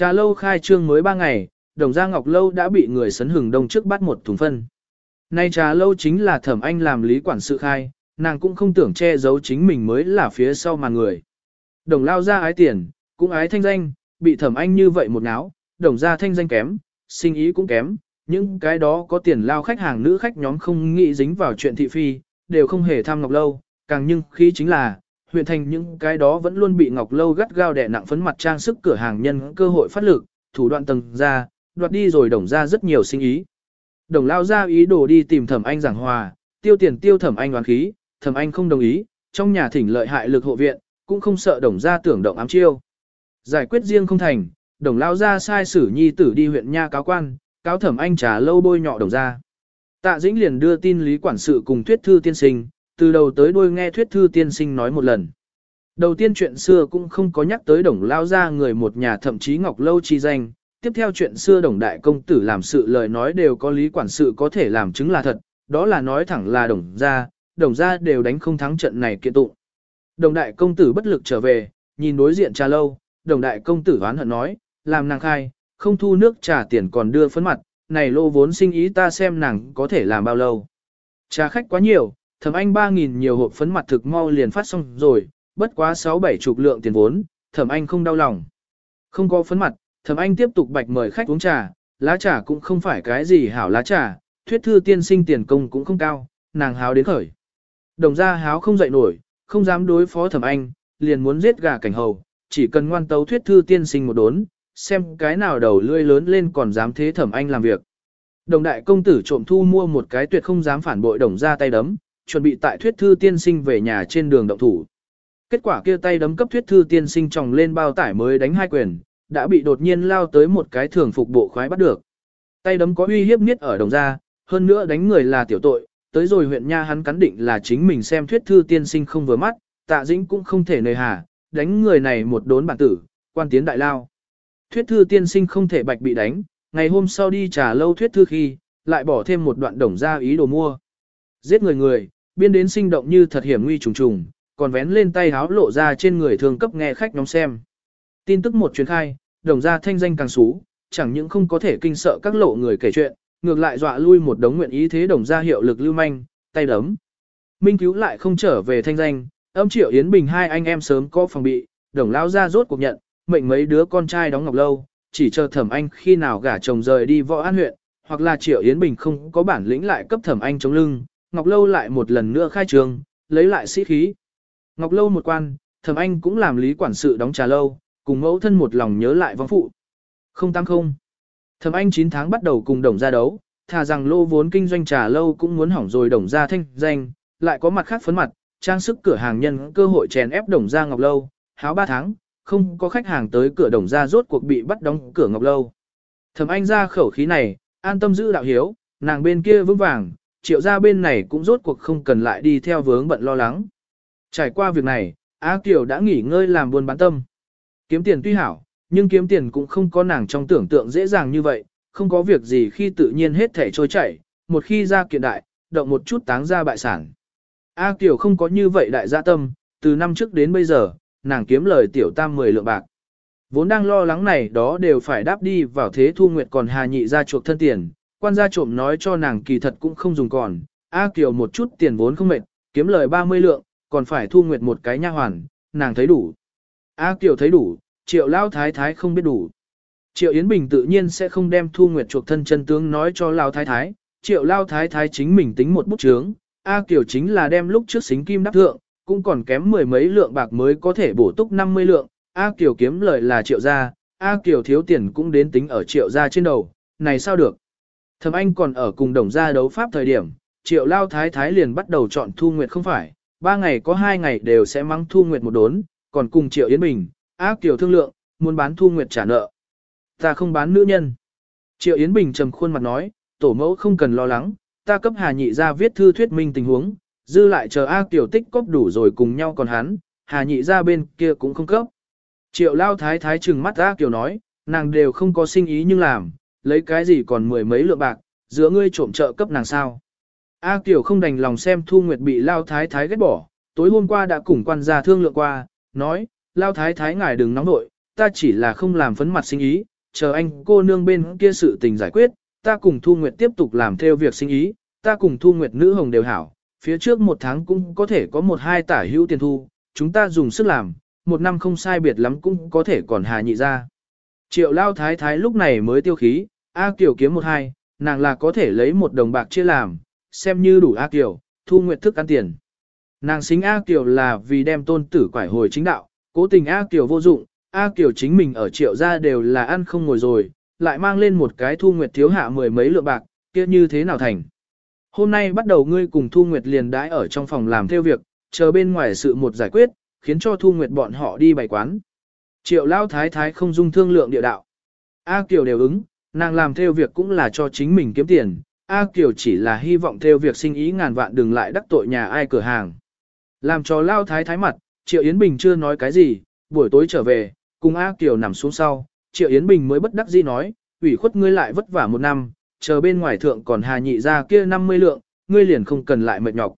Trà lâu khai trương mới 3 ngày, đồng gia ngọc lâu đã bị người sấn hừng đông trước bắt một thùng phân. Nay trà lâu chính là thẩm anh làm lý quản sự khai, nàng cũng không tưởng che giấu chính mình mới là phía sau màn người. Đồng lao ra ái tiền, cũng ái thanh danh, bị thẩm anh như vậy một náo, đồng ra thanh danh kém, sinh ý cũng kém, những cái đó có tiền lao khách hàng nữ khách nhóm không nghĩ dính vào chuyện thị phi, đều không hề tham ngọc lâu, càng nhưng khí chính là, huyện thành những cái đó vẫn luôn bị ngọc lâu gắt gao đè nặng phấn mặt trang sức cửa hàng nhân cơ hội phát lực, thủ đoạn tầng ra, đoạt đi rồi đồng ra rất nhiều sinh ý. Đồng lao ra ý đồ đi tìm thẩm anh giảng hòa, tiêu tiền tiêu thẩm anh oán khí, thẩm anh không đồng ý, trong nhà thỉnh lợi hại lực hộ viện, cũng không sợ đồng ra tưởng động ám chiêu. Giải quyết riêng không thành, đồng lao ra sai sử nhi tử đi huyện nha cáo quan, cáo thẩm anh trả lâu bôi nhọ đồng ra. Tạ Dĩnh liền đưa tin lý quản sự cùng thuyết thư tiên sinh, từ đầu tới đuôi nghe thuyết thư tiên sinh nói một lần. Đầu tiên chuyện xưa cũng không có nhắc tới đồng lao ra người một nhà thậm chí ngọc lâu chi danh. Tiếp theo chuyện xưa đồng đại công tử làm sự lời nói đều có lý quản sự có thể làm chứng là thật, đó là nói thẳng là đồng gia, đồng gia đều đánh không thắng trận này kiện tụng. Đồng đại công tử bất lực trở về, nhìn đối diện trà lâu, đồng đại công tử oán hận nói, làm nàng khai, không thu nước trà tiền còn đưa phấn mặt, này lô vốn sinh ý ta xem nàng có thể làm bao lâu. Trà khách quá nhiều, thẩm anh 3.000 nhiều hộp phấn mặt thực mau liền phát xong rồi, bất quá 6-7 chục lượng tiền vốn, thẩm anh không đau lòng. Không có phấn mặt, thẩm anh tiếp tục bạch mời khách uống trà, lá trà cũng không phải cái gì hảo lá trà, thuyết thư tiên sinh tiền công cũng không cao, nàng háo đến khởi. Đồng Gia háo không dậy nổi, không dám đối phó thẩm anh, liền muốn giết gà cảnh hầu, chỉ cần ngoan tấu thuyết thư tiên sinh một đốn, xem cái nào đầu lươi lớn lên còn dám thế thẩm anh làm việc. Đồng đại công tử trộm thu mua một cái tuyệt không dám phản bội đồng ra tay đấm, chuẩn bị tại thuyết thư tiên sinh về nhà trên đường động thủ. Kết quả kia tay đấm cấp thuyết thư tiên sinh tròng lên bao tải mới đánh hai quyền, đã bị đột nhiên lao tới một cái thường phục bộ khoái bắt được. Tay đấm có uy hiếp niết ở đồng ra, hơn nữa đánh người là tiểu tội, tới rồi huyện nha hắn cắn định là chính mình xem thuyết thư tiên sinh không vừa mắt, tạ dĩnh cũng không thể nề hà, đánh người này một đốn bản tử, quan tiến đại lao. Thuyết thư tiên sinh không thể bạch bị đánh, ngày hôm sau đi trả lâu thuyết thư khi, lại bỏ thêm một đoạn đồng ra ý đồ mua. Giết người người, biên đến sinh động như thật hiểm nguy trùng trùng, còn vén lên tay háo lộ ra trên người thường cấp nghe khách nhóm xem. Tin tức một truyền khai, đồng gia thanh danh càng xú, chẳng những không có thể kinh sợ các lộ người kể chuyện, ngược lại dọa lui một đống nguyện ý thế đồng gia hiệu lực lưu manh, tay đấm. Minh cứu lại không trở về thanh danh, âm triệu Yến Bình hai anh em sớm có phòng bị, đồng lao ra rốt cuộc nhận, mệnh mấy đứa con trai đóng ngọc lâu, chỉ chờ thẩm anh khi nào gả chồng rời đi võ an huyện, hoặc là triệu Yến Bình không có bản lĩnh lại cấp thẩm anh chống lưng, ngọc lâu lại một lần nữa khai trường, lấy lại sĩ khí. Ngọc lâu một quan, thẩm anh cũng làm lý quản sự đóng trà lâu, cùng mẫu thân một lòng nhớ lại vong phụ. Không tăng không. Thẩm anh 9 tháng bắt đầu cùng đồng gia đấu, thà rằng lô vốn kinh doanh trà lâu cũng muốn hỏng rồi đồng gia thanh danh, lại có mặt khác phấn mặt, trang sức cửa hàng nhân cơ hội chèn ép đồng gia ngọc lâu, háo 3 tháng, không có khách hàng tới cửa đồng gia rốt cuộc bị bắt đóng cửa ngọc lâu. Thẩm anh ra khẩu khí này, an tâm giữ đạo hiếu, nàng bên kia vững vàng, triệu gia bên này cũng rốt cuộc không cần lại đi theo vướng bận lo lắng. Trải qua việc này, Á Kiều đã nghỉ ngơi làm buôn bán tâm. Kiếm tiền tuy hảo, nhưng kiếm tiền cũng không có nàng trong tưởng tượng dễ dàng như vậy, không có việc gì khi tự nhiên hết thể trôi chảy, một khi ra kiện đại, động một chút táng ra bại sản. A Kiều không có như vậy đại gia tâm, từ năm trước đến bây giờ, nàng kiếm lời tiểu tam 10 lượng bạc. Vốn đang lo lắng này đó đều phải đáp đi vào thế thu nguyệt còn hà nhị ra chuộc thân tiền, quan gia trộm nói cho nàng kỳ thật cũng không dùng còn, A Kiều một chút tiền vốn không mệt, kiếm lời 30 lượng, còn phải thu nguyệt một cái nha hoàn, nàng thấy đủ. A Kiều thấy đủ, triệu lao thái thái không biết đủ. Triệu Yến Bình tự nhiên sẽ không đem thu nguyệt chuộc thân chân tướng nói cho lao thái thái, triệu lao thái thái chính mình tính một bút chướng, A Kiều chính là đem lúc trước xính kim đắp thượng, cũng còn kém mười mấy lượng bạc mới có thể bổ túc 50 lượng, A Kiều kiếm lời là triệu gia, A Kiều thiếu tiền cũng đến tính ở triệu gia trên đầu, này sao được. Thẩm Anh còn ở cùng đồng gia đấu pháp thời điểm, triệu lao thái thái liền bắt đầu chọn Thu Nguyệt không phải, ba ngày có hai ngày đều sẽ mắng Thu Nguyệt một đốn, còn cùng triệu Yến Bình, ác tiểu thương lượng, muốn bán Thu Nguyệt trả nợ. Ta không bán nữ nhân. Triệu Yến Bình trầm khuôn mặt nói, tổ mẫu không cần lo lắng, ta cấp Hà Nhị ra viết thư thuyết minh tình huống, dư lại chờ ác tiểu tích cóp đủ rồi cùng nhau còn hắn, Hà Nhị ra bên kia cũng không cấp. Triệu Lao Thái Thái trừng mắt ác tiểu nói, nàng đều không có sinh ý nhưng làm, lấy cái gì còn mười mấy lượng bạc, giữa ngươi trộm trợ cấp nàng sao. A Kiều không đành lòng xem Thu Nguyệt bị Lao Thái Thái ghét bỏ, tối hôm qua đã cùng quan gia thương lượng qua, nói, Lao Thái Thái ngài đừng nóng nội, ta chỉ là không làm phấn mặt sinh ý, chờ anh cô nương bên kia sự tình giải quyết, ta cùng Thu Nguyệt tiếp tục làm theo việc sinh ý, ta cùng Thu Nguyệt nữ hồng đều hảo, phía trước một tháng cũng có thể có một hai tả hữu tiền thu, chúng ta dùng sức làm, một năm không sai biệt lắm cũng có thể còn hà nhị ra. Triệu lao thái thái lúc này mới tiêu khí, A Kiều kiếm một hai, nàng là có thể lấy một đồng bạc chia làm, xem như đủ A Kiều, thu nguyệt thức ăn tiền. Nàng xính A Kiều là vì đem tôn tử quải hồi chính đạo, cố tình A Kiều vô dụng, A Kiều chính mình ở triệu gia đều là ăn không ngồi rồi, lại mang lên một cái thu nguyệt thiếu hạ mười mấy lượng bạc, kia như thế nào thành. Hôm nay bắt đầu ngươi cùng Thu Nguyệt liền đãi ở trong phòng làm theo việc, chờ bên ngoài sự một giải quyết, khiến cho Thu Nguyệt bọn họ đi bày quán. Triệu Lao Thái Thái không dung thương lượng địa đạo. A Kiều đều ứng, nàng làm theo việc cũng là cho chính mình kiếm tiền, A Kiều chỉ là hy vọng theo việc sinh ý ngàn vạn đừng lại đắc tội nhà ai cửa hàng. Làm cho Lao Thái Thái mặt, Triệu Yến Bình chưa nói cái gì, buổi tối trở về, cùng A Kiều nằm xuống sau, Triệu Yến Bình mới bất đắc dĩ nói, ủy khuất ngươi lại vất vả một năm, chờ bên ngoài thượng còn hà nhị ra kia 50 lượng, ngươi liền không cần lại mệt nhọc.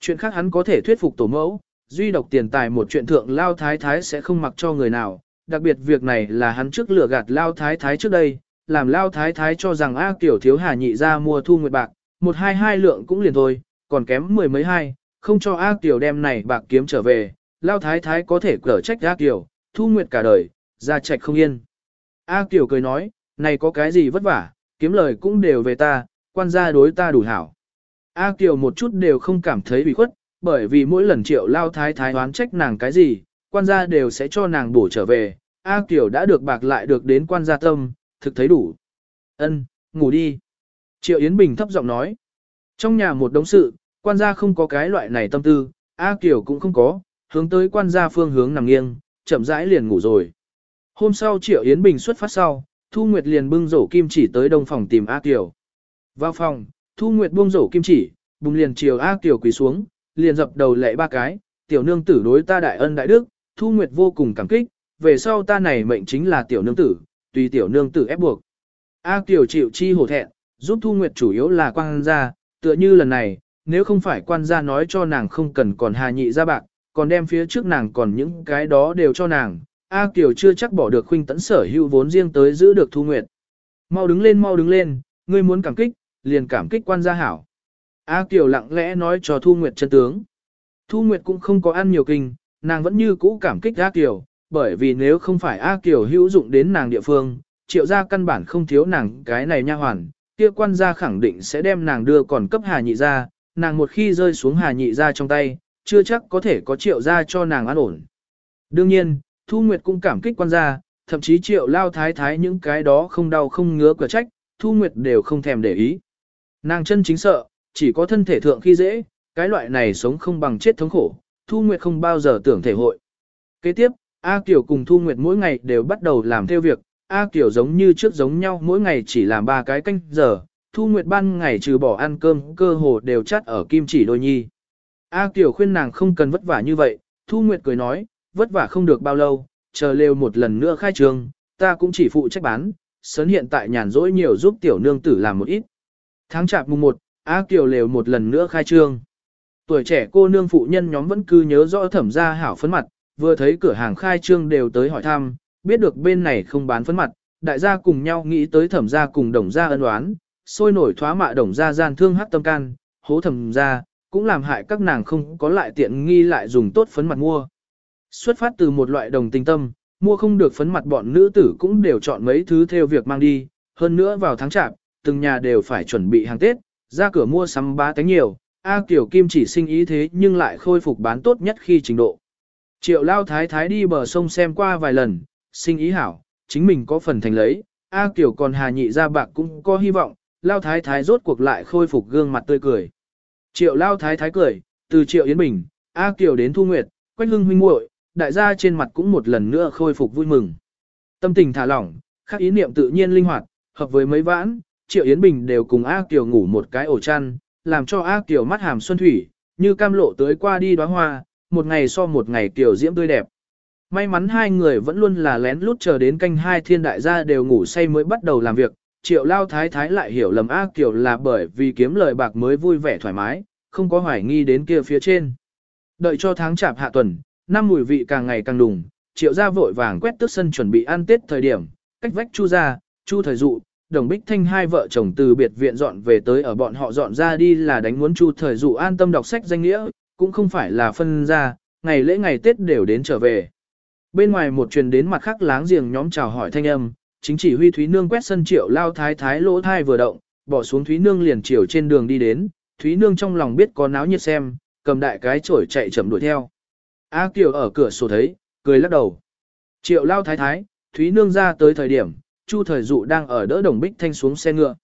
Chuyện khác hắn có thể thuyết phục tổ mẫu, duy độc tiền tài một chuyện thượng lao thái thái sẽ không mặc cho người nào, đặc biệt việc này là hắn trước lừa gạt lao thái thái trước đây, làm lao thái thái cho rằng A tiểu thiếu hà nhị ra mua thu nguyệt bạc, một hai hai lượng cũng liền thôi, còn kém mười mấy hai, không cho A tiểu đem này bạc kiếm trở về, lao thái thái có thể cở trách A tiểu, thu nguyệt cả đời, ra trạch không yên. A tiểu cười nói, này có cái gì vất vả, kiếm lời cũng đều về ta, quan gia đối ta đủ hảo. A Kiều một chút đều không cảm thấy bị khuất, bởi vì mỗi lần triệu lao thái thái oán trách nàng cái gì, quan gia đều sẽ cho nàng bổ trở về. A Kiều đã được bạc lại được đến quan gia tâm, thực thấy đủ. Ân, ngủ đi. Triệu Yến Bình thấp giọng nói. Trong nhà một đống sự, quan gia không có cái loại này tâm tư, A Kiều cũng không có, hướng tới quan gia phương hướng nằm nghiêng, chậm rãi liền ngủ rồi. Hôm sau Triệu Yến Bình xuất phát sau, Thu Nguyệt liền bưng rổ kim chỉ tới đông phòng tìm A Kiều. Vào phòng, Thu Nguyệt buông rổ kim chỉ, bùng liền chiều A Kiều quỳ xuống, liền dập đầu lệ ba cái, tiểu nương tử đối ta đại ân đại đức, Thu Nguyệt vô cùng cảm kích, về sau ta này mệnh chính là tiểu nương tử, tùy tiểu nương tử ép buộc. A Kiều chịu chi hổ thẹn, giúp Thu Nguyệt chủ yếu là quan gia, tựa như lần này, nếu không phải quan gia nói cho nàng không cần còn hà nhị ra bạc, còn đem phía trước nàng còn những cái đó đều cho nàng, A Kiều chưa chắc bỏ được khuynh tẫn sở hữu vốn riêng tới giữ được Thu Nguyệt. Mau đứng lên mau đứng lên, ngươi muốn cảm kích, liền cảm kích quan gia hảo. A Kiều lặng lẽ nói cho Thu Nguyệt chân tướng. Thu Nguyệt cũng không có ăn nhiều kinh, nàng vẫn như cũ cảm kích A Kiều, bởi vì nếu không phải A Kiều hữu dụng đến nàng địa phương, triệu gia căn bản không thiếu nàng cái này nha hoàn, kia quan gia khẳng định sẽ đem nàng đưa còn cấp hà nhị gia, nàng một khi rơi xuống hà nhị gia trong tay, chưa chắc có thể có triệu gia cho nàng an ổn. Đương nhiên, Thu Nguyệt cũng cảm kích quan gia, thậm chí triệu lao thái thái những cái đó không đau không ngứa cửa trách, Thu Nguyệt đều không thèm để ý. Nàng chân chính sợ, chỉ có thân thể thượng khi dễ, cái loại này sống không bằng chết thống khổ, Thu Nguyệt không bao giờ tưởng thể hội. Kế tiếp, A Kiều cùng Thu Nguyệt mỗi ngày đều bắt đầu làm theo việc, A Kiều giống như trước giống nhau mỗi ngày chỉ làm ba cái canh giờ, Thu Nguyệt ban ngày trừ bỏ ăn cơm cơ hồ đều chắt ở kim chỉ đôi nhi. A Kiều khuyên nàng không cần vất vả như vậy, Thu Nguyệt cười nói, vất vả không được bao lâu, chờ lêu một lần nữa khai trường, ta cũng chỉ phụ trách bán, sớn hiện tại nhàn rỗi nhiều giúp tiểu nương tử làm một ít. Tháng chạp mùng 1, A Kiều lều một lần nữa khai trương. Tuổi trẻ cô nương phụ nhân nhóm vẫn cứ nhớ rõ thẩm gia hảo phấn mặt, vừa thấy cửa hàng khai trương đều tới hỏi thăm, biết được bên này không bán phấn mặt, đại gia cùng nhau nghĩ tới thẩm gia cùng đồng gia ân oán, sôi nổi thoá mạ đồng gia gian thương hắc tâm can, hố thẩm gia, cũng làm hại các nàng không có lại tiện nghi lại dùng tốt phấn mặt mua. Xuất phát từ một loại đồng tình tâm, mua không được phấn mặt bọn nữ tử cũng đều chọn mấy thứ theo việc mang đi, hơn nữa vào tháng chạp, từng nhà đều phải chuẩn bị hàng Tết, ra cửa mua sắm bá tánh nhiều, A Kiều Kim chỉ sinh ý thế nhưng lại khôi phục bán tốt nhất khi trình độ. Triệu Lao Thái Thái đi bờ sông xem qua vài lần, sinh ý hảo, chính mình có phần thành lấy, A Kiều còn Hà Nhị ra bạc cũng có hy vọng, Lao Thái Thái rốt cuộc lại khôi phục gương mặt tươi cười. Triệu Lao Thái Thái cười, từ Triệu Yến Bình, A Kiều đến Thu Nguyệt, Quách Hưng huynh muội, đại gia trên mặt cũng một lần nữa khôi phục vui mừng. Tâm tình thả lỏng, các ý niệm tự nhiên linh hoạt, hợp với mấy vãn, Triệu Yến Bình đều cùng A Kiều ngủ một cái ổ chăn, làm cho A Kiều mắt hàm xuân thủy, như cam lộ tới qua đi đóa hoa, một ngày so một ngày Kiều diễm tươi đẹp. May mắn hai người vẫn luôn là lén lút chờ đến canh hai thiên đại gia đều ngủ say mới bắt đầu làm việc, Triệu Lao Thái Thái lại hiểu lầm A Kiều là bởi vì kiếm lời bạc mới vui vẻ thoải mái, không có hoài nghi đến kia phía trên. Đợi cho tháng chạp hạ tuần, năm mùi vị càng ngày càng đùng, triệu gia vội vàng quét tước sân chuẩn bị ăn tết thời điểm, cách vách chu gia, chu thời dụ, đồng bích thanh hai vợ chồng từ biệt viện dọn về tới ở bọn họ dọn ra đi là đánh muốn chu thời dụ an tâm đọc sách danh nghĩa, cũng không phải là phân ra, ngày lễ ngày Tết đều đến trở về. Bên ngoài một truyền đến mặt khác láng giềng nhóm chào hỏi thanh âm, chính chỉ huy Thúy Nương quét sân triệu lao thái thái lỗ thai vừa động, bỏ xuống Thúy Nương liền chiều trên đường đi đến, Thúy Nương trong lòng biết có náo nhiệt xem, cầm đại cái chổi chạy chậm đuổi theo. A Kiều ở cửa sổ thấy, cười lắc đầu. Triệu lao thái thái, Thúy Nương ra tới thời điểm, Chu Thời Dụ đang ở đỡ Đồng Bích Thanh xuống xe ngựa.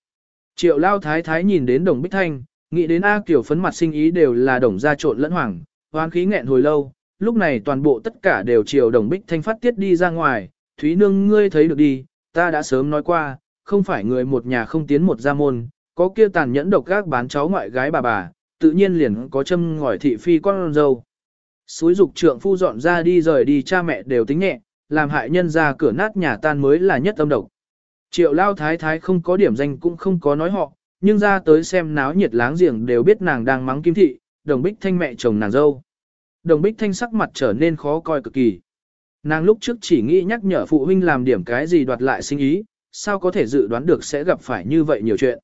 Triệu lao thái thái nhìn đến Đồng Bích Thanh, nghĩ đến A Kiều phấn mặt sinh ý đều là đồng gia trộn lẫn hoàng, hoang khí nghẹn hồi lâu, lúc này toàn bộ tất cả đều chiều Đồng Bích Thanh phát tiết đi ra ngoài, Thúy Nương ngươi thấy được đi, ta đã sớm nói qua, không phải người một nhà không tiến một gia môn, có kia tàn nhẫn độc gác bán cháu ngoại gái bà bà, tự nhiên liền có châm ngòi thị phi con dâu. Suối dục trượng phu dọn ra đi rời đi cha mẹ đều tính nhẹ, làm hại nhân ra cửa nát nhà tan mới là nhất âm độc. Triệu lao thái thái không có điểm danh cũng không có nói họ, nhưng ra tới xem náo nhiệt láng giềng đều biết nàng đang mắng kim thị, đồng bích thanh mẹ chồng nàng dâu. Đồng bích thanh sắc mặt trở nên khó coi cực kỳ. Nàng lúc trước chỉ nghĩ nhắc nhở phụ huynh làm điểm cái gì đoạt lại sinh ý, sao có thể dự đoán được sẽ gặp phải như vậy nhiều chuyện.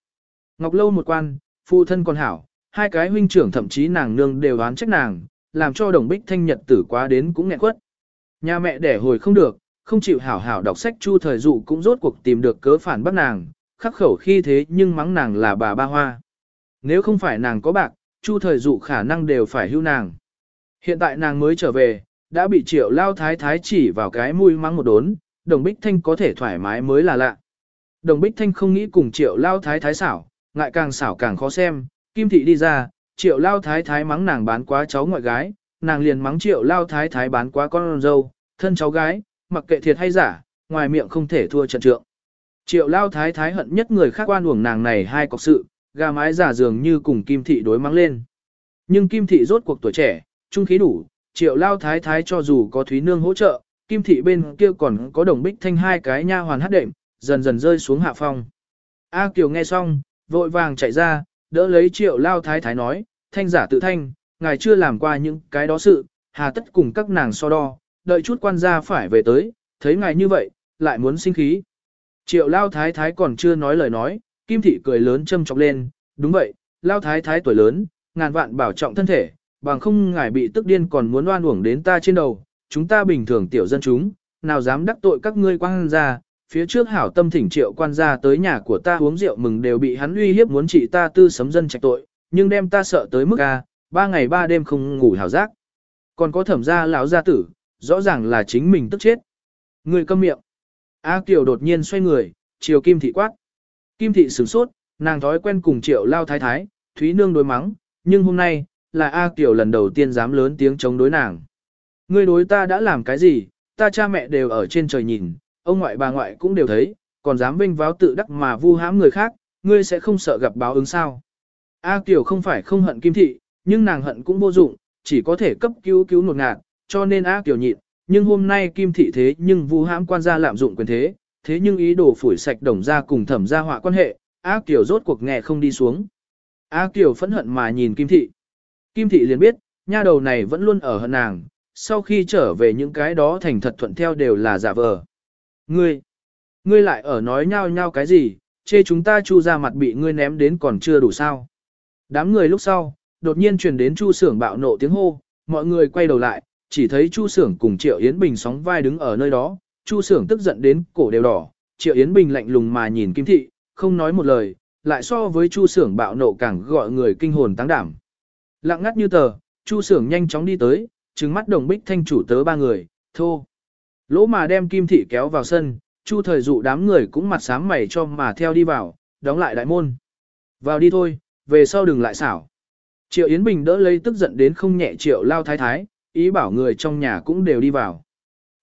Ngọc lâu một quan, phụ thân còn hảo, hai cái huynh trưởng thậm chí nàng nương đều đoán trách nàng, làm cho đồng bích thanh nhật tử quá đến cũng nghẹn quất. Nhà mẹ đẻ hồi không được, không chịu hảo hảo đọc sách chu thời dụ cũng rốt cuộc tìm được cớ phản bắt nàng, khắc khẩu khi thế nhưng mắng nàng là bà ba hoa. Nếu không phải nàng có bạc, chu thời dụ khả năng đều phải hưu nàng. Hiện tại nàng mới trở về, đã bị triệu lao thái thái chỉ vào cái mũi mắng một đốn, đồng bích thanh có thể thoải mái mới là lạ. Đồng bích thanh không nghĩ cùng triệu lao thái thái xảo, ngại càng xảo càng khó xem, kim thị đi ra, triệu lao thái thái mắng nàng bán quá cháu ngoại gái, nàng liền mắng triệu lao thái thái bán quá con dâu, thân cháu gái, mặc kệ thiệt hay giả, ngoài miệng không thể thua trận trượng. Triệu lao thái thái hận nhất người khác oan uổng nàng này hai cọc sự, gà mái giả dường như cùng kim thị đối mắng lên. Nhưng kim thị rốt cuộc tuổi trẻ, trung khí đủ, triệu lao thái thái cho dù có thúy nương hỗ trợ, kim thị bên kia còn có đồng bích thanh hai cái nha hoàn hát đệm, dần dần rơi xuống hạ phong. A Kiều nghe xong, vội vàng chạy ra, đỡ lấy triệu lao thái thái nói, thanh giả tự thanh, ngài chưa làm qua những cái đó sự, hà tất cùng các nàng so đo, đợi chút quan gia phải về tới, thấy ngài như vậy, lại muốn sinh khí. Triệu lao thái thái còn chưa nói lời nói, kim thị cười lớn châm chọc lên, đúng vậy, lao thái thái tuổi lớn, ngàn vạn bảo trọng thân thể, bằng không ngài bị tức điên còn muốn oan uổng đến ta trên đầu, chúng ta bình thường tiểu dân chúng, nào dám đắc tội các ngươi quan gia, phía trước hảo tâm thỉnh triệu quan gia tới nhà của ta uống rượu mừng đều bị hắn uy hiếp muốn trị ta tư sấm dân trạch tội, nhưng đem ta sợ tới mức a, ba ngày ba đêm không ngủ hào giác. Còn có thẩm gia lão gia tử, rõ ràng là chính mình tức chết. Người câm miệng. A Kiều đột nhiên xoay người, chiều Kim Thị quát. Kim Thị sửng sốt, nàng thói quen cùng triệu lao thái thái, Thúy Nương đối mắng, nhưng hôm nay, là A Kiều lần đầu tiên dám lớn tiếng chống đối nàng. Ngươi đối ta đã làm cái gì, ta cha mẹ đều ở trên trời nhìn, ông ngoại bà ngoại cũng đều thấy, còn dám vinh váo tự đắc mà vu hãm người khác, ngươi sẽ không sợ gặp báo ứng sao. A Kiều không phải không hận Kim Thị, nhưng nàng hận cũng vô dụng, chỉ có thể cấp cứu cứu nột ngạt, cho nên ác tiểu nhịn, nhưng hôm nay Kim Thị thế nhưng vu hãm quan gia lạm dụng quyền thế, thế nhưng ý đồ phủi sạch đồng gia cùng thẩm gia họa quan hệ, ác tiểu rốt cuộc nghe không đi xuống. Ác tiểu phẫn hận mà nhìn Kim Thị. Kim Thị liền biết, nha đầu này vẫn luôn ở hận nàng, sau khi trở về những cái đó thành thật thuận theo đều là giả vờ. Ngươi, ngươi lại ở nói nhau nhau cái gì, chê chúng ta chu ra mặt bị ngươi ném đến còn chưa đủ sao. Đám người lúc sau, đột nhiên truyền đến chu sưởng bạo nộ tiếng hô, mọi người quay đầu lại, chỉ thấy chu sưởng cùng Triệu Yến Bình sóng vai đứng ở nơi đó, chu sưởng tức giận đến cổ đều đỏ, Triệu Yến Bình lạnh lùng mà nhìn Kim Thị, không nói một lời, lại so với chu sưởng bạo nộ càng gọi người kinh hồn táng đảm. Lặng ngắt như tờ, chu sưởng nhanh chóng đi tới, trừng mắt đồng bích thanh chủ tớ ba người, thô. Lỗ mà đem Kim Thị kéo vào sân, chu thời dụ đám người cũng mặt sám mày cho mà theo đi vào, đóng lại đại môn. Vào đi thôi, về sau đừng lại xảo. Triệu Yến Bình đỡ lấy tức giận đến không nhẹ Triệu Lao Thái Thái, ý bảo người trong nhà cũng đều đi vào.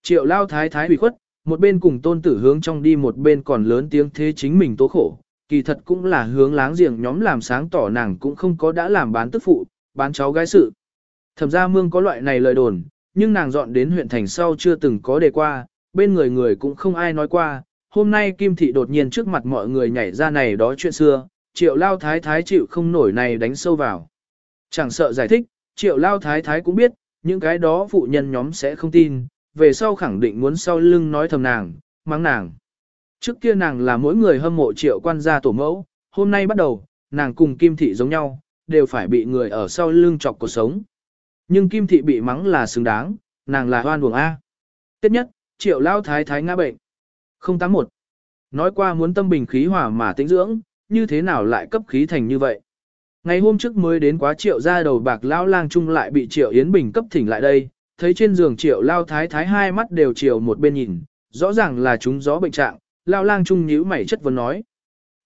Triệu Lao Thái Thái bị khuất, một bên cùng tôn tử hướng trong đi một bên còn lớn tiếng thế chính mình tố khổ, kỳ thật cũng là hướng láng giềng nhóm làm sáng tỏ nàng cũng không có đã làm bán tức phụ, bán cháu gái sự. Thẩm ra mương có loại này lời đồn, nhưng nàng dọn đến huyện thành sau chưa từng có đề qua, bên người người cũng không ai nói qua. Hôm nay Kim Thị đột nhiên trước mặt mọi người nhảy ra này đó chuyện xưa, triệu lao thái thái chịu không nổi này đánh sâu vào. Chẳng sợ giải thích, triệu lao thái thái cũng biết, những cái đó phụ nhân nhóm sẽ không tin, về sau khẳng định muốn sau lưng nói thầm nàng, mắng nàng. Trước kia nàng là mỗi người hâm mộ triệu quan gia tổ mẫu, hôm nay bắt đầu, nàng cùng Kim Thị giống nhau, đều phải bị người ở sau lưng chọc cuộc sống. Nhưng Kim Thị bị mắng là xứng đáng, nàng là hoan buồng A. Tiếp nhất, triệu lao thái thái ngã bệnh. 081. Nói qua muốn tâm bình khí hòa mà tĩnh dưỡng, như thế nào lại cấp khí thành như vậy? Ngày hôm trước mới đến quá triệu ra đầu bạc lão lang chung lại bị triệu Yến Bình cấp thỉnh lại đây, thấy trên giường triệu lao thái thái hai mắt đều chiều một bên nhìn, rõ ràng là chúng gió bệnh trạng, lao lang chung nhíu mày chất vấn nói.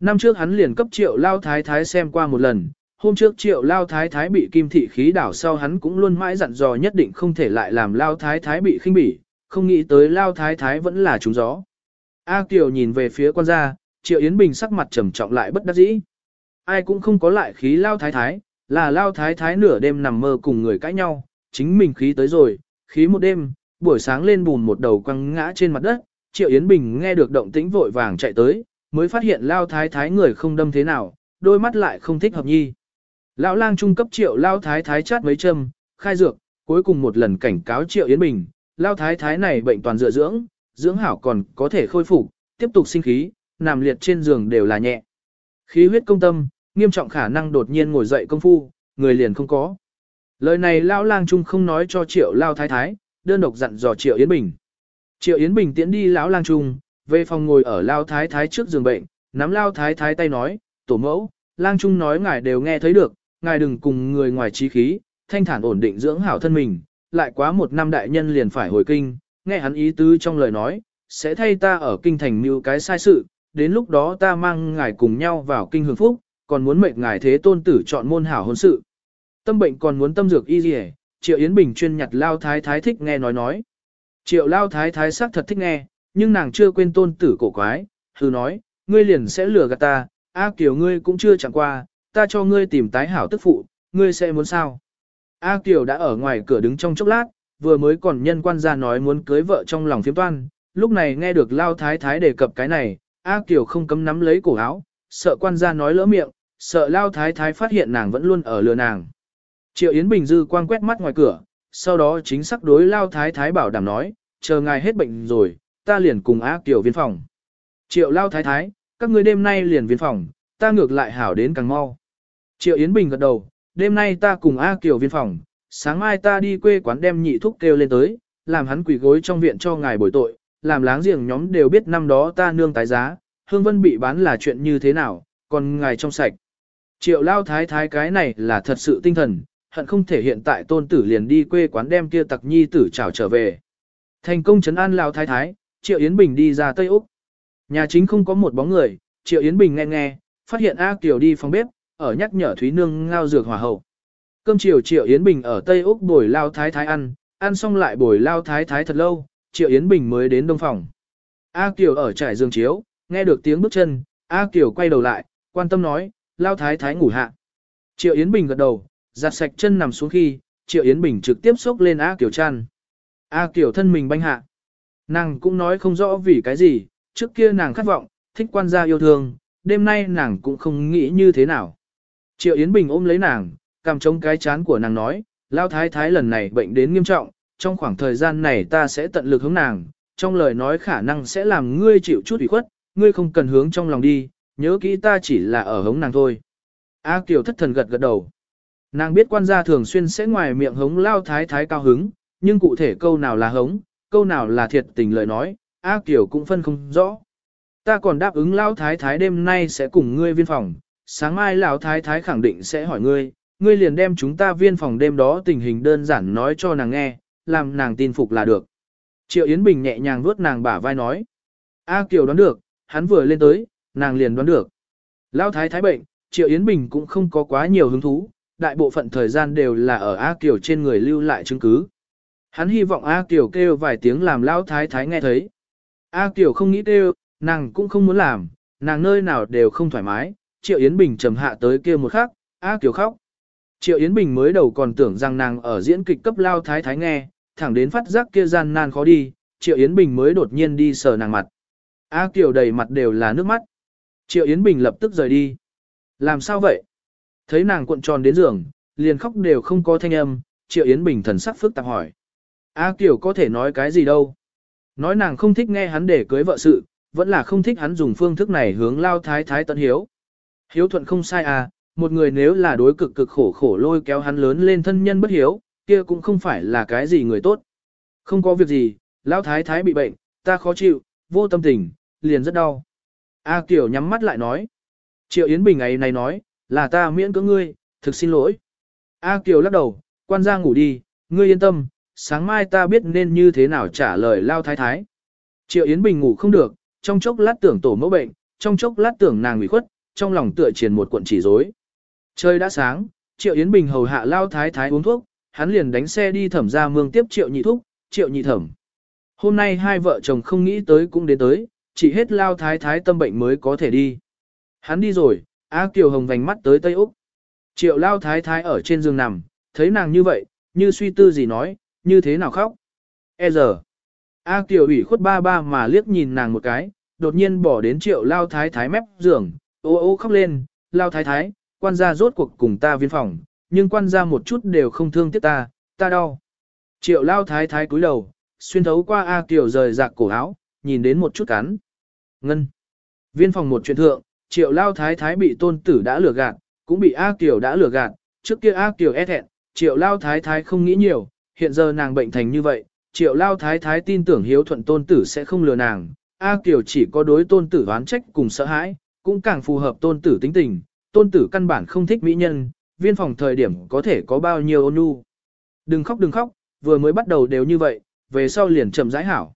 Năm trước hắn liền cấp triệu lao thái thái xem qua một lần, hôm trước triệu lao thái thái bị kim thị khí đảo sau hắn cũng luôn mãi dặn dò nhất định không thể lại làm lao thái thái bị khinh bỉ, không nghĩ tới lao thái thái vẫn là chúng gió. A Kiều nhìn về phía quan gia, triệu Yến Bình sắc mặt trầm trọng lại bất đắc dĩ. Ai cũng không có lại khí lao thái thái, là lao thái thái nửa đêm nằm mơ cùng người cãi nhau, chính mình khí tới rồi, khí một đêm, buổi sáng lên bùn một đầu quăng ngã trên mặt đất, Triệu Yến Bình nghe được động tĩnh vội vàng chạy tới, mới phát hiện lao thái thái người không đâm thế nào, đôi mắt lại không thích hợp nhi. Lão lang trung cấp Triệu lao thái thái chát mấy châm, khai dược, cuối cùng một lần cảnh cáo Triệu Yến Bình, lao thái thái này bệnh toàn dựa dưỡng, dưỡng hảo còn có thể khôi phục, tiếp tục sinh khí, nằm liệt trên giường đều là nhẹ. Khí huyết công tâm, nghiêm trọng khả năng đột nhiên ngồi dậy công phu, người liền không có. Lời này lão lang trung không nói cho Triệu lao thái thái, đơn độc dặn dò Triệu Yến Bình. Triệu Yến Bình tiễn đi lão lang trung, về phòng ngồi ở lao thái thái trước giường bệnh, nắm lao thái thái tay nói, tổ mẫu, lang trung nói ngài đều nghe thấy được, ngài đừng cùng người ngoài trí khí, thanh thản ổn định dưỡng hảo thân mình, lại quá một năm đại nhân liền phải hồi kinh, nghe hắn ý tứ trong lời nói, sẽ thay ta ở kinh thành mưu cái sai sự, đến lúc đó ta mang ngài cùng nhau vào kinh hưởng phúc, còn muốn mệnh ngài thế tôn tử chọn môn hảo hôn sự. Tâm bệnh còn muốn tâm dược y gì Triệu Yến Bình chuyên nhặt lao thái thái thích nghe nói nói. Triệu lao thái thái sắc thật thích nghe, nhưng nàng chưa quên tôn tử cổ quái, hư nói, ngươi liền sẽ lừa gạt ta, A Kiều ngươi cũng chưa chẳng qua, ta cho ngươi tìm tái hảo tức phụ, ngươi sẽ muốn sao? A Kiều đã ở ngoài cửa đứng trong chốc lát, vừa mới còn nhân quan gia nói muốn cưới vợ trong lòng phiếm toan, lúc này nghe được lao thái thái đề cập cái này, A Kiều không cấm nắm lấy cổ áo, sợ quan gia nói lỡ miệng, sợ lao thái thái phát hiện nàng vẫn luôn ở lừa nàng. Triệu Yến Bình dư quang quét mắt ngoài cửa, sau đó chính xác đối lao thái thái bảo đảm nói, chờ ngài hết bệnh rồi, ta liền cùng A tiểu viên phòng. Triệu lao thái thái, các ngươi đêm nay liền viên phòng, ta ngược lại hảo đến càng mau. Triệu Yến Bình gật đầu, đêm nay ta cùng A Kiều viên phòng, sáng mai ta đi quê quán đem nhị thúc kêu lên tới, làm hắn quỷ gối trong viện cho ngài bồi tội, làm láng giềng nhóm đều biết năm đó ta nương tái giá, Hương Vân bị bán là chuyện như thế nào, còn ngài trong sạch. Triệu lao thái thái cái này là thật sự tinh thần, hận không thể hiện tại tôn tử liền đi quê quán đem kia tặc nhi tử trảo trở về. Thành công chấn an lao thái thái, Triệu Yến Bình đi ra Tây Úc. Nhà chính không có một bóng người, Triệu Yến Bình nghe nghe, phát hiện A Kiều đi phòng bếp, ở nhắc nhở Thúy Nương ngao dược hòa hậu. Cơm chiều Triệu Yến Bình ở Tây Úc bồi lao thái thái ăn, ăn xong lại bồi lao thái thái thật lâu, Triệu Yến Bình mới đến đông phòng. A Kiều ở trải giường chiếu, nghe được tiếng bước chân, A Kiều quay đầu lại, quan tâm nói, lao thái thái ngủ hạ. Triệu Yến Bình gật đầu, giặt sạch chân nằm xuống khi, Triệu Yến Bình trực tiếp xốc lên A Kiều chăn. A Kiều thân mình banh hạ. Nàng cũng nói không rõ vì cái gì, trước kia nàng khát vọng, thích quan gia yêu thương, đêm nay nàng cũng không nghĩ như thế nào. Triệu Yến Bình ôm lấy nàng, cầm trống cái chán của nàng nói, lao thái thái lần này bệnh đến nghiêm trọng, trong khoảng thời gian này ta sẽ tận lực hướng nàng, trong lời nói khả năng sẽ làm ngươi chịu chút ủy khuất, ngươi không cần hướng trong lòng đi, nhớ kỹ ta chỉ là ở hống nàng thôi. A Kiều thất thần gật gật đầu. Nàng biết quan gia thường xuyên sẽ ngoài miệng hống lao thái thái cao hứng, nhưng cụ thể câu nào là hống, câu nào là thiệt tình lời nói, A Kiều cũng phân không rõ. Ta còn đáp ứng lao thái thái đêm nay sẽ cùng ngươi viên phòng, sáng mai lão thái thái khẳng định sẽ hỏi ngươi, ngươi liền đem chúng ta viên phòng đêm đó tình hình đơn giản nói cho nàng nghe, làm nàng tin phục là được. Triệu Yến Bình nhẹ nhàng vuốt nàng bả vai nói. A Kiều đoán được, hắn vừa lên tới, nàng liền đoán được. lão thái thái bệnh, Triệu Yến Bình cũng không có quá nhiều hứng thú, đại bộ phận thời gian đều là ở A Kiều trên người lưu lại chứng cứ. Hắn hy vọng A Kiều kêu vài tiếng làm lão thái thái nghe thấy. A Kiều không nghĩ kêu, nàng cũng không muốn làm, nàng nơi nào đều không thoải mái, Triệu Yến Bình trầm hạ tới kia một khắc, A Kiều khóc. Triệu Yến Bình mới đầu còn tưởng rằng nàng ở diễn kịch cấp Lao thái thái nghe, thẳng đến phát giác kia gian nan khó đi, Triệu Yến Bình mới đột nhiên đi sờ nàng mặt. A Kiều đầy mặt đều là nước mắt. Triệu Yến Bình lập tức rời đi. Làm sao vậy? Thấy nàng cuộn tròn đến giường, liền khóc đều không có thanh âm, Triệu Yến Bình thần sắc phức tạp hỏi. A Kiều có thể nói cái gì đâu. Nói nàng không thích nghe hắn để cưới vợ sự, vẫn là không thích hắn dùng phương thức này hướng lao thái thái tận hiếu. Hiếu thuận không sai à, một người nếu là đối cực cực khổ khổ lôi kéo hắn lớn lên thân nhân bất hiếu, kia cũng không phải là cái gì người tốt. Không có việc gì, lao thái thái bị bệnh, ta khó chịu, vô tâm tình, liền rất đau. A Kiều nhắm mắt lại nói. Triệu Yến Bình ấy này nói, là ta miễn cưỡng ngươi, thực xin lỗi. A Kiều lắc đầu, quan gia ngủ đi, ngươi yên tâm, sáng mai ta biết nên như thế nào trả lời lao thái thái. Triệu Yến Bình ngủ không được, trong chốc lát tưởng tổ mẫu bệnh, trong chốc lát tưởng nàng bị khuất, trong lòng tựa triển một cuộn chỉ rối. Trời đã sáng, Triệu Yến Bình hầu hạ lao thái thái uống thuốc, hắn liền đánh xe đi thẩm ra mương tiếp Triệu nhị thúc, Triệu nhị thẩm. Hôm nay hai vợ chồng không nghĩ tới cũng đến tới, chỉ hết lao thái thái tâm bệnh mới có thể đi. Hắn đi rồi, A Kiều Hồng vành mắt tới Tây Úc. Triệu lao thái thái ở trên giường nằm, thấy nàng như vậy, như suy tư gì nói, như thế nào khóc. E giờ, A Kiều ủy khuất ba ba mà liếc nhìn nàng một cái, đột nhiên bỏ đến triệu lao thái thái mép giường, ô ô khóc lên, lao thái thái, quan gia rốt cuộc cùng ta viên phòng, nhưng quan gia một chút đều không thương tiếc ta, ta đau. Triệu lao thái thái cúi đầu, xuyên thấu qua A Kiều rời rạc cổ áo, nhìn đến một chút cắn. Ngân. Viên phòng một chuyện thượng, triệu lao thái thái bị tôn tử đã lừa gạt, cũng bị A Kiều đã lừa gạt, trước kia A Kiều e thẹn, triệu lao thái thái không nghĩ nhiều, hiện giờ nàng bệnh thành như vậy, triệu lao thái thái tin tưởng hiếu thuận tôn tử sẽ không lừa nàng, A Kiều chỉ có đối tôn tử oán trách cùng sợ hãi, cũng càng phù hợp tôn tử tính tình, tôn tử căn bản không thích mỹ nhân, viên phòng thời điểm có thể có bao nhiêu ôn nhu. Đừng khóc đừng khóc, vừa mới bắt đầu đều như vậy, về sau liền chậm rãi hảo.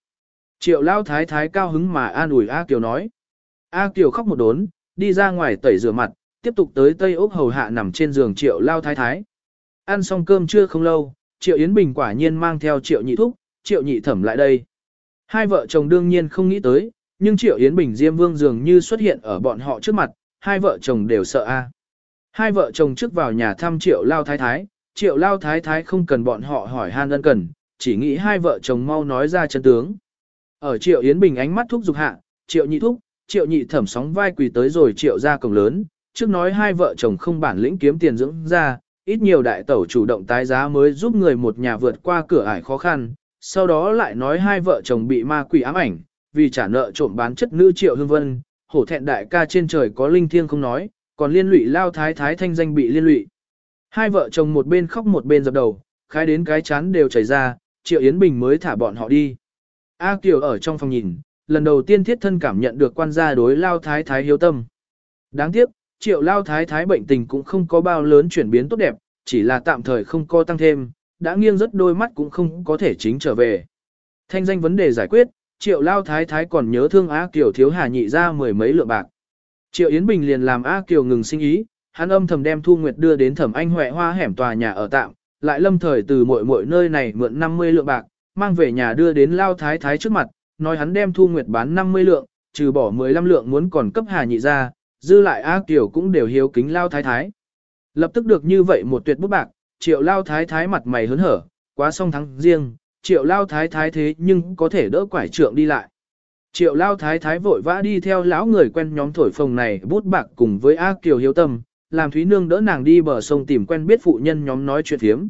Triệu lao thái thái cao hứng mà an ủi A Kiều nói. A Kiều khóc một đốn, đi ra ngoài tẩy rửa mặt, tiếp tục tới Tây Úc hầu hạ nằm trên giường triệu lao thái thái. Ăn xong cơm trưa không lâu, triệu Yến Bình quả nhiên mang theo triệu nhị thúc, triệu nhị thẩm lại đây. Hai vợ chồng đương nhiên không nghĩ tới, nhưng triệu Yến Bình Diêm Vương dường như xuất hiện ở bọn họ trước mặt, hai vợ chồng đều sợ a. Hai vợ chồng trước vào nhà thăm triệu lao thái thái, triệu lao thái thái không cần bọn họ hỏi han ân cần, chỉ nghĩ hai vợ chồng mau nói ra chân tướng. Ở triệu Yến Bình ánh mắt thúc giục hạ, triệu nhị thúc, triệu nhị thẩm sóng vai quỳ tới rồi triệu ra cổng lớn, trước nói hai vợ chồng không bản lĩnh kiếm tiền dưỡng ra, ít nhiều đại tẩu chủ động tái giá mới giúp người một nhà vượt qua cửa ải khó khăn, sau đó lại nói hai vợ chồng bị ma quỷ ám ảnh, vì trả nợ trộm bán chất nữ triệu hương vân, hổ thẹn đại ca trên trời có linh thiêng không nói, còn liên lụy lao thái thái thanh danh bị liên lụy. Hai vợ chồng một bên khóc một bên dập đầu, khai đến cái chán đều chảy ra, triệu Yến Bình mới thả bọn họ đi. A Kiều ở trong phòng nhìn, lần đầu tiên thiết thân cảm nhận được quan gia đối lao thái thái hiếu tâm. Đáng tiếc, triệu lao thái thái bệnh tình cũng không có bao lớn chuyển biến tốt đẹp, chỉ là tạm thời không co tăng thêm, đã nghiêng rất đôi mắt cũng không có thể chính trở về. Thanh danh vấn đề giải quyết, triệu lao thái thái còn nhớ thương A Kiều thiếu hà nhị ra mười mấy lượng bạc. Triệu Yến Bình liền làm A Kiều ngừng sinh ý, hắn âm thầm đem Thu Nguyệt đưa đến thẩm anh huệ hoa hẻm tòa nhà ở tạm, lại lâm thời từ mọi mọi nơi này mượn 50 lượng bạc, mang về nhà đưa đến lao thái thái trước mặt, nói hắn đem Thu Nguyệt bán 50 lượng, trừ bỏ 15 lượng muốn còn cấp hà nhị ra, dư lại A Kiều cũng đều hiếu kính lao thái thái. Lập tức được như vậy một tuyệt bút bạc, triệu lao thái thái mặt mày hớn hở, quá xong thắng riêng, triệu lao thái thái thế nhưng có thể đỡ quải trượng đi lại. Triệu lao thái thái vội vã đi theo lão người quen nhóm thổi phồng này bút bạc cùng với A Kiều hiếu tâm, làm Thúy Nương đỡ nàng đi bờ sông tìm quen biết phụ nhân nhóm nói chuyện thiếm.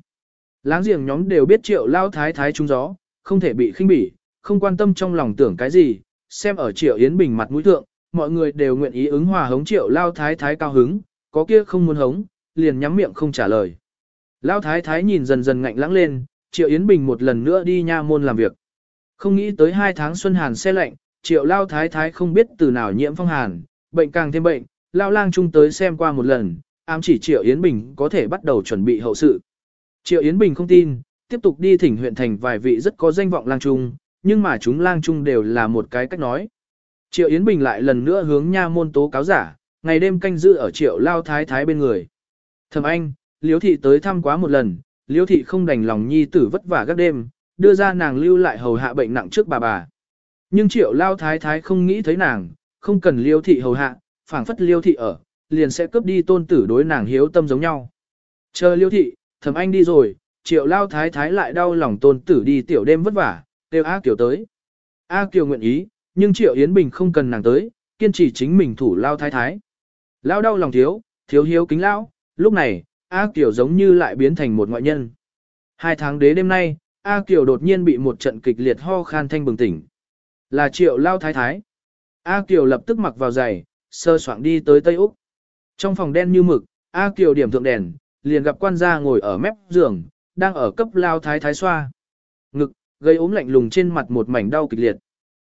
Láng giềng nhóm đều biết triệu lao thái thái trúng gió, không thể bị khinh bỉ, không quan tâm trong lòng tưởng cái gì, xem ở triệu Yến Bình mặt mũi thượng, mọi người đều nguyện ý ứng hòa hống triệu lao thái thái cao hứng, có kia không muốn hống, liền nhắm miệng không trả lời. Lao thái thái nhìn dần dần ngạnh lãng lên, triệu Yến Bình một lần nữa đi nha môn làm việc. Không nghĩ tới hai tháng xuân hàn xe lạnh, triệu lao thái thái không biết từ nào nhiễm phong hàn, bệnh càng thêm bệnh, lao lang chung tới xem qua một lần, ám chỉ triệu Yến Bình có thể bắt đầu chuẩn bị hậu sự. Triệu Yến Bình không tin, tiếp tục đi thỉnh huyện thành vài vị rất có danh vọng lang trung, nhưng mà chúng lang trung đều là một cái cách nói. Triệu Yến Bình lại lần nữa hướng nha môn tố cáo giả, ngày đêm canh giữ ở triệu lao thái thái bên người. Thầm anh, Liễu thị tới thăm quá một lần, Liễu thị không đành lòng nhi tử vất vả các đêm, đưa ra nàng lưu lại hầu hạ bệnh nặng trước bà bà. Nhưng triệu lao thái thái không nghĩ thấy nàng, không cần Liễu thị hầu hạ, phảng phất Liễu thị ở, liền sẽ cướp đi tôn tử đối nàng hiếu tâm giống nhau. Chờ Liễu thị, thầm anh đi rồi, triệu lao thái thái lại đau lòng tôn tử đi tiểu đêm vất vả, kêu A Kiều tới. A Kiều nguyện ý, nhưng triệu Yến Bình không cần nàng tới, kiên trì chính mình thủ lao thái thái. Lao đau lòng thiếu, thiếu hiếu kính lao, lúc này, A Kiều giống như lại biến thành một ngoại nhân. Hai tháng đế đêm nay, A Kiều đột nhiên bị một trận kịch liệt ho khan thanh bừng tỉnh. Là triệu lao thái thái. A Kiều lập tức mặc vào giày, sơ soạn đi tới Tây Úc. Trong phòng đen như mực, A Kiều điểm thượng đèn, liền gặp quan gia ngồi ở mép giường, đang ở cấp lao thái thái xoa. Ngực, gây ốm lạnh lùng trên mặt một mảnh đau kịch liệt.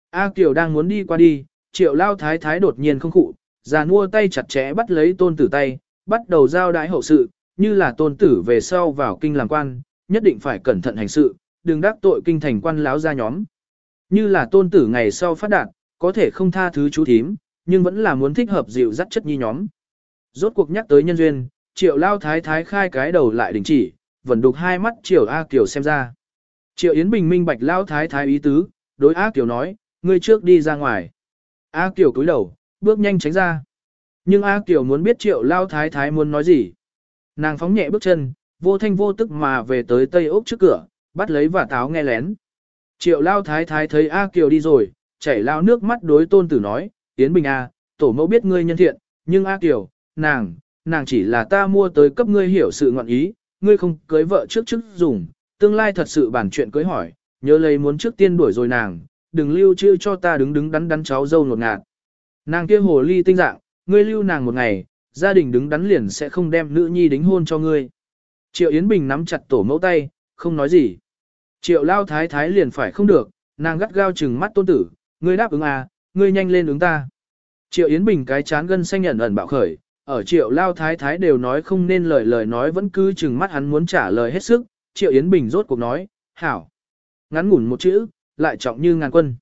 A Kiều đang muốn đi qua đi, triệu lao thái thái đột nhiên không khụ, già mua tay chặt chẽ bắt lấy tôn tử tay, bắt đầu giao đái hậu sự, như là tôn tử về sau vào kinh làm quan, nhất định phải cẩn thận hành sự, đừng đắc tội kinh thành quan láo ra nhóm. Như là tôn tử ngày sau phát đạt, có thể không tha thứ chú thím, nhưng vẫn là muốn thích hợp dịu dắt chất nhi nhóm. Rốt cuộc nhắc tới nhân duyên, triệu lao thái thái khai cái đầu lại đình chỉ, vẫn đục hai mắt triệu A Kiều xem ra. Triệu Yến Bình minh bạch lao thái thái ý tứ, đối A Kiều nói, ngươi trước đi ra ngoài. A Kiều cúi đầu, bước nhanh tránh ra. Nhưng A Kiều muốn biết triệu lao thái thái muốn nói gì. Nàng phóng nhẹ bước chân, vô thanh vô tức mà về tới Tây Ốc trước cửa, bắt lấy và táo nghe lén. Triệu lao thái thái thấy A Kiều đi rồi, chảy lao nước mắt đối tôn tử nói, Yến Bình A, tổ mẫu biết ngươi nhân thiện, nhưng A Kiều, nàng, nàng chỉ là ta mua tới cấp ngươi hiểu sự ngọn ý, ngươi không cưới vợ trước trước dùng, tương lai thật sự bản chuyện cưới hỏi, nhớ lấy muốn trước tiên đuổi rồi nàng, đừng lưu trữ cho ta đứng đứng đắn đắn cháu dâu ngột ngạt. Nàng kia hồ ly tinh dạng, ngươi lưu nàng một ngày, gia đình đứng đắn liền sẽ không đem nữ nhi đính hôn cho ngươi. Triệu Yến Bình nắm chặt tổ mẫu tay, không nói gì. Triệu lao thái thái liền phải không được, nàng gắt gao chừng mắt tôn tử, ngươi đáp ứng à, ngươi nhanh lên ứng ta. Triệu Yến Bình cái chán gân xanh nhận ẩn bạo khởi, ở triệu lao thái thái đều nói không nên lời lời nói vẫn cứ chừng mắt hắn muốn trả lời hết sức, triệu Yến Bình rốt cuộc nói, hảo. Ngắn ngủn một chữ, lại trọng như ngàn quân.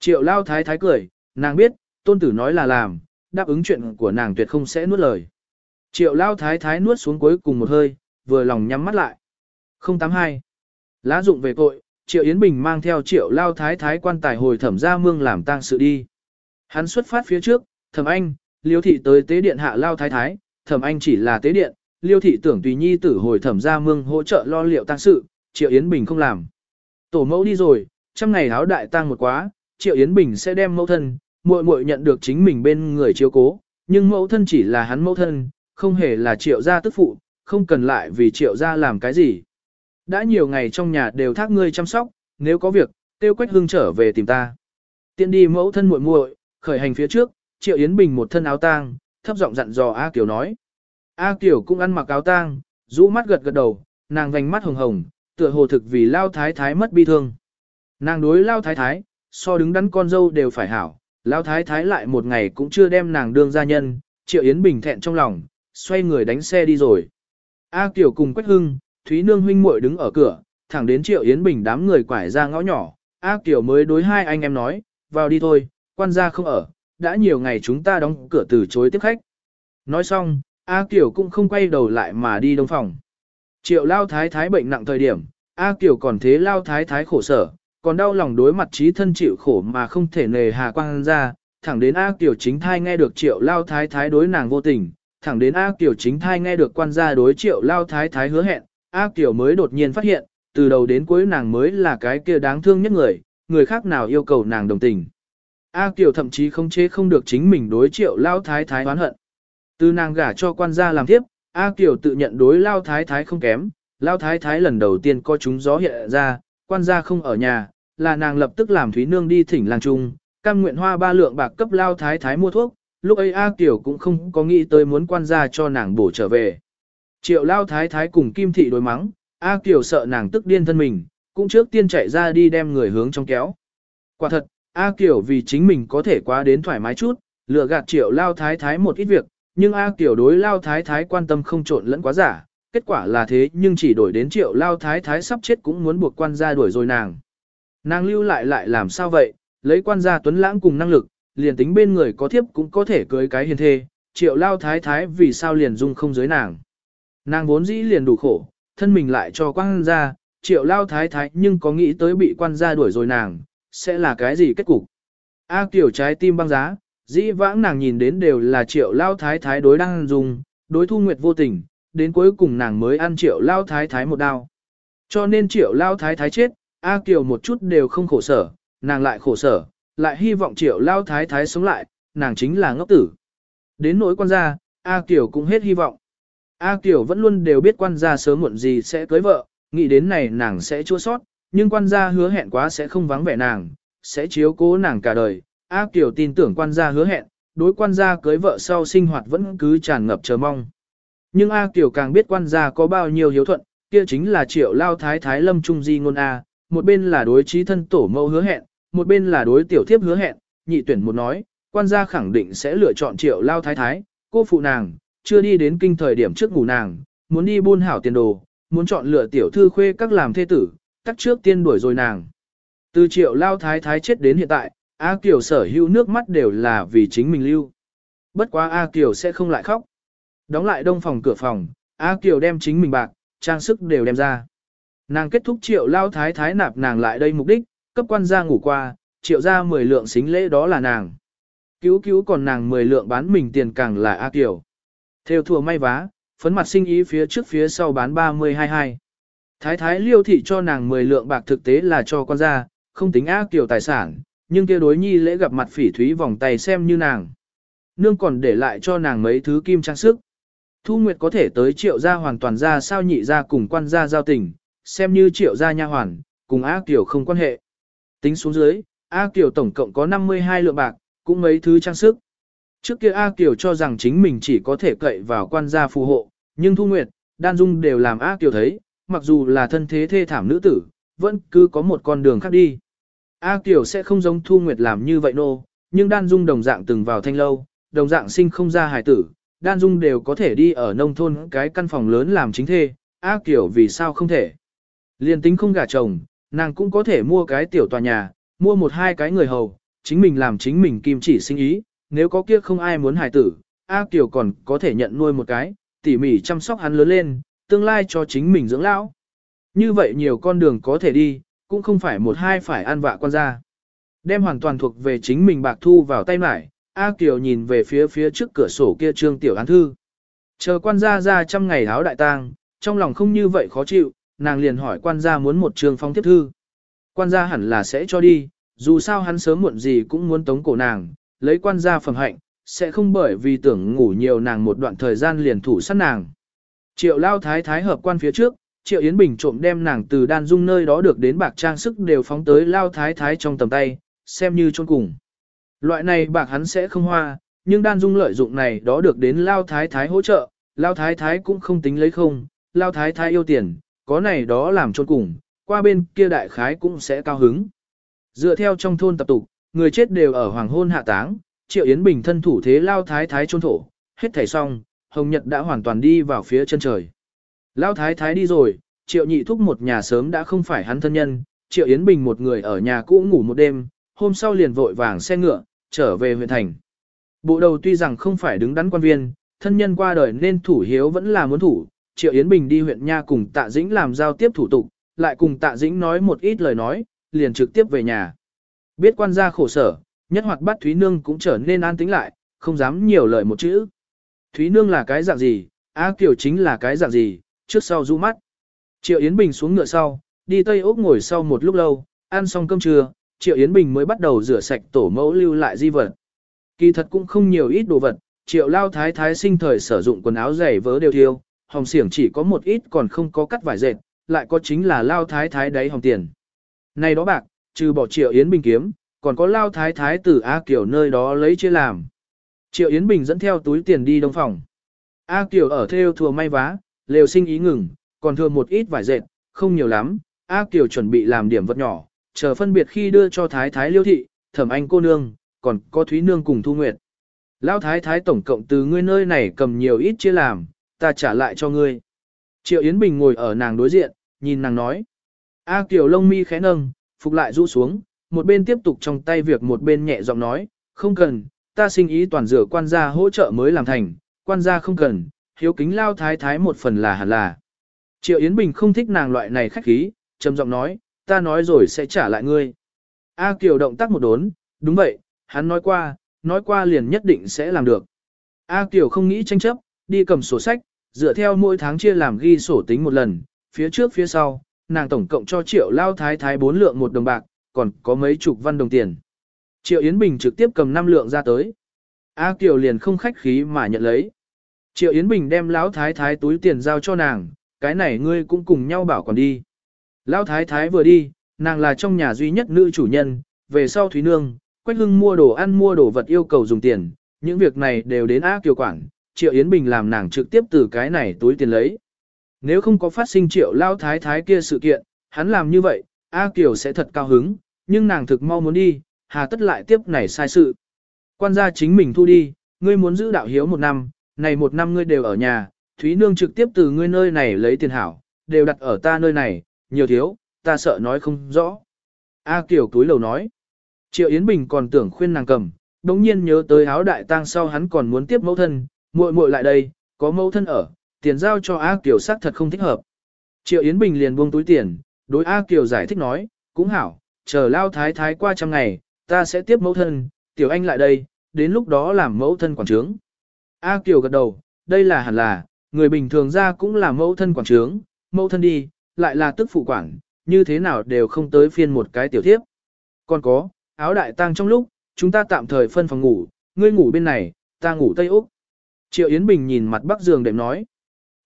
Triệu lao thái thái cười, nàng biết, tôn tử nói là làm, đáp ứng chuyện của nàng tuyệt không sẽ nuốt lời. Triệu lao thái thái nuốt xuống cuối cùng một hơi, vừa lòng nhắm mắt lại. 082. Lá dụng về cội, Triệu Yến Bình mang theo Triệu lao thái thái quan tài hồi thẩm ra mương làm tang sự đi. Hắn xuất phát phía trước, thẩm anh, liêu thị tới tế điện hạ lao thái thái, thẩm anh chỉ là tế điện, liêu thị tưởng tùy nhi tử hồi thẩm ra mương hỗ trợ lo liệu tang sự, Triệu Yến Bình không làm. Tổ mẫu đi rồi, trăm ngày áo đại tang một quá, Triệu Yến Bình sẽ đem mẫu thân, muội muội nhận được chính mình bên người chiếu cố, nhưng mẫu thân chỉ là hắn mẫu thân, không hề là Triệu gia tức phụ, không cần lại vì Triệu gia làm cái gì. Đã nhiều ngày trong nhà đều thác ngươi chăm sóc, nếu có việc, tiêu quách hương trở về tìm ta. Tiện đi mẫu thân muội muội, khởi hành phía trước, Triệu Yến Bình một thân áo tang, thấp giọng dặn dò A Kiều nói. A Kiều cũng ăn mặc áo tang, rũ mắt gật gật đầu, nàng vành mắt hồng hồng, tựa hồ thực vì lao thái thái mất bi thương. Nàng đối lao thái thái, so đứng đắn con dâu đều phải hảo, lao thái thái lại một ngày cũng chưa đem nàng đương gia nhân, Triệu Yến Bình thẹn trong lòng, xoay người đánh xe đi rồi. A Kiều cùng Quách Hưng, Thúy Nương huynh muội đứng ở cửa, thẳng đến Triệu Yến Bình đám người quải ra ngõ nhỏ, A Kiều mới đối hai anh em nói, vào đi thôi, quan gia không ở, đã nhiều ngày chúng ta đóng cửa từ chối tiếp khách. Nói xong, A Kiều cũng không quay đầu lại mà đi đông phòng. Triệu Lao Thái Thái bệnh nặng thời điểm, A Kiều còn thế Lao Thái Thái khổ sở, còn đau lòng đối mặt trí thân chịu khổ mà không thể nề hà quan ra, thẳng đến A Kiều chính thai nghe được Triệu Lao Thái Thái đối nàng vô tình, thẳng đến A Kiều chính thai nghe được quan gia đối Triệu Lao Thái Thái hứa hẹn, A Kiều mới đột nhiên phát hiện, từ đầu đến cuối nàng mới là cái kia đáng thương nhất người, người khác nào yêu cầu nàng đồng tình. A Kiều thậm chí không chế không được chính mình đối triệu lao thái thái oán hận. Từ nàng gả cho quan gia làm tiếp, A Kiều tự nhận đối lao thái thái không kém, lao thái thái lần đầu tiên có chúng gió hiện ra, quan gia không ở nhà, là nàng lập tức làm Thúy Nương đi thỉnh làng trung, cam nguyện hoa ba lượng bạc cấp lao thái thái mua thuốc, lúc ấy A Kiều cũng không có nghĩ tới muốn quan gia cho nàng bổ trở về. Triệu lao thái thái cùng Kim Thị đối mắng, A Kiều sợ nàng tức điên thân mình, cũng trước tiên chạy ra đi đem người hướng trong kéo. Quả thật, A Kiều vì chính mình có thể quá đến thoải mái chút, lựa gạt triệu lao thái thái một ít việc, nhưng A Kiều đối lao thái thái quan tâm không trộn lẫn quá giả, kết quả là thế nhưng chỉ đổi đến triệu lao thái thái sắp chết cũng muốn buộc quan gia đuổi rồi nàng. Nàng lưu lại lại làm sao vậy, lấy quan gia tuấn lãng cùng năng lực, liền tính bên người có thiếp cũng có thể cưới cái hiền thê, triệu lao thái thái vì sao liền dung không giới nàng. Nàng vốn dĩ liền đủ khổ, thân mình lại cho quan gia, triệu lao thái thái nhưng có nghĩ tới bị quan gia đuổi rồi nàng, sẽ là cái gì kết cục. A Kiều trái tim băng giá, dĩ vãng nàng nhìn đến đều là triệu lao thái thái đối đang dùng, đối thu nguyệt vô tình, đến cuối cùng nàng mới ăn triệu lao thái thái một đao. Cho nên triệu lao thái thái chết, A Kiều một chút đều không khổ sở, nàng lại khổ sở, lại hy vọng triệu lao thái thái sống lại, nàng chính là ngốc tử. Đến nỗi quan gia, A Kiều cũng hết hy vọng. A Kiều vẫn luôn đều biết quan gia sớm muộn gì sẽ cưới vợ, nghĩ đến này nàng sẽ chua sót, nhưng quan gia hứa hẹn quá sẽ không vắng vẻ nàng, sẽ chiếu cố nàng cả đời. A Kiều tin tưởng quan gia hứa hẹn, đối quan gia cưới vợ sau sinh hoạt vẫn cứ tràn ngập chờ mong. Nhưng A Kiều càng biết quan gia có bao nhiêu hiếu thuận, kia chính là triệu lao thái thái lâm trung di ngôn A, một bên là đối trí thân tổ mẫu hứa hẹn, một bên là đối tiểu thiếp hứa hẹn, nhị tuyển một nói, quan gia khẳng định sẽ lựa chọn triệu lao thái thái, cô phụ nàng, chưa đi đến kinh thời điểm trước ngủ nàng, muốn đi buôn hảo tiền đồ, muốn chọn lựa tiểu thư khuê các làm thê tử, tắt trước tiên đuổi rồi nàng. Từ triệu lao thái thái chết đến hiện tại, A Kiều sở hữu nước mắt đều là vì chính mình lưu. Bất quá A Kiều sẽ không lại khóc. Đóng lại đông phòng cửa phòng, A Kiều đem chính mình bạc, trang sức đều đem ra. Nàng kết thúc triệu lao thái thái nạp nàng lại đây mục đích, cấp quan gia ngủ qua, triệu ra 10 lượng xính lễ đó là nàng. Cứu cứu còn nàng 10 lượng bán mình tiền càng là A Kiều. Theo thùa may vá, phấn mặt sinh ý phía trước phía sau bán 30-22. Thái thái liêu thị cho nàng 10 lượng bạc thực tế là cho con ra, không tính ác kiểu tài sản, nhưng kia đối nhi lễ gặp mặt phỉ thúy vòng tay xem như nàng. Nương còn để lại cho nàng mấy thứ kim trang sức. Thu Nguyệt có thể tới triệu gia hoàn toàn ra sao nhị gia cùng quan gia giao tình, xem như triệu gia nha hoàn, cùng ác kiểu không quan hệ. Tính xuống dưới, A Kiều tổng cộng có 52 lượng bạc, cũng mấy thứ trang sức. Trước kia A Kiều cho rằng chính mình chỉ có thể cậy vào quan gia phù hộ, nhưng Thu Nguyệt, Đan Dung đều làm A Kiều thấy, mặc dù là thân thế thê thảm nữ tử, vẫn cứ có một con đường khác đi. A Kiều sẽ không giống Thu Nguyệt làm như vậy nô, nhưng Đan Dung đồng dạng từng vào thanh lâu, đồng dạng sinh không ra hài tử, Đan Dung đều có thể đi ở nông thôn cái căn phòng lớn làm chính thê, A Kiều vì sao không thể. Liên tính không gả chồng, nàng cũng có thể mua cái tiểu tòa nhà, mua một hai cái người hầu, chính mình làm chính mình kim chỉ sinh ý, nếu có kia không ai muốn hài tử, A Kiều còn có thể nhận nuôi một cái, tỉ mỉ chăm sóc hắn lớn lên, tương lai cho chính mình dưỡng lão. Như vậy nhiều con đường có thể đi, cũng không phải một hai phải ăn vạ quan gia. Đem hoàn toàn thuộc về chính mình bạc thu vào tay mải, A Kiều nhìn về phía phía trước cửa sổ kia trương tiểu án thư. Chờ quan gia ra trăm ngày áo đại tang, trong lòng không như vậy khó chịu, nàng liền hỏi quan gia muốn một trường phong tiếp thư. Quan gia hẳn là sẽ cho đi, dù sao hắn sớm muộn gì cũng muốn tống cổ nàng, lấy quan gia phẩm hạnh, sẽ không bởi vì tưởng ngủ nhiều nàng một đoạn thời gian liền thủ sát nàng. Triệu lao thái thái hợp quan phía trước, Triệu Yến Bình trộm đem nàng từ đan dung nơi đó được đến bạc trang sức đều phóng tới lao thái thái trong tầm tay, xem như chôn cùng. Loại này bạc hắn sẽ không hoa, nhưng đan dung lợi dụng này đó được đến lao thái thái hỗ trợ, lao thái thái cũng không tính lấy không, lao thái thái yêu tiền, có này đó làm chôn cùng, qua bên kia đại khái cũng sẽ cao hứng. Dựa theo trong thôn tập tục, người chết đều ở hoàng hôn hạ táng, Triệu Yến Bình thân thủ thế lao thái thái chôn thổ, hết thảy xong, Hồng Nhật đã hoàn toàn đi vào phía chân trời. Lão thái thái đi rồi, Triệu Nhị Thúc một nhà sớm đã không phải hắn thân nhân, Triệu Yến Bình một người ở nhà cũ ngủ một đêm, hôm sau liền vội vàng xe ngựa, trở về huyện thành. Bộ đầu tuy rằng không phải đứng đắn quan viên, thân nhân qua đời nên thủ hiếu vẫn là muốn thủ, Triệu Yến Bình đi huyện nha cùng Tạ Dĩnh làm giao tiếp thủ tục, lại cùng Tạ Dĩnh nói một ít lời nói, liền trực tiếp về nhà. Biết quan gia khổ sở, nhất hoạt bắt Thúy Nương cũng trở nên an tĩnh lại, không dám nhiều lời một chữ. Thúy Nương là cái dạng gì, Á Kiều chính là cái dạng gì, trước sau du mắt. Triệu Yến Bình xuống ngựa sau, đi Tây Úc ngồi sau một lúc lâu, ăn xong cơm trưa, Triệu Yến Bình mới bắt đầu rửa sạch tổ mẫu lưu lại di vật. Kỳ thật cũng không nhiều ít đồ vật, Triệu Lao Thái Thái sinh thời sử dụng quần áo giày vớ đều thiêu, hồng xiển chỉ có một ít còn không có cắt vải dệt, lại có chính là Lao Thái Thái đấy hồng tiền. Này đó bạc, trừ bỏ Triệu Yến Bình kiếm, còn có Lao Thái Thái từ A Kiều nơi đó lấy chia làm. Triệu Yến Bình dẫn theo túi tiền đi đông phòng. A Kiều ở theo thừa may vá, lều sinh ý ngừng, còn thừa một ít vải dệt, không nhiều lắm. A Kiều chuẩn bị làm điểm vật nhỏ, chờ phân biệt khi đưa cho Thái Thái Liêu Thị, Thẩm Anh cô nương, còn có Thúy Nương cùng Thu Nguyệt. Lão Thái Thái tổng cộng từ ngươi nơi này cầm nhiều ít chia làm, ta trả lại cho ngươi. Triệu Yến Bình ngồi ở nàng đối diện, nhìn nàng nói. A Kiều lông mi khẽ nâng, phục lại rũ xuống, một bên tiếp tục trong tay việc một bên nhẹ giọng nói, không cần, ta sinh ý toàn dựa quan gia hỗ trợ mới làm thành, quan gia không cần, hiếu kính lao thái thái một phần là hẳn là. Triệu Yến Bình không thích nàng loại này khách khí, trầm giọng nói, ta nói rồi sẽ trả lại ngươi. A Kiều động tác một đốn, đúng vậy, hắn nói qua, nói qua liền nhất định sẽ làm được. A Kiều không nghĩ tranh chấp, đi cầm sổ sách, dựa theo mỗi tháng chia làm ghi sổ tính một lần, phía trước phía sau, nàng tổng cộng cho triệu lao thái thái bốn lượng một đồng bạc, còn có mấy chục văn đồng tiền. Triệu Yến Bình trực tiếp cầm 5 lượng ra tới. A Kiều liền không khách khí mà nhận lấy. Triệu Yến Bình đem lão thái thái túi tiền giao cho nàng, cái này ngươi cũng cùng nhau bảo còn đi. Lão thái thái vừa đi, nàng là trong nhà duy nhất nữ chủ nhân, về sau Thúy Nương, Quách Hưng mua đồ ăn mua đồ vật yêu cầu dùng tiền, những việc này đều đến A Kiều quản, Triệu Yến Bình làm nàng trực tiếp từ cái này túi tiền lấy. Nếu không có phát sinh Triệu Lao Thái Thái kia sự kiện, hắn làm như vậy, A Kiều sẽ thật cao hứng, nhưng nàng thực mau muốn đi, hà tất lại tiếp này sai sự. Quan gia chính mình thu đi, ngươi muốn giữ đạo hiếu một năm, này một năm ngươi đều ở nhà, Thúy Nương trực tiếp từ ngươi nơi này lấy tiền hảo, đều đặt ở ta nơi này, nhiều thiếu, ta sợ nói không rõ. A Kiều túi lầu nói. Triệu Yến Bình còn tưởng khuyên nàng cầm, đống nhiên nhớ tới áo đại tang sau hắn còn muốn tiếp mẫu thân, muội muội lại đây, có mẫu thân ở, tiền giao cho A Kiều xác thật không thích hợp. Triệu Yến Bình liền buông túi tiền, đối A Kiều giải thích nói, cũng hảo, chờ lao thái thái qua trăm ngày, ta sẽ tiếp mẫu thân, tiểu anh lại đây, đến lúc đó làm mẫu thân quản trướng. A Kiều gật đầu, đây là hẳn là, người bình thường ra cũng là mẫu thân quản trướng, mẫu thân đi, lại là tức phụ quản, như thế nào đều không tới phiên một cái tiểu thiếp. Còn có, áo đại tang trong lúc, chúng ta tạm thời phân phòng ngủ, ngươi ngủ bên này, ta ngủ tây úc. Triệu Yến Bình nhìn mặt bắc giường đệm nói.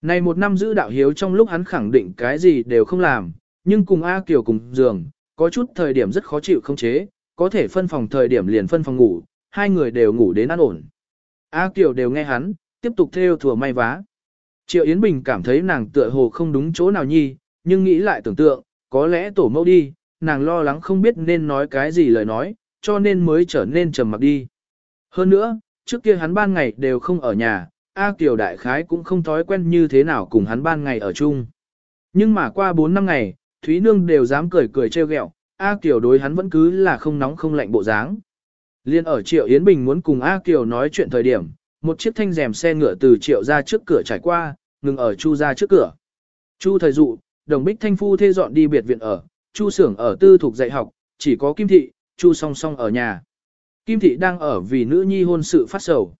Này một năm giữ đạo hiếu trong lúc hắn khẳng định cái gì đều không làm, nhưng cùng A Kiều cùng giường, có chút thời điểm rất khó chịu không chế, có thể phân phòng thời điểm liền phân phòng ngủ, hai người đều ngủ đến an ổn. A Kiều đều nghe hắn, tiếp tục theo thừa may vá. Triệu Yến Bình cảm thấy nàng tựa hồ không đúng chỗ nào nhi, nhưng nghĩ lại tưởng tượng, có lẽ tổ mẫu đi, nàng lo lắng không biết nên nói cái gì lời nói, cho nên mới trở nên trầm mặc đi. Hơn nữa, trước kia hắn ban ngày đều không ở nhà, A Kiều đại khái cũng không thói quen như thế nào cùng hắn ban ngày ở chung. Nhưng mà qua 4 năm ngày, Thúy Nương đều dám cười cười trêu ghẹo, A Kiều đối hắn vẫn cứ là không nóng không lạnh bộ dáng. Liên ở Triệu Yến Bình muốn cùng A Kiều nói chuyện thời điểm, một chiếc thanh rèm xe ngựa từ Triệu ra trước cửa trải qua, ngừng ở Chu ra trước cửa. Chu thời dụ, đồng bích thanh phu thê dọn đi biệt viện ở, Chu xưởng ở tư thuộc dạy học, chỉ có Kim Thị, Chu song song ở nhà. Kim Thị đang ở vì nữ nhi hôn sự phát sầu.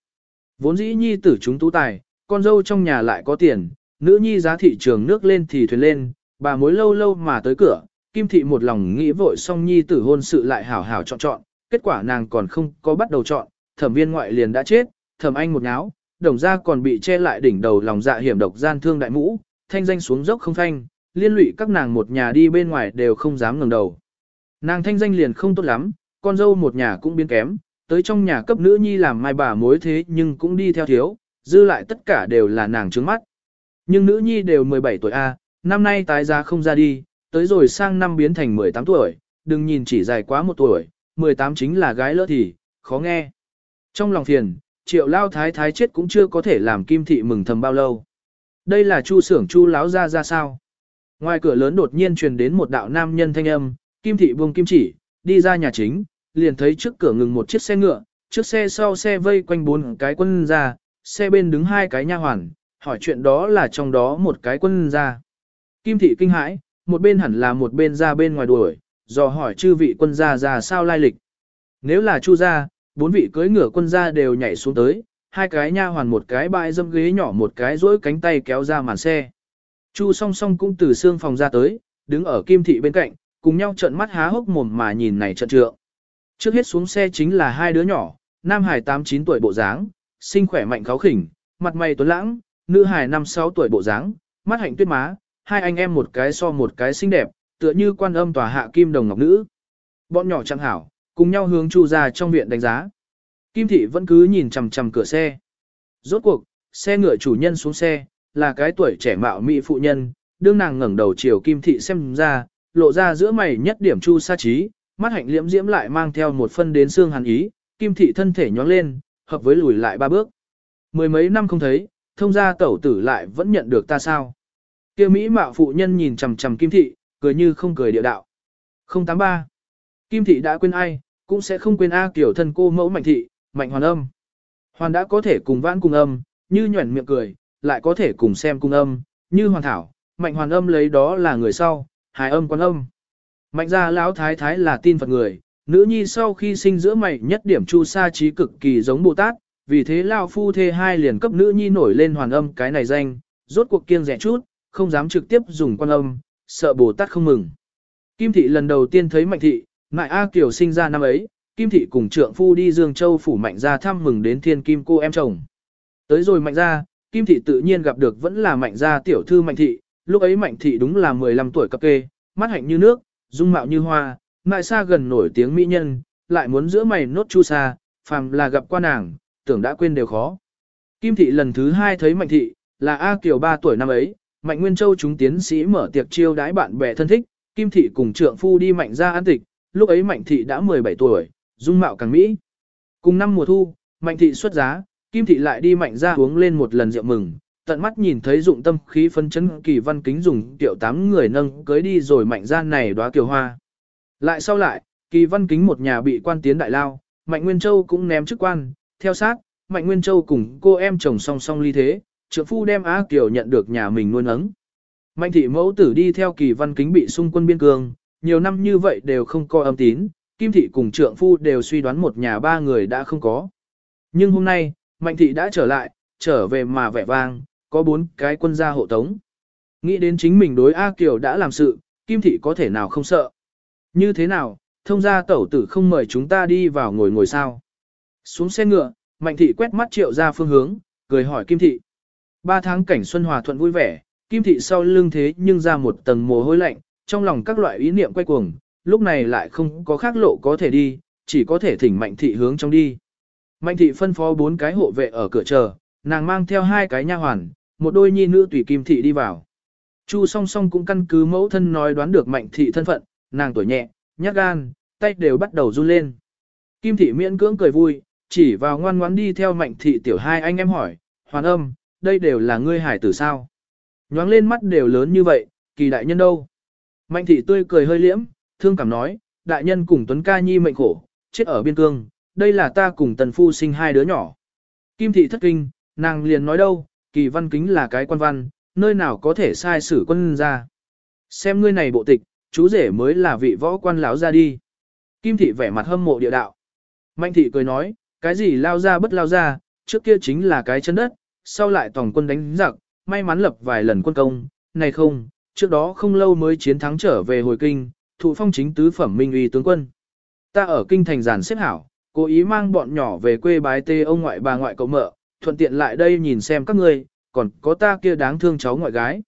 Vốn dĩ nhi tử chúng tú tài, con dâu trong nhà lại có tiền, nữ nhi giá thị trường nước lên thì thuyền lên, bà mối lâu lâu mà tới cửa, Kim Thị một lòng nghĩ vội xong nhi tử hôn sự lại hảo hảo chọn chọn, kết quả nàng còn không có bắt đầu chọn, thẩm viên ngoại liền đã chết, thẩm anh một nháo, đồng gia còn bị che lại đỉnh đầu lòng dạ hiểm độc gian thương đại mũ, thanh danh xuống dốc không thanh, liên lụy các nàng một nhà đi bên ngoài đều không dám ngẩng đầu. Nàng thanh danh liền không tốt lắm, con dâu một nhà cũng biến kém, tới trong nhà cấp nữ nhi làm mai bà mối thế nhưng cũng đi theo thiếu, dư lại tất cả đều là nàng trướng mắt. Nhưng nữ nhi đều 17 tuổi A, năm nay tái giá không ra đi, tới rồi sang năm biến thành 18 tuổi, đừng nhìn chỉ dài quá một tuổi, 18 chính là gái lỡ thì, khó nghe. Trong lòng phiền, triệu lao thái thái chết cũng chưa có thể làm kim thị mừng thầm bao lâu. Đây là chu sưởng chu láo ra ra sao. Ngoài cửa lớn đột nhiên truyền đến một đạo nam nhân thanh âm, kim thị buông kim chỉ, đi ra nhà chính, liền thấy trước cửa ngừng một chiếc xe ngựa, trước xe sau xe vây quanh bốn cái quân ra, xe bên đứng hai cái nha hoàn, hỏi chuyện đó là trong đó một cái quân ra. Kim thị kinh hãi, một bên hẳn là một bên ra bên ngoài đuổi, dò hỏi chư vị quân gia ra sao lai lịch. Nếu là chu gia, bốn vị cưỡi ngựa quân gia đều nhảy xuống tới, hai cái nha hoàn một cái bãi dâm ghế nhỏ một cái duỗi cánh tay kéo ra màn xe. Chu song song cũng từ xương phòng ra tới, đứng ở kim thị bên cạnh, cùng nhau trợn mắt há hốc mồm mà nhìn này trận trượng. Trước hết xuống xe chính là hai đứa nhỏ, nam hải 8-9 tuổi bộ dáng, sinh khỏe mạnh kháo khỉnh, mặt mày tuấn lãng, nữ hải 5-6 tuổi bộ dáng, mắt hạnh tuyết má, hai anh em một cái so một cái xinh đẹp, tựa như quan âm tòa hạ kim đồng ngọc nữ. Bọn nhỏ chẳng hảo, cùng nhau hướng chu ra trong viện đánh giá. Kim thị vẫn cứ nhìn chằm chằm cửa xe. Rốt cuộc, xe ngựa chủ nhân xuống xe, là cái tuổi trẻ mạo mỹ phụ nhân, đương nàng ngẩng đầu chiều kim thị xem ra, lộ ra giữa mày nhất điểm chu sa trí, mắt hạnh liễm diễm lại mang theo một phân đến xương hàn ý, kim thị thân thể nhóng lên, hợp với lùi lại ba bước. Mười mấy năm không thấy, thông gia tẩu tử lại vẫn nhận được ta sao. Kia Mỹ mạo phụ nhân nhìn chằm chằm kim thị, cười như không cười địa đạo. 083. Kim thị đã quên ai, cũng sẽ không quên A kiểu thân cô mẫu mạnh thị, mạnh hoàn âm. Hoàn đã có thể cùng vãn cùng âm, như nhuẩn miệng cười, lại có thể cùng xem cung âm, như hoàn thảo, mạnh hoàn âm lấy đó là người sau, hài âm quan âm. Mạnh gia lão thái thái là tin Phật người, nữ nhi sau khi sinh giữa mày nhất điểm chu sa trí cực kỳ giống Bồ Tát, vì thế lão phu thê hai liền cấp nữ nhi nổi lên hoàn âm cái này danh, rốt cuộc kiêng rẻ chút, không dám trực tiếp dùng quan âm, sợ Bồ Tát không mừng. Kim thị lần đầu tiên thấy Mạnh thị, Mại A Kiều sinh ra năm ấy, Kim thị cùng trượng phu đi Dương Châu phủ Mạnh gia thăm mừng đến thiên kim cô em chồng. Tới rồi Mạnh gia, Kim thị tự nhiên gặp được vẫn là Mạnh gia tiểu thư Mạnh thị, lúc ấy Mạnh thị đúng là 15 tuổi cập kê, mắt hạnh như nước, dung mạo như hoa, ngại xa gần nổi tiếng mỹ nhân, lại muốn giữa mày nốt chu sa, phàm là gặp qua nàng, tưởng đã quên đều khó. Kim thị lần thứ hai thấy Mạnh thị, là A Kiều 3 tuổi năm ấy, Mạnh Nguyên Châu chúng tiến sĩ mở tiệc chiêu đãi bạn bè thân thích, Kim thị cùng trượng phu đi Mạnh ra ăn tịch, lúc ấy Mạnh thị đã 17 tuổi, dung mạo càng mỹ. Cùng năm mùa thu, Mạnh thị xuất giá, Kim thị lại đi Mạnh ra uống lên một lần rượu mừng, tận mắt nhìn thấy dụng tâm khí phân chấn kỳ văn kính dùng tiểu tám người nâng cưới đi rồi Mạnh ra này đóa kiều hoa. Lại sau lại, kỳ văn kính một nhà bị quan tiến đại lao, Mạnh Nguyên Châu cũng ném chức quan, theo sát, Mạnh Nguyên Châu cùng cô em chồng song song ly thế, trượng phu đem Á Kiều nhận được nhà mình nuôi nấng. Mạnh thị mẫu tử đi theo kỳ văn kính bị xung quân biên cương, nhiều năm như vậy đều không có âm tín, Kim thị cùng trượng phu đều suy đoán một nhà ba người đã không có. Nhưng hôm nay, Mạnh thị đã trở lại, trở về mà vẻ vang, có bốn cái quân gia hộ tống. Nghĩ đến chính mình đối A Kiều đã làm sự, Kim thị có thể nào không sợ. Như thế nào, thông gia tẩu tử không mời chúng ta đi vào ngồi ngồi sao. Xuống xe ngựa, Mạnh thị quét mắt triệu ra phương hướng, cười hỏi Kim thị. Ba tháng cảnh xuân hòa thuận vui vẻ, Kim thị sau lưng thế nhưng ra một tầng mồ hôi lạnh, trong lòng các loại ý niệm quay cuồng, lúc này lại không có khác lộ có thể đi, chỉ có thể thỉnh Mạnh thị hướng trong đi. Mạnh thị phân phó bốn cái hộ vệ ở cửa chờ, nàng mang theo hai cái nha hoàn, một đôi nhi nữ tùy Kim thị đi vào. Chu song song cũng căn cứ mẫu thân nói đoán được Mạnh thị thân phận, nàng tuổi nhẹ, nhát gan, tay đều bắt đầu run lên. Kim thị miễn cưỡng cười vui, chỉ vào ngoan ngoãn đi theo mạnh thị tiểu hai anh em hỏi, hoàn âm, đây đều là ngươi hải tử sao? Nhoáng lên mắt đều lớn như vậy, kỳ đại nhân đâu? Mạnh thị tươi cười hơi liễm, thương cảm nói, đại nhân cùng Tuấn ca nhi mệnh khổ, chết ở biên cương, đây là ta cùng tần phu sinh hai đứa nhỏ. Kim thị thất kinh, nàng liền nói đâu, kỳ văn kính là cái quan văn, nơi nào có thể sai xử quân ra. Xem ngươi này bộ tịch, chú rể mới là vị võ quan lão ra đi. Kim thị vẻ mặt hâm mộ địa đạo. Mạnh thị cười nói, cái gì lao ra bất lao ra, trước kia chính là cái chân đất, sau lại toàn quân đánh giặc, may mắn lập vài lần quân công, này không, trước đó không lâu mới chiến thắng trở về hồi kinh, thụ phong chính tứ phẩm minh uy tướng quân. Ta ở kinh thành giàn xếp hảo, cố ý mang bọn nhỏ về quê bái tê ông ngoại bà ngoại cậu mợ, thuận tiện lại đây nhìn xem các ngươi, còn có ta kia đáng thương cháu ngoại gái.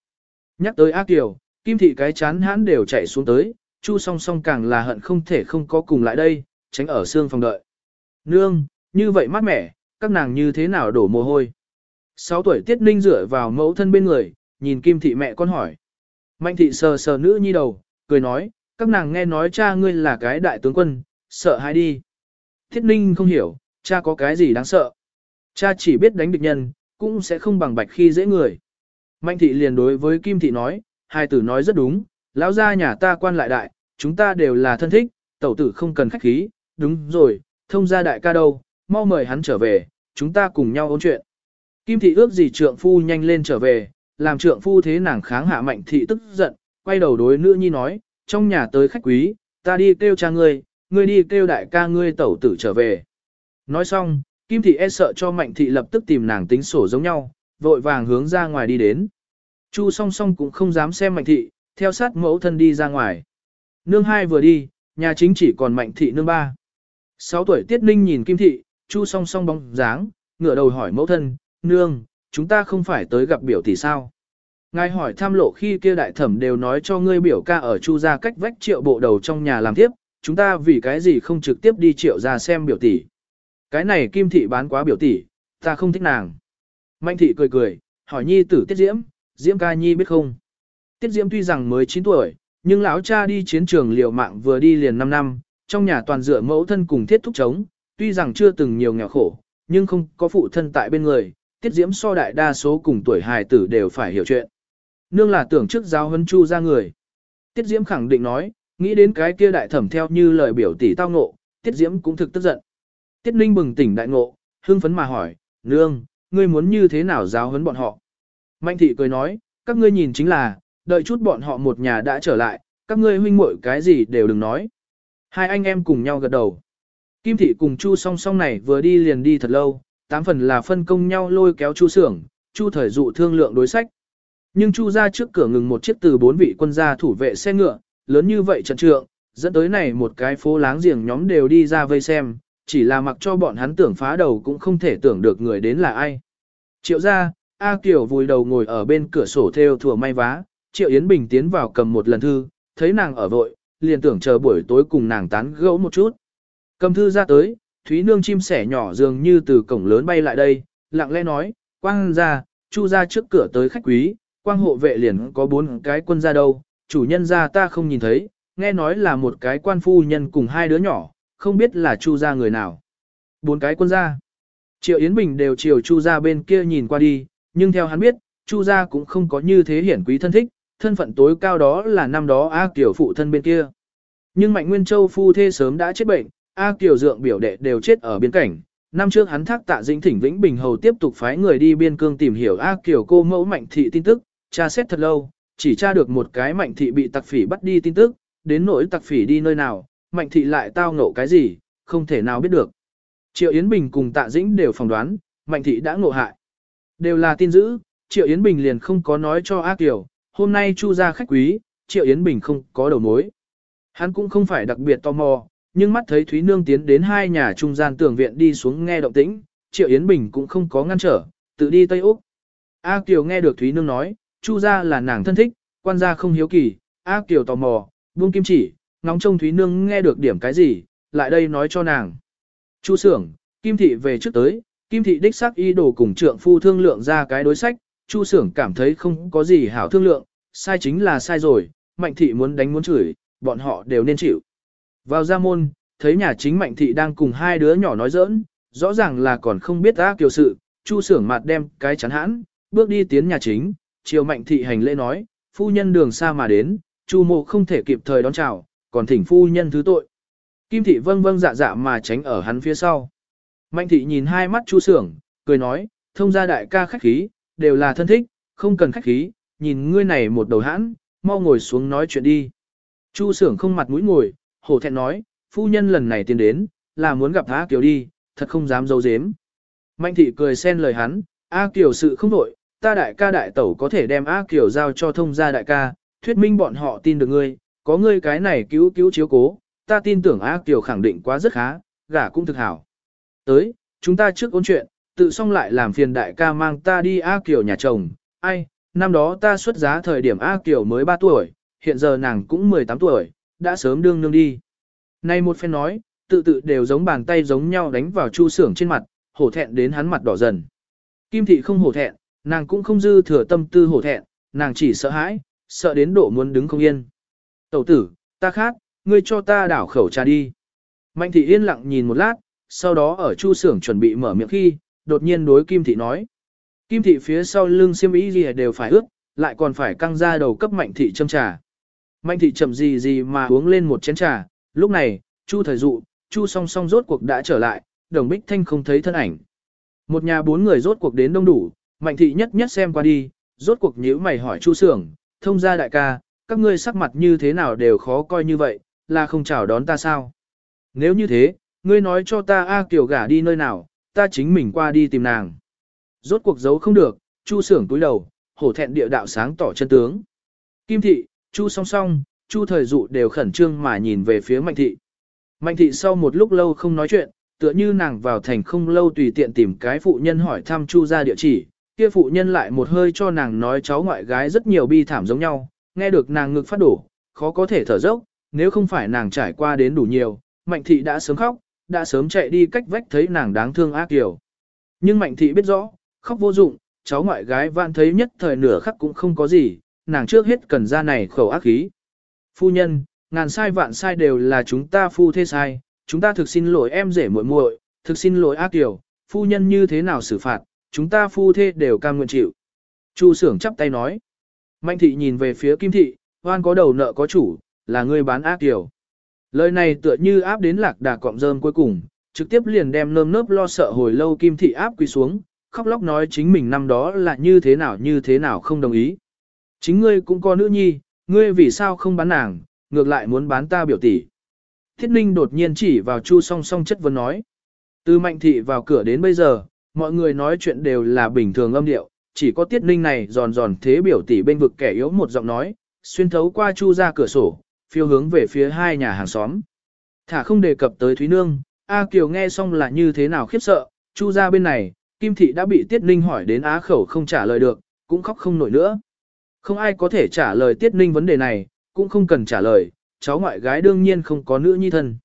Nhắc tới ác kiều, kim thị cái chán hãn đều chạy xuống tới, chu song song càng là hận không thể không có cùng lại đây, tránh ở xương phòng đợi. Nương, như vậy mát mẻ, các nàng như thế nào đổ mồ hôi. Sáu tuổi tiết ninh dựa vào mẫu thân bên người, nhìn kim thị mẹ con hỏi. Mạnh thị sờ sờ nữ nhi đầu, cười nói, các nàng nghe nói cha ngươi là cái đại tướng quân, sợ hãi đi. Tiết ninh không hiểu, cha có cái gì đáng sợ. Cha chỉ biết đánh địch nhân, cũng sẽ không bằng bạch khi dễ người. Mạnh thị liền đối với kim thị nói, hai tử nói rất đúng, lão gia nhà ta quan lại đại, chúng ta đều là thân thích, tẩu tử không cần khách khí, đúng rồi, thông gia đại ca đâu, mau mời hắn trở về, chúng ta cùng nhau ôn chuyện. Kim thị ước gì trượng phu nhanh lên trở về, làm trượng phu thế nàng kháng hạ mạnh thị tức giận, quay đầu đối nữ nhi nói, trong nhà tới khách quý, ta đi kêu cha ngươi, ngươi đi kêu đại ca ngươi tẩu tử trở về. Nói xong, Kim thị e sợ cho mạnh thị lập tức tìm nàng tính sổ giống nhau, vội vàng hướng ra ngoài đi đến. Chu song song cũng không dám xem mạnh thị, theo sát mẫu thân đi ra ngoài. Nương hai vừa đi, nhà chính chỉ còn mạnh thị nương ba. Sáu tuổi tiết ninh nhìn kim thị, chu song song bóng dáng, ngửa đầu hỏi mẫu thân, nương, chúng ta không phải tới gặp biểu tỷ sao. Ngài hỏi tham lộ khi kia đại thẩm đều nói cho ngươi biểu ca ở chu gia cách vách triệu bộ đầu trong nhà làm tiếp, chúng ta vì cái gì không trực tiếp đi triệu ra xem biểu tỷ. Cái này kim thị bán quá biểu tỷ, ta không thích nàng. Mạnh thị cười cười, hỏi nhi tử tiết diễm, diễm ca nhi biết không. Tiết diễm tuy rằng mới 9 tuổi, nhưng lão cha đi chiến trường liều mạng vừa đi liền 5 năm, trong nhà toàn dựa mẫu thân cùng thiết thúc chống, tuy rằng chưa từng nhiều nghèo khổ, nhưng không có phụ thân tại bên người, tiết diễm so đại đa số cùng tuổi hài tử đều phải hiểu chuyện. Nương là tưởng trước giáo huấn chu ra người. Tiết diễm khẳng định nói, nghĩ đến cái kia đại thẩm theo như lời biểu tỷ tao ngộ, tiết diễm cũng thực tức giận. Tiết ninh bừng tỉnh đại ngộ, hưng phấn mà hỏi, nương, ngươi muốn như thế nào giáo huấn bọn họ? Mạnh thị cười nói, các ngươi nhìn chính là, đợi chút bọn họ một nhà đã trở lại, các ngươi huynh muội cái gì đều đừng nói. Hai anh em cùng nhau gật đầu. Kim thị cùng Chu song song này vừa đi liền đi thật lâu, tám phần là phân công nhau lôi kéo Chu sưởng, Chu thời dụ thương lượng đối sách. Nhưng Chu ra trước cửa ngừng một chiếc từ bốn vị quân gia thủ vệ xe ngựa, lớn như vậy trận trượng, dẫn tới này một cái phố láng giềng nhóm đều đi ra vây xem, chỉ là mặc cho bọn hắn tưởng phá đầu cũng không thể tưởng được người đến là ai. Triệu ra, A Kiều vùi đầu ngồi ở bên cửa sổ theo thừa may vá, Triệu Yến Bình tiến vào cầm một lần thư, thấy nàng ở vội, liền tưởng chờ buổi tối cùng nàng tán gẫu một chút. Cầm thư ra tới, Thúy Nương chim sẻ nhỏ dường như từ cổng lớn bay lại đây, lặng lẽ nói, quang ra, chu ra trước cửa tới khách quý, quang hộ vệ liền có bốn cái quân ra đâu, chủ nhân ra ta không nhìn thấy, nghe nói là một cái quan phu nhân cùng hai đứa nhỏ, không biết là chu ra người nào. Bốn cái quân ra. Triệu Yến Bình đều chiều chu ra bên kia nhìn qua đi, nhưng theo hắn biết, chu ra cũng không có như thế hiển quý thân thích, thân phận tối cao đó là năm đó A Kiều phụ thân bên kia. Nhưng Mạnh Nguyên Châu phu thê sớm đã chết bệnh, A Kiều dượng biểu đệ đều chết ở biên cảnh. Năm trước hắn thác tạ dĩnh thỉnh Vĩnh Bình Hầu tiếp tục phái người đi biên cương tìm hiểu A Kiều cô mẫu Mạnh Thị tin tức, tra xét thật lâu, chỉ tra được một cái Mạnh Thị bị tặc phỉ bắt đi tin tức, đến nỗi tặc phỉ đi nơi nào, Mạnh Thị lại tao ngộ cái gì, không thể nào biết được. Triệu Yến Bình cùng tạ dĩnh đều phỏng đoán, Mạnh Thị đã ngộ hại. Đều là tin dữ, Triệu Yến Bình liền không có nói cho A Kiều, hôm nay chu ra khách quý, Triệu Yến Bình không có đầu mối. Hắn cũng không phải đặc biệt tò mò, nhưng mắt thấy Thúy Nương tiến đến hai nhà trung gian tường viện đi xuống nghe động tĩnh, Triệu Yến Bình cũng không có ngăn trở, tự đi Tây Úc. A Kiều nghe được Thúy Nương nói, Chu gia là nàng thân thích, quan gia không hiếu kỳ, A Kiều tò mò, buông kim chỉ, ngóng trông Thúy Nương nghe được điểm cái gì, lại đây nói cho nàng. Chu sưởng, Kim Thị về trước tới, Kim Thị đích xác y đồ cùng trượng phu thương lượng ra cái đối sách, Chu sưởng cảm thấy không có gì hảo thương lượng, sai chính là sai rồi, Mạnh Thị muốn đánh muốn chửi, bọn họ đều nên chịu. Vào ra môn, thấy nhà chính Mạnh Thị đang cùng hai đứa nhỏ nói giỡn, rõ ràng là còn không biết A Kiều sự, Chu sưởng mặt đem cái chắn hãn, bước đi tiến nhà chính, chiều Mạnh Thị hành lễ nói, phu nhân đường xa mà đến, Chu mộ không thể kịp thời đón chào, còn thỉnh phu nhân thứ tội. Kim Thị vâng vâng dạ dạ mà tránh ở hắn phía sau. Mạnh Thị nhìn hai mắt Chu sưởng, cười nói, thông gia đại ca khách khí, đều là thân thích, không cần khách khí, nhìn ngươi này một đầu hãn, mau ngồi xuống nói chuyện đi. Chu sưởng không mặt mũi ngồi, hổ thẹn nói, phu nhân lần này tiến đến, là muốn gặp A Kiều đi, thật không dám dấu dếm. Mạnh thị cười xen lời hắn, A Kiều sự không đổi, ta đại ca đại tẩu có thể đem A Kiều giao cho thông gia đại ca, thuyết minh bọn họ tin được ngươi, có ngươi cái này cứu cứu chiếu cố, ta tin tưởng A Kiều khẳng định quá rất khá, gả cũng thực hảo. Tới, chúng ta trước ôn chuyện, tự xong lại làm phiền đại ca mang ta đi A Kiều nhà chồng, ai, năm đó ta xuất giá thời điểm A Kiều mới 3 tuổi, hiện giờ nàng cũng 18 tuổi, đã sớm đương nương đi. Nay một phen nói, tự tự đều giống bàn tay giống nhau đánh vào chu sưởng trên mặt, hổ thẹn đến hắn mặt đỏ dần. Kim thị không hổ thẹn, nàng cũng không dư thừa tâm tư hổ thẹn, nàng chỉ sợ hãi, sợ đến độ muốn đứng không yên. Tẩu tử, ta khát, ngươi cho ta đảo khẩu trà đi. Mạnh thị yên lặng nhìn một lát, sau đó ở chu sưởng chuẩn bị mở miệng khi, đột nhiên đối Kim thị nói. Kim thị phía sau lưng xiêm y gì đều phải ướt, lại còn phải căng ra đầu cấp mạnh thị châm trà. Mạnh thị chậm gì gì mà uống lên một chén trà, lúc này, Chu thời dụ, Chu song song rốt cuộc đã trở lại, đồng bích thanh không thấy thân ảnh. Một nhà bốn người rốt cuộc đến đông đủ, mạnh thị nhất nhất xem qua đi, rốt cuộc nhíu mày hỏi Chu sưởng, thông gia đại ca, các ngươi sắc mặt như thế nào đều khó coi như vậy, là không chào đón ta sao? Nếu như thế, ngươi nói cho ta A Kiều gả đi nơi nào, ta chính mình qua đi tìm nàng. Rốt cuộc giấu không được, Chu sưởng túi đầu, hổ thẹn địa đạo sáng tỏ chân tướng. Kim thị, Chu song song, Chu thời dụ đều khẩn trương mà nhìn về phía Mạnh thị. Mạnh thị sau một lúc lâu không nói chuyện, tựa như nàng vào thành không lâu tùy tiện tìm cái phụ nhân hỏi thăm Chu ra địa chỉ, kia phụ nhân lại một hơi cho nàng nói cháu ngoại gái rất nhiều bi thảm giống nhau, nghe được nàng ngực phát đổ, khó có thể thở dốc, nếu không phải nàng trải qua đến đủ nhiều, Mạnh thị đã sớm khóc, đã sớm chạy đi cách vách thấy nàng đáng thương ác kiểu. Nhưng Mạnh thị biết rõ, khóc vô dụng, cháu ngoại gái vạn thấy nhất thời nửa khắc cũng không có gì, nàng trước hết cần ra này khẩu ác khí. Phu nhân, ngàn sai vạn sai đều là chúng ta phu thế sai, chúng ta thực xin lỗi em rể muội muội, thực xin lỗi ác tiểu, phu nhân như thế nào xử phạt, chúng ta phu thế đều cam nguyện chịu. Chu sưởng chắp tay nói. Mạnh thị nhìn về phía kim thị, hoan có đầu nợ có chủ, là người bán ác tiểu. Lời này tựa như áp đến lạc đà cọng rơm cuối cùng, trực tiếp liền đem nơm nớp lo sợ hồi lâu kim thị áp quỳ xuống, khóc lóc nói chính mình năm đó là như thế nào như thế nào không đồng ý. Chính ngươi cũng có nữ nhi, ngươi vì sao không bán nàng, ngược lại muốn bán ta biểu tỷ. Thiết ninh đột nhiên chỉ vào chu song song chất vấn nói. Từ mạnh thị vào cửa đến bây giờ, mọi người nói chuyện đều là bình thường âm điệu, chỉ có tiết ninh này giòn giòn thế biểu tỷ bên vực kẻ yếu một giọng nói, xuyên thấu qua chu ra cửa sổ, phiêu hướng về phía hai nhà hàng xóm. Thả không đề cập tới Thúy Nương, A Kiều nghe xong là như thế nào khiếp sợ, chu ra bên này, Kim Thị đã bị Tiết Ninh hỏi đến á khẩu không trả lời được, cũng khóc không nổi nữa. Không ai có thể trả lời Tiết Ninh vấn đề này, cũng không cần trả lời, cháu ngoại gái đương nhiên không có nữ nhi thân.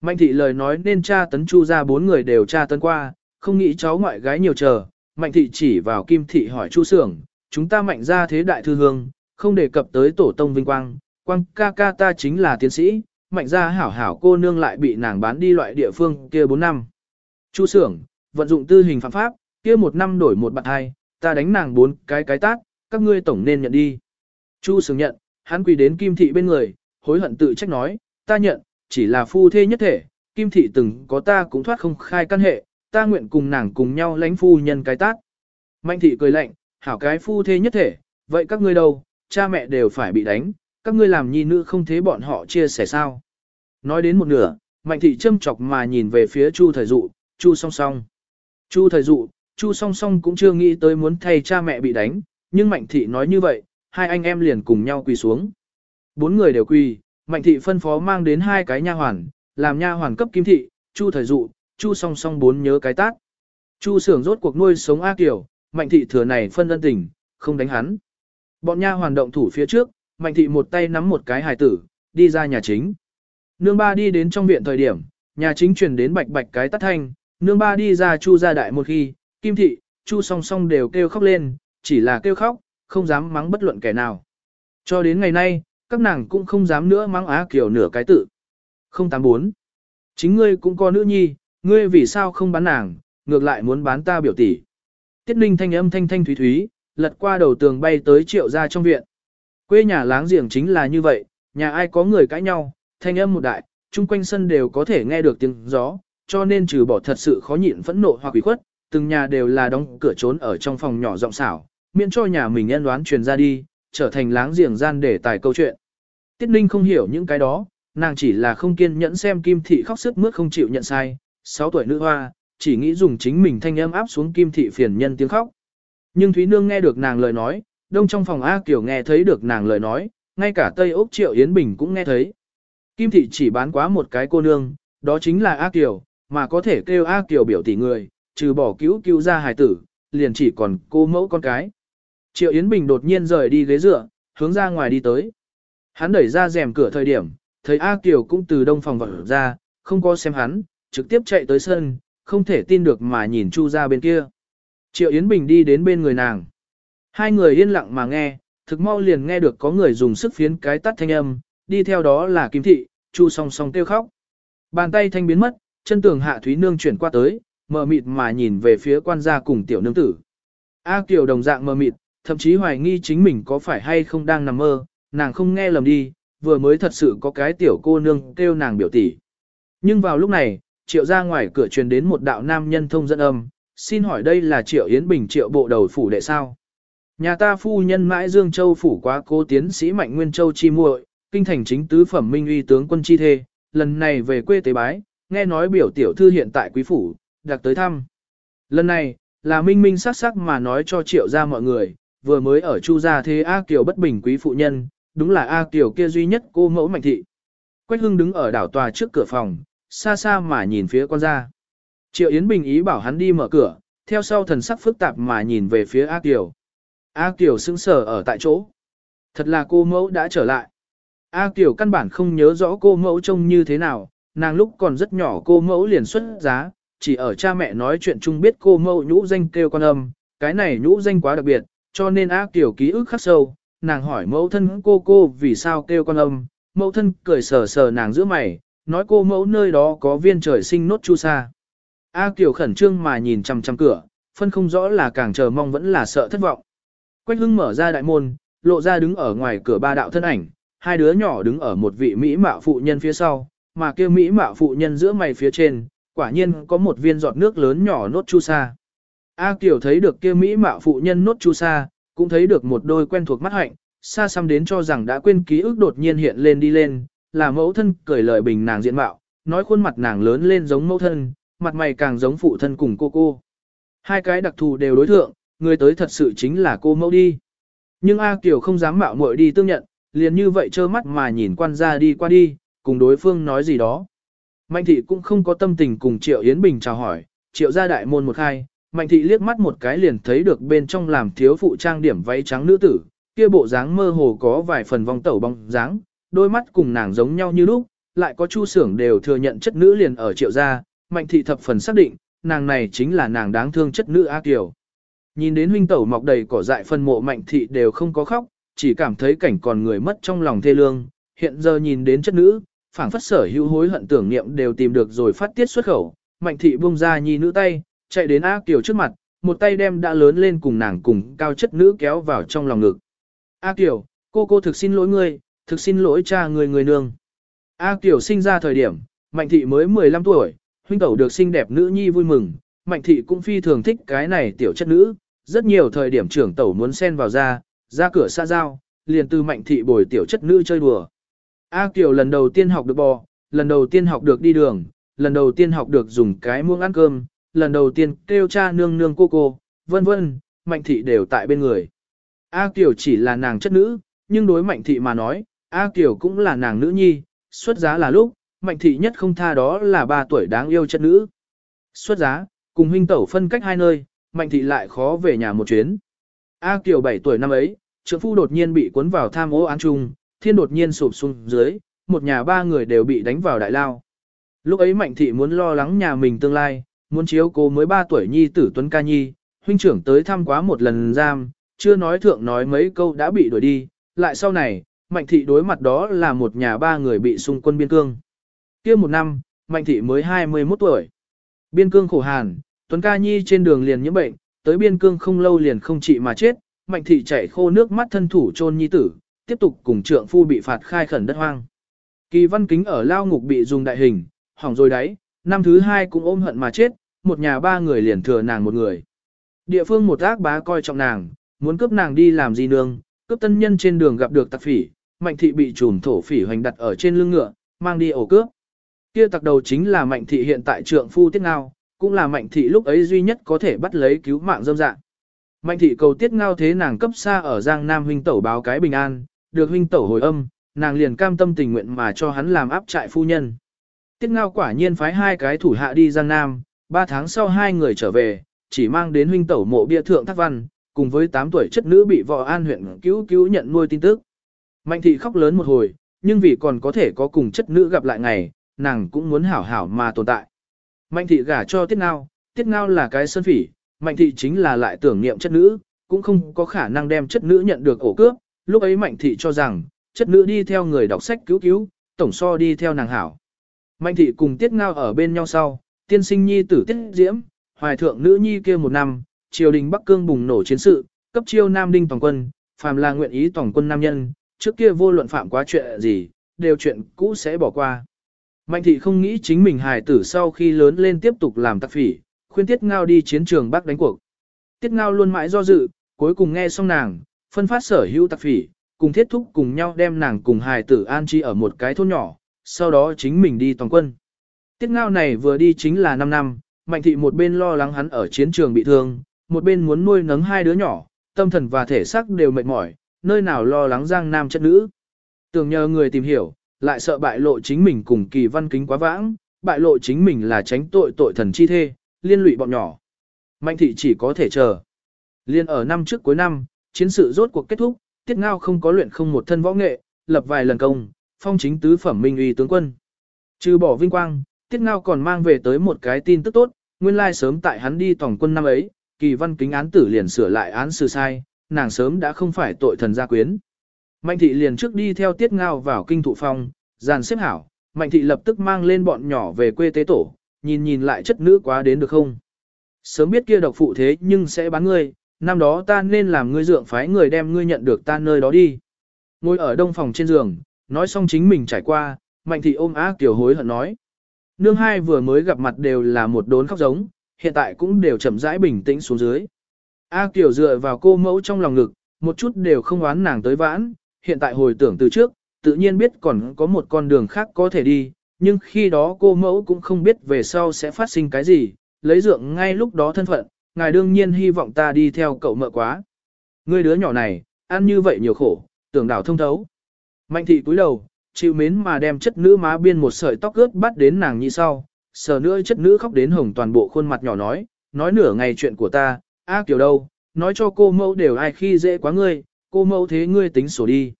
Mạnh thị lời nói nên cha tấn chu ra bốn người đều cha tấn qua, không nghĩ cháu ngoại gái nhiều chờ. Mạnh thị chỉ vào kim thị hỏi chu sưởng, chúng ta mạnh ra thế đại thư hương, không đề cập tới tổ tông vinh quang, quang ca ca ta chính là tiến sĩ, mạnh ra hảo hảo cô nương lại bị nàng bán đi loại địa phương kia 4 năm. Chu sưởng, vận dụng tư hình phạm pháp, kia một năm đổi một bạn hai, ta đánh nàng bốn cái cái tát, các ngươi tổng nên nhận đi. Chu sưởng nhận, hắn quỳ đến kim thị bên người, hối hận tự trách nói, ta nhận, chỉ là phu thê nhất thể, kim thị từng có ta cũng thoát không khai căn hệ, ta nguyện cùng nàng cùng nhau lãnh phu nhân cái tát. Mạnh thị cười lạnh, hảo cái phu thê nhất thể, vậy các ngươi đâu, cha mẹ đều phải bị đánh, các ngươi làm nhi nữ không thế bọn họ chia sẻ sao. Nói đến một nửa, mạnh thị châm chọc mà nhìn về phía chu thời dụ, chu song song. Chu thời dụ, chu song song cũng chưa nghĩ tới muốn thay cha mẹ bị đánh, nhưng mạnh thị nói như vậy, hai anh em liền cùng nhau quỳ xuống. Bốn người đều quỳ, mạnh thị phân phó mang đến hai cái nha hoàn, làm nha hoàn cấp kim thị, chu thời dụ, chu song song bốn nhớ cái tác, Chu sưởng rốt cuộc nuôi sống A Kiều, mạnh thị thừa này phân ân tình, không đánh hắn. Bọn nha hoàn động thủ phía trước, mạnh thị một tay nắm một cái hài tử, đi ra nhà chính. Nương ba đi đến trong viện thời điểm, nhà chính truyền đến bạch bạch cái tắt thanh, nương ba đi ra chu ra đại một khi, kim thị, chu song song đều kêu khóc lên, chỉ là kêu khóc, không dám mắng bất luận kẻ nào. Cho đến ngày nay, các nàng cũng không dám nữa mắng Á Kiều nửa cái tự. 084. Chính ngươi cũng có nữ nhi, ngươi vì sao không bán nàng, ngược lại muốn bán ta biểu tỷ. Tiết ninh thanh âm thanh thanh thúy thúy, lật qua đầu tường bay tới triệu ra trong viện. Quê nhà láng giềng chính là như vậy, nhà ai có người cãi nhau, thanh âm một đại, chung quanh sân đều có thể nghe được tiếng gió, cho nên trừ bỏ thật sự khó nhịn phẫn nộ hoặc quỷ khuất, từng nhà đều là đóng cửa trốn ở trong phòng nhỏ rộng xảo, miễn cho nhà mình nhân đoán truyền ra đi, trở thành láng giềng gian để tài câu chuyện. Tiết Ninh không hiểu những cái đó, nàng chỉ là không kiên nhẫn xem Kim Thị khóc sức mướt không chịu nhận sai, 6 tuổi nữ hoa, chỉ nghĩ dùng chính mình thanh âm áp xuống Kim Thị phiền nhân tiếng khóc. Nhưng Thúy Nương nghe được nàng lời nói, đông trong phòng A Kiều nghe thấy được nàng lời nói, ngay cả Tây Úc Triệu Yến Bình cũng nghe thấy. Kim Thị chỉ bán quá một cái cô nương, đó chính là A Kiều, mà có thể kêu A Kiều biểu tỷ người, trừ bỏ cứu cứu ra hài tử, liền chỉ còn cô mẫu con cái. Triệu Yến Bình đột nhiên rời đi ghế dựa, hướng ra ngoài đi tới. Hắn đẩy ra rèm cửa thời điểm, thấy A Kiều cũng từ đông phòng vào ra, không có xem hắn, trực tiếp chạy tới sân, không thể tin được mà nhìn Chu ra bên kia. Triệu Yến Bình đi đến bên người nàng. Hai người yên lặng mà nghe, thực mau liền nghe được có người dùng sức phiến cái tắt thanh âm, đi theo đó là Kim Thị, Chu song song kêu khóc. Bàn tay thanh biến mất, chân tường hạ Thúy Nương chuyển qua tới, mờ mịt mà nhìn về phía quan gia cùng tiểu nương tử. A Kiều đồng dạng mờ mịt, thậm chí hoài nghi chính mình có phải hay không đang nằm mơ, nàng không nghe lầm đi, vừa mới thật sự có cái tiểu cô nương kêu nàng biểu tỷ. Nhưng vào lúc này, triệu ra ngoài cửa truyền đến một đạo nam nhân thông dẫn âm, xin hỏi đây là triệu Yến Bình triệu bộ đầu phủ đệ sao? Nhà ta phu nhân mãi Dương Châu phủ quá cố tiến sĩ Mạnh Nguyên Châu chi muội, kinh thành chính tứ phẩm minh uy tướng quân chi thê, lần này về quê tế bái, nghe nói biểu tiểu thư hiện tại quý phủ, đặc tới thăm. Lần này, là minh minh sắc sắc mà nói cho triệu ra mọi người, vừa mới ở Chu gia thế A Kiều bất bình quý phụ nhân, đúng là A Kiều kia duy nhất cô mẫu mạnh thị. Quách Hưng đứng ở đảo tòa trước cửa phòng, xa xa mà nhìn phía con ra. Triệu Yến Bình ý bảo hắn đi mở cửa, theo sau thần sắc phức tạp mà nhìn về phía A Kiều. A Kiều sững sờ ở tại chỗ. Thật là cô mẫu đã trở lại. A Kiều căn bản không nhớ rõ cô mẫu trông như thế nào, nàng lúc còn rất nhỏ cô mẫu liền xuất giá, chỉ ở cha mẹ nói chuyện chung biết cô mẫu nhũ danh kêu con âm, cái này nhũ danh quá đặc biệt, cho nên A Kiều ký ức khắc sâu, nàng hỏi mẫu thân cô cô vì sao kêu con âm, mẫu thân cười sờ sờ nàng giữa mày, nói cô mẫu nơi đó có viên trời sinh nốt chu sa. A Kiều khẩn trương mà nhìn chằm chằm cửa, phân không rõ là càng chờ mong vẫn là sợ thất vọng. Quách hưng mở ra đại môn, lộ ra đứng ở ngoài cửa ba đạo thân ảnh, hai đứa nhỏ đứng ở một vị mỹ mạo phụ nhân phía sau, mà kêu mỹ mạo phụ nhân giữa mày phía trên, quả nhiên có một viên giọt nước lớn nhỏ nốt chu sa. A Kiều thấy được kia mỹ mạo phụ nhân nốt chu sa, cũng thấy được một đôi quen thuộc mắt hạnh, xa xăm đến cho rằng đã quên ký ức đột nhiên hiện lên đi lên, là mẫu thân cười lời bình nàng diện mạo, nói khuôn mặt nàng lớn lên giống mẫu thân, mặt mày càng giống phụ thân cùng cô cô. Hai cái đặc thù đều đối thượng, người tới thật sự chính là cô mẫu đi. Nhưng A Kiều không dám mạo muội đi tương nhận, liền như vậy trơ mắt mà nhìn quan gia đi qua đi, cùng đối phương nói gì đó. Mạnh thị cũng không có tâm tình cùng Triệu Yến Bình chào hỏi, Triệu gia đại môn một hai, Mạnh thị liếc mắt một cái liền thấy được bên trong làm thiếu phụ trang điểm váy trắng nữ tử, kia bộ dáng mơ hồ có vài phần vong tẩu bóng dáng, đôi mắt cùng nàng giống nhau như lúc, lại có chu sưởng đều thừa nhận chất nữ liền ở triệu gia, mạnh thị thập phần xác định, nàng này chính là nàng đáng thương chất nữ A Kiều. Nhìn đến huynh tẩu mọc đầy cỏ dại phân mộ mạnh thị đều không có khóc, chỉ cảm thấy cảnh còn người mất trong lòng thê lương, hiện giờ nhìn đến chất nữ, phảng phất sở hữu hối hận tưởng niệm đều tìm được rồi phát tiết xuất khẩu, mạnh thị buông ra nhi nữ tay, chạy đến A Kiều trước mặt, một tay đem đã lớn lên cùng nàng cùng cao chất nữ kéo vào trong lòng ngực. A Kiều, cô cô thực xin lỗi ngươi, thực xin lỗi cha người người nương. A Kiều sinh ra thời điểm, mạnh thị mới 15 tuổi, huynh tẩu được xinh đẹp nữ nhi vui mừng, mạnh thị cũng phi thường thích cái này tiểu chất nữ, rất nhiều thời điểm trưởng tẩu muốn xen vào ra, ra cửa xa giao, liền từ mạnh thị bồi tiểu chất nữ chơi đùa. A Kiều lần đầu tiên học được bò, lần đầu tiên học được đi đường, lần đầu tiên học được dùng cái muỗng ăn cơm, lần đầu tiên kêu cha nương nương cô cô, vân vân, mạnh thị đều tại bên người. A Kiều chỉ là nàng chất nữ, nhưng đối mạnh thị mà nói, A Kiều cũng là nàng nữ nhi, xuất giá là lúc, mạnh thị nhất không tha đó là ba tuổi đáng yêu chất nữ. Xuất giá, cùng huynh tẩu phân cách hai nơi, mạnh thị lại khó về nhà một chuyến. A Kiều 7 tuổi năm ấy, trưởng phu đột nhiên bị cuốn vào tham ô án chung, thiên đột nhiên sụp xuống dưới, một nhà ba người đều bị đánh vào đại lao. Lúc ấy mạnh thị muốn lo lắng nhà mình tương lai, muốn chiếu cô mới 3 tuổi nhi tử Tuấn Ca Nhi, huynh trưởng tới thăm quá một lần giam, chưa nói thượng nói mấy câu đã bị đuổi đi, lại sau này, mạnh thị đối mặt đó là một nhà ba người bị xung quân biên cương. kia một năm, mạnh thị mới 21 tuổi. Biên cương khổ hàn, Tuấn Ca Nhi trên đường liền nhiễm bệnh, tới biên cương không lâu liền không trị mà chết, mạnh thị chảy khô nước mắt thân thủ chôn nhi tử, tiếp tục cùng trượng phu bị phạt khai khẩn đất hoang. Kỳ văn kính ở lao ngục bị dùng đại hình, hỏng rồi đấy, năm thứ hai cũng ôm hận mà chết, một nhà ba người liền thừa nàng một người. Địa phương một ác bá coi trọng nàng, muốn cướp nàng đi làm gì nương, cướp tân nhân trên đường gặp được tặc phỉ, mạnh thị bị trùm thổ phỉ hoành đặt ở trên lưng ngựa, mang đi ổ cướp. Kia tặc đầu chính là mạnh thị hiện tại trượng phu tiết ngao, cũng là mạnh thị lúc ấy duy nhất có thể bắt lấy cứu mạng dâm dạng. Mạnh thị cầu tiết ngao thế nàng cấp xa ở Giang Nam huynh tẩu báo cái bình an, được huynh tẩu hồi âm, nàng liền cam tâm tình nguyện mà cho hắn làm áp trại phu nhân. Tiết ngao quả nhiên phái hai cái thủ hạ đi Giang Nam, ba tháng sau hai người trở về, chỉ mang đến huynh tẩu mộ bia thượng thác văn, cùng với 8 tuổi chất nữ bị võ an huyện cứu cứu nhận nuôi tin tức. Mạnh thị khóc lớn một hồi, nhưng vì còn có thể có cùng chất nữ gặp lại ngày, nàng cũng muốn hảo hảo mà tồn tại. Mạnh thị gả cho tiết ngao, tiết ngao là cái sơn phỉ, mạnh thị chính là lại tưởng niệm chất nữ, cũng không có khả năng đem chất nữ nhận được ổ cướp, lúc ấy mạnh thị cho rằng, chất nữ đi theo người đọc sách cứu cứu, tổng so đi theo nàng hảo. Mạnh thị cùng tiết ngao ở bên nhau sau, tiên sinh nhi tử tiết diễm, hoài thượng nữ nhi kia một năm, triều đình Bắc Cương bùng nổ chiến sự, cấp chiêu Nam Đinh toàn quân, phàm là nguyện ý toàn quân nam nhân, trước kia vô luận phạm quá chuyện gì, đều chuyện cũ sẽ bỏ qua. Mạnh thị không nghĩ chính mình hài tử sau khi lớn lên tiếp tục làm tặc phỉ, khuyên Tiết Ngao đi chiến trường Bắc đánh cuộc. Tiết Ngao luôn mãi do dự, cuối cùng nghe xong nàng, phân phát sở hữu tặc phỉ, cùng thiết thúc cùng nhau đem nàng cùng hài tử an chi ở một cái thôn nhỏ, sau đó chính mình đi toàn quân. Tiết Ngao này vừa đi chính là 5 năm, Mạnh thị một bên lo lắng hắn ở chiến trường bị thương, một bên muốn nuôi nấng hai đứa nhỏ, tâm thần và thể xác đều mệt mỏi, nơi nào lo lắng giang nam chất nữ. Tưởng nhờ người tìm hiểu, lại sợ bại lộ chính mình cùng kỳ văn kính quá vãng, bại lộ chính mình là tránh tội tội thần chi thê, liên lụy bọn nhỏ. Mạnh thị chỉ có thể chờ. Liên ở năm trước cuối năm, chiến sự rốt cuộc kết thúc, tiết ngao không có luyện không một thân võ nghệ, lập vài lần công, phong chính tứ phẩm minh uy tướng quân. Trừ bỏ vinh quang, tiết ngao còn mang về tới một cái tin tức tốt, nguyên lai sớm tại hắn đi tổng quân năm ấy, kỳ văn kính án tử liền sửa lại án xử sai, nàng sớm đã không phải tội thần gia quyến. Mạnh thị liền trước đi theo tiết ngao vào kinh thụ phong, dàn xếp hảo, mạnh thị lập tức mang lên bọn nhỏ về quê tế tổ, nhìn nhìn lại chất nữ quá đến được không. Sớm biết kia độc phụ thế nhưng sẽ bán ngươi, năm đó ta nên làm ngươi dượng phái người đem ngươi nhận được ta nơi đó đi. Ngồi ở đông phòng trên giường, nói xong chính mình trải qua, mạnh thị ôm á tiểu hối hận nói. Nương hai vừa mới gặp mặt đều là một đốn khóc giống, hiện tại cũng đều chậm rãi bình tĩnh xuống dưới. A Kiều dựa vào cô mẫu trong lòng ngực, một chút đều không oán nàng tới vãn, hiện tại hồi tưởng từ trước, tự nhiên biết còn có một con đường khác có thể đi, nhưng khi đó cô mẫu cũng không biết về sau sẽ phát sinh cái gì, lấy dượng ngay lúc đó thân phận, ngài đương nhiên hy vọng ta đi theo cậu mợ quá. Người đứa nhỏ này, ăn như vậy nhiều khổ, tưởng đảo thông thấu. Mạnh thị cúi đầu, chịu mến mà đem chất nữ má biên một sợi tóc ướt bắt đến nàng như sau, sờ nữa chất nữ khóc đến hồng toàn bộ khuôn mặt nhỏ nói, nói nửa ngày chuyện của ta, a kiểu đâu, nói cho cô mẫu đều ai khi dễ quá ngươi, cô mẫu thế ngươi tính sổ đi.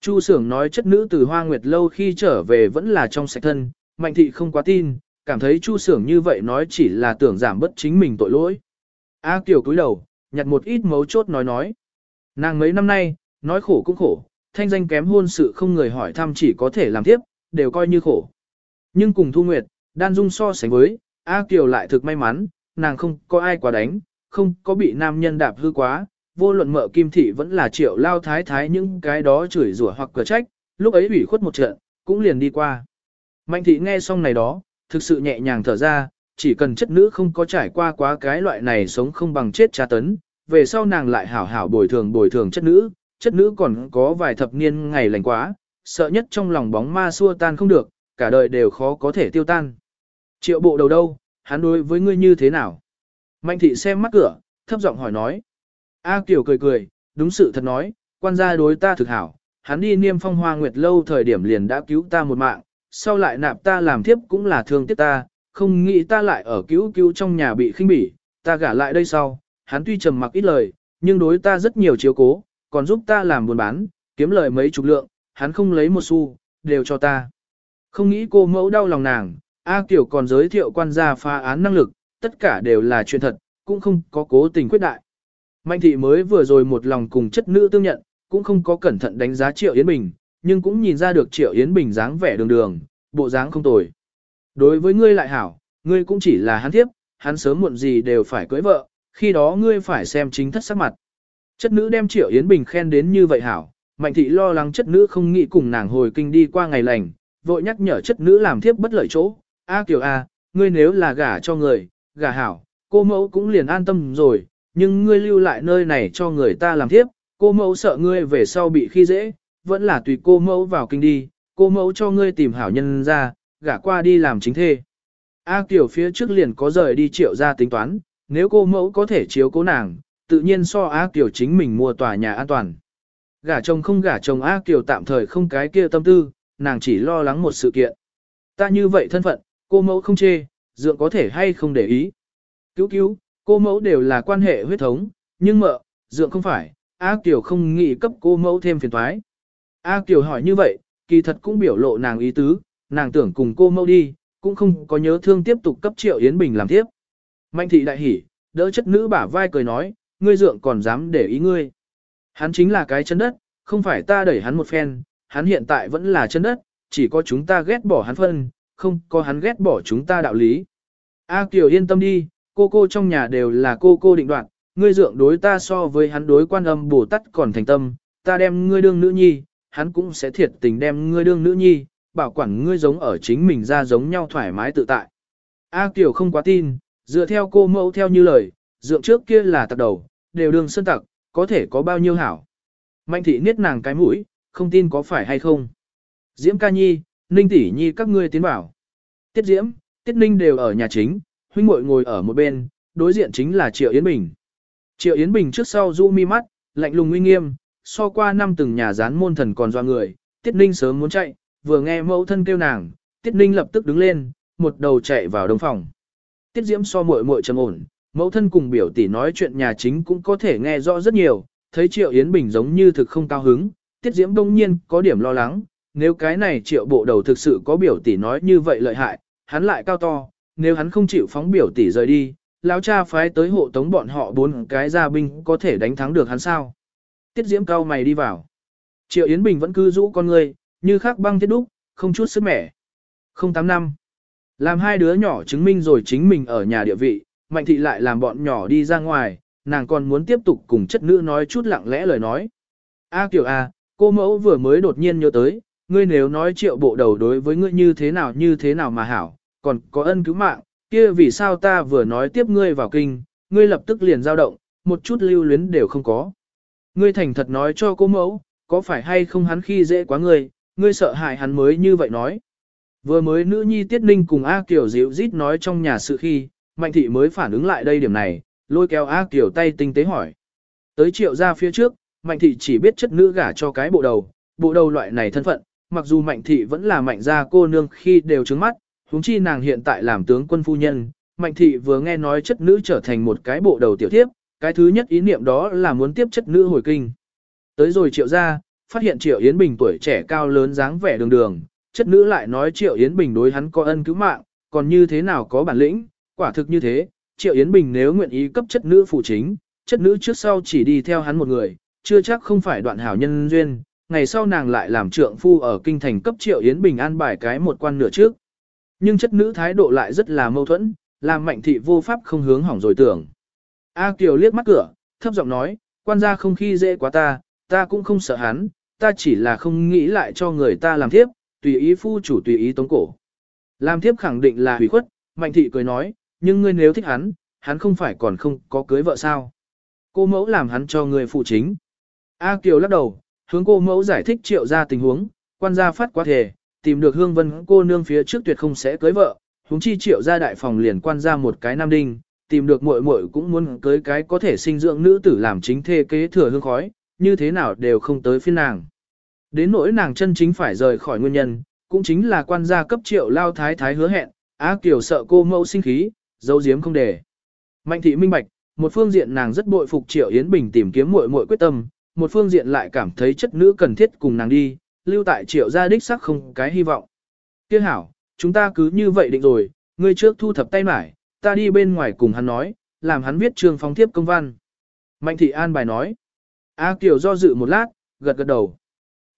Chu Sưởng nói chất nữ từ Hoa Nguyệt lâu khi trở về vẫn là trong sạch thân, Mạnh thị không quá tin, cảm thấy Chu Sưởng như vậy nói chỉ là tưởng giảm bất chính mình tội lỗi. A Kiều cúi đầu, nhặt một ít mấu chốt nói nói. Nàng mấy năm nay, nói khổ cũng khổ, thanh danh kém hôn sự không người hỏi thăm chỉ có thể làm tiếp, đều coi như khổ. Nhưng cùng Thu Nguyệt, Đan Dung so sánh với, A Kiều lại thực may mắn, nàng không có ai quá đánh, không có bị nam nhân đạp hư quá, vô luận mợ kim thị vẫn là triệu lao thái thái những cái đó chửi rủa hoặc cửa trách, lúc ấy ủy khuất một trận, cũng liền đi qua. Mạnh thị nghe xong này đó, thực sự nhẹ nhàng thở ra, chỉ cần chất nữ không có trải qua quá cái loại này sống không bằng chết tra tấn, về sau nàng lại hảo hảo bồi thường bồi thường chất nữ, chất nữ còn có vài thập niên ngày lành quá, sợ nhất trong lòng bóng ma xua tan không được, cả đời đều khó có thể tiêu tan. Triệu bộ đầu đâu, hắn đối với ngươi như thế nào? Mạnh thị xem mắt cửa, thấp giọng hỏi nói. A Kiều cười cười, đúng sự thật nói, quan gia đối ta thực hảo, hắn đi niêm phong hoa nguyệt lâu thời điểm liền đã cứu ta một mạng, sau lại nạp ta làm thiếp cũng là thương tiếc ta, không nghĩ ta lại ở cứu cứu trong nhà bị khinh bỉ, ta gả lại đây sau, hắn tuy trầm mặc ít lời, nhưng đối ta rất nhiều chiếu cố, còn giúp ta làm buôn bán, kiếm lời mấy chục lượng, hắn không lấy một xu, đều cho ta. Không nghĩ cô mẫu đau lòng nàng, A Kiều còn giới thiệu quan gia phá án năng lực, tất cả đều là chuyện thật, cũng không có cố tình quyết đại. Mạnh thị mới vừa rồi một lòng cùng chất nữ tương nhận, cũng không có cẩn thận đánh giá Triệu Yến Bình, nhưng cũng nhìn ra được Triệu Yến Bình dáng vẻ đường đường, bộ dáng không tồi. Đối với ngươi lại hảo, ngươi cũng chỉ là hắn thiếp, hắn sớm muộn gì đều phải cưới vợ, khi đó ngươi phải xem chính thất sắc mặt. Chất nữ đem Triệu Yến Bình khen đến như vậy hảo, Mạnh thị lo lắng chất nữ không nghĩ cùng nàng hồi kinh đi qua ngày lành, vội nhắc nhở chất nữ làm thiếp bất lợi chỗ. A Kiều A, ngươi nếu là gả cho người, gả hảo, cô mẫu cũng liền an tâm rồi, nhưng ngươi lưu lại nơi này cho người ta làm thiếp, cô mẫu sợ ngươi về sau bị khi dễ, vẫn là tùy cô mẫu vào kinh đi, cô mẫu cho ngươi tìm hảo nhân ra, gả qua đi làm chính thê. A Kiều phía trước liền có rời đi triệu ra tính toán, nếu cô mẫu có thể chiếu cố nàng, tự nhiên so A Kiều chính mình mua tòa nhà an toàn. Gả chồng không gả chồng A Kiều tạm thời không cái kia tâm tư, nàng chỉ lo lắng một sự kiện. Ta như vậy thân phận, cô mẫu không chê, dượng có thể hay không để ý. Cứu cứu, cô mẫu đều là quan hệ huyết thống, nhưng mợ, dượng không phải, A Kiều không nghĩ cấp cô mẫu thêm phiền thoái. A Kiều hỏi như vậy, kỳ thật cũng biểu lộ nàng ý tứ, nàng tưởng cùng cô mẫu đi, cũng không có nhớ thương tiếp tục cấp Triệu Yến Bình làm tiếp. Mạnh thị đại hỉ, đỡ chất nữ bả vai cười nói, ngươi dượng còn dám để ý ngươi. Hắn chính là cái chân đất, không phải ta đẩy hắn một phen, hắn hiện tại vẫn là chân đất, chỉ có chúng ta ghét bỏ hắn phân, không có hắn ghét bỏ chúng ta đạo lý. A Kiều yên tâm đi, cô cô trong nhà đều là cô cô định đoạt, ngươi dượng đối ta so với hắn đối quan âm Bồ Tát còn thành tâm, ta đem ngươi đương nữ nhi, hắn cũng sẽ thiệt tình đem ngươi đương nữ nhi, bảo quản ngươi giống ở chính mình ra giống nhau thoải mái tự tại. A Kiều không quá tin, dựa theo cô mẫu theo như lời, dượng trước kia là tặc đầu, đều đường sơn tặc, có thể có bao nhiêu hảo. Mạnh thị niết nàng cái mũi, không tin có phải hay không. Diễm ca nhi, ninh tỷ nhi các ngươi tiến bảo. Tiết diễm, tiết ninh đều ở nhà chính, huynh muội ngồi ở một bên, đối diện chính là Triệu Yến Bình. Triệu Yến Bình trước sau du mi mắt, lạnh lùng uy nghiêm, so qua năm từng nhà gián môn thần còn doa người, tiết ninh sớm muốn chạy, vừa nghe mẫu thân kêu nàng, tiết ninh lập tức đứng lên, một đầu chạy vào đông phòng. Tiết diễm so muội muội trầm ổn, mẫu thân cùng biểu tỷ nói chuyện nhà chính cũng có thể nghe rõ rất nhiều, thấy Triệu Yến Bình giống như thực không cao hứng, Tiết Diễm đông nhiên có điểm lo lắng, nếu cái này Triệu bộ đầu thực sự có biểu tỷ nói như vậy lợi hại, hắn lại cao to, nếu hắn không chịu phóng biểu tỷ rời đi, lão cha phái tới hộ tống bọn họ bốn cái gia binh có thể đánh thắng được hắn sao? Tiết Diễm cao mày đi vào. Triệu Yến Bình vẫn cư rũ con người, như khắc băng thiết đúc, không chút sức mẻ. 08 năm. Làm hai đứa nhỏ chứng minh rồi chính mình ở nhà địa vị, Mạnh thị lại làm bọn nhỏ đi ra ngoài, nàng còn muốn tiếp tục cùng chất nữ nói chút lặng lẽ lời nói. A kiểu A, à, cô mẫu vừa mới đột nhiên nhớ tới, ngươi nếu nói triệu bộ đầu đối với ngươi như thế nào như thế nào mà hảo, còn có ân cứu mạng, kia vì sao ta vừa nói tiếp ngươi vào kinh, ngươi lập tức liền dao động, một chút lưu luyến đều không có. Ngươi thành thật nói cho cô mẫu, có phải hay không hắn khi dễ quá ngươi, ngươi sợ hại hắn mới như vậy nói. Vừa mới nữ nhi Tiết Ninh cùng A Kiều dịu rít nói trong nhà sự khi, Mạnh thị mới phản ứng lại đây điểm này, lôi kéo A Kiều tay tinh tế hỏi. Tới triệu ra phía trước, Mạnh thị chỉ biết chất nữ gả cho cái bộ đầu, bộ đầu loại này thân phận, mặc dù Mạnh thị vẫn là mạnh gia cô nương khi đều trứng mắt, huống chi nàng hiện tại làm tướng quân phu nhân. Mạnh thị vừa nghe nói chất nữ trở thành một cái bộ đầu tiểu thiếp, cái thứ nhất ý niệm đó là muốn tiếp chất nữ hồi kinh. Tới rồi triệu ra, phát hiện Triệu Yến Bình tuổi trẻ cao lớn dáng vẻ đường đường, chất nữ lại nói Triệu Yến Bình đối hắn có ân cứu mạng, còn như thế nào có bản lĩnh, quả thực như thế, Triệu Yến Bình nếu nguyện ý cấp chất nữ phụ chính, chất nữ trước sau chỉ đi theo hắn một người, chưa chắc không phải đoạn hảo nhân duyên, ngày sau nàng lại làm trượng phu ở kinh thành cấp Triệu Yến Bình an bài cái một quan nửa trước. Nhưng chất nữ thái độ lại rất là mâu thuẫn, làm mạnh thị vô pháp không hướng hỏng rồi tưởng. A Kiều liếc mắt cửa, thấp giọng nói, quan gia không khi dễ quá ta, ta cũng không sợ hắn, ta chỉ là không nghĩ lại cho người ta làm thiếp, tùy ý phu chủ tùy ý tống cổ. Làm thiếp khẳng định là hủy khuất, mạnh thị cười nói, nhưng ngươi nếu thích hắn, hắn không phải còn không có cưới vợ sao. Cô mẫu làm hắn cho người phụ chính. A Kiều lắc đầu, hướng cô mẫu giải thích triệu ra tình huống, quan gia phát quá thể, tìm được hương vân cô nương phía trước tuyệt không sẽ cưới vợ, huống chi triệu ra đại phòng liền quan ra một cái nam đinh, tìm được muội muội cũng muốn cưới cái có thể sinh dưỡng nữ tử làm chính thê kế thừa hương khói, như thế nào đều không tới phiên nàng. Đến nỗi nàng chân chính phải rời khỏi nguyên nhân, cũng chính là quan gia cấp triệu lao thái thái hứa hẹn, Á Kiều sợ cô mẫu sinh khí, dấu diếm không để. Mạnh thị minh bạch, một phương diện nàng rất bội phục Triệu Yến Bình tìm kiếm muội muội quyết tâm, một phương diện lại cảm thấy chất nữ cần thiết cùng nàng đi, lưu tại Triệu gia đích xác không cái hy vọng. Tiếc hảo, chúng ta cứ như vậy định rồi, ngươi trước thu thập tay mải, ta đi bên ngoài cùng hắn nói, làm hắn viết trường phong thiếp công văn. Mạnh thị an bài nói. A Kiều do dự một lát, gật gật đầu.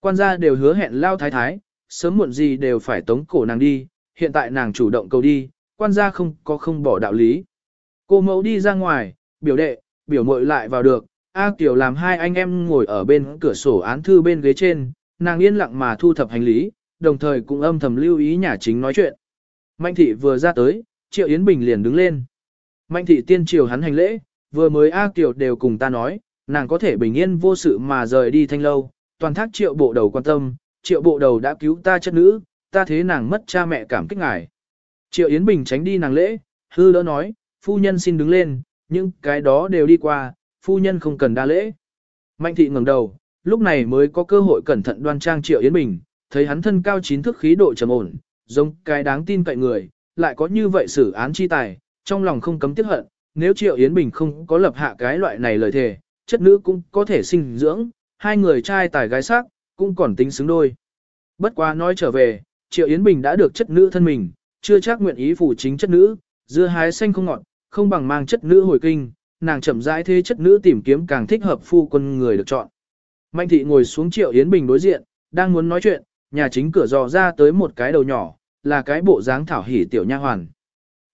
Quan gia đều hứa hẹn lao thái thái, sớm muộn gì đều phải tống cổ nàng đi, hiện tại nàng chủ động cầu đi, quan gia không có không bỏ đạo lý. Cô mẫu đi ra ngoài, biểu đệ, biểu muội lại vào được, A Kiều làm hai anh em ngồi ở bên cửa sổ án thư bên ghế trên, nàng yên lặng mà thu thập hành lý, đồng thời cũng âm thầm lưu ý nhà chính nói chuyện. Mạnh thị vừa ra tới, Triệu Yến Bình liền đứng lên. Mạnh thị tiên triều hắn hành lễ, vừa mới A Kiều đều cùng ta nói, nàng có thể bình yên vô sự mà rời đi thanh lâu, toàn thác triệu bộ đầu quan tâm, triệu bộ đầu đã cứu ta chất nữ, ta thế nàng mất cha mẹ cảm kích ngài. Triệu Yến Bình tránh đi nàng lễ, hư đỡ nói, phu nhân xin đứng lên, nhưng cái đó đều đi qua, phu nhân không cần đa lễ. Mạnh thị ngẩng đầu, lúc này mới có cơ hội cẩn thận đoan trang Triệu Yến Bình, thấy hắn thân cao chín thước khí độ trầm ổn, giống cái đáng tin cậy người, lại có như vậy xử án chi tài, trong lòng không cấm tiếc hận, nếu Triệu Yến Bình không có lập hạ cái loại này lời thề, chất nữ cũng có thể sinh dưỡng, hai người trai tài gái sắc, cũng còn tính xứng đôi. Bất quá nói trở về, Triệu Yến Bình đã được chất nữ thân mình, chưa chắc nguyện ý phủ chính chất nữ, dưa hái xanh không ngọt, không bằng mang chất nữ hồi kinh, nàng chậm rãi thế chất nữ tìm kiếm càng thích hợp phu quân người được chọn. Mạnh thị ngồi xuống Triệu Yến Bình đối diện, đang muốn nói chuyện, nhà chính cửa dò ra tới một cái đầu nhỏ, là cái bộ dáng thảo hỉ tiểu nha hoàn.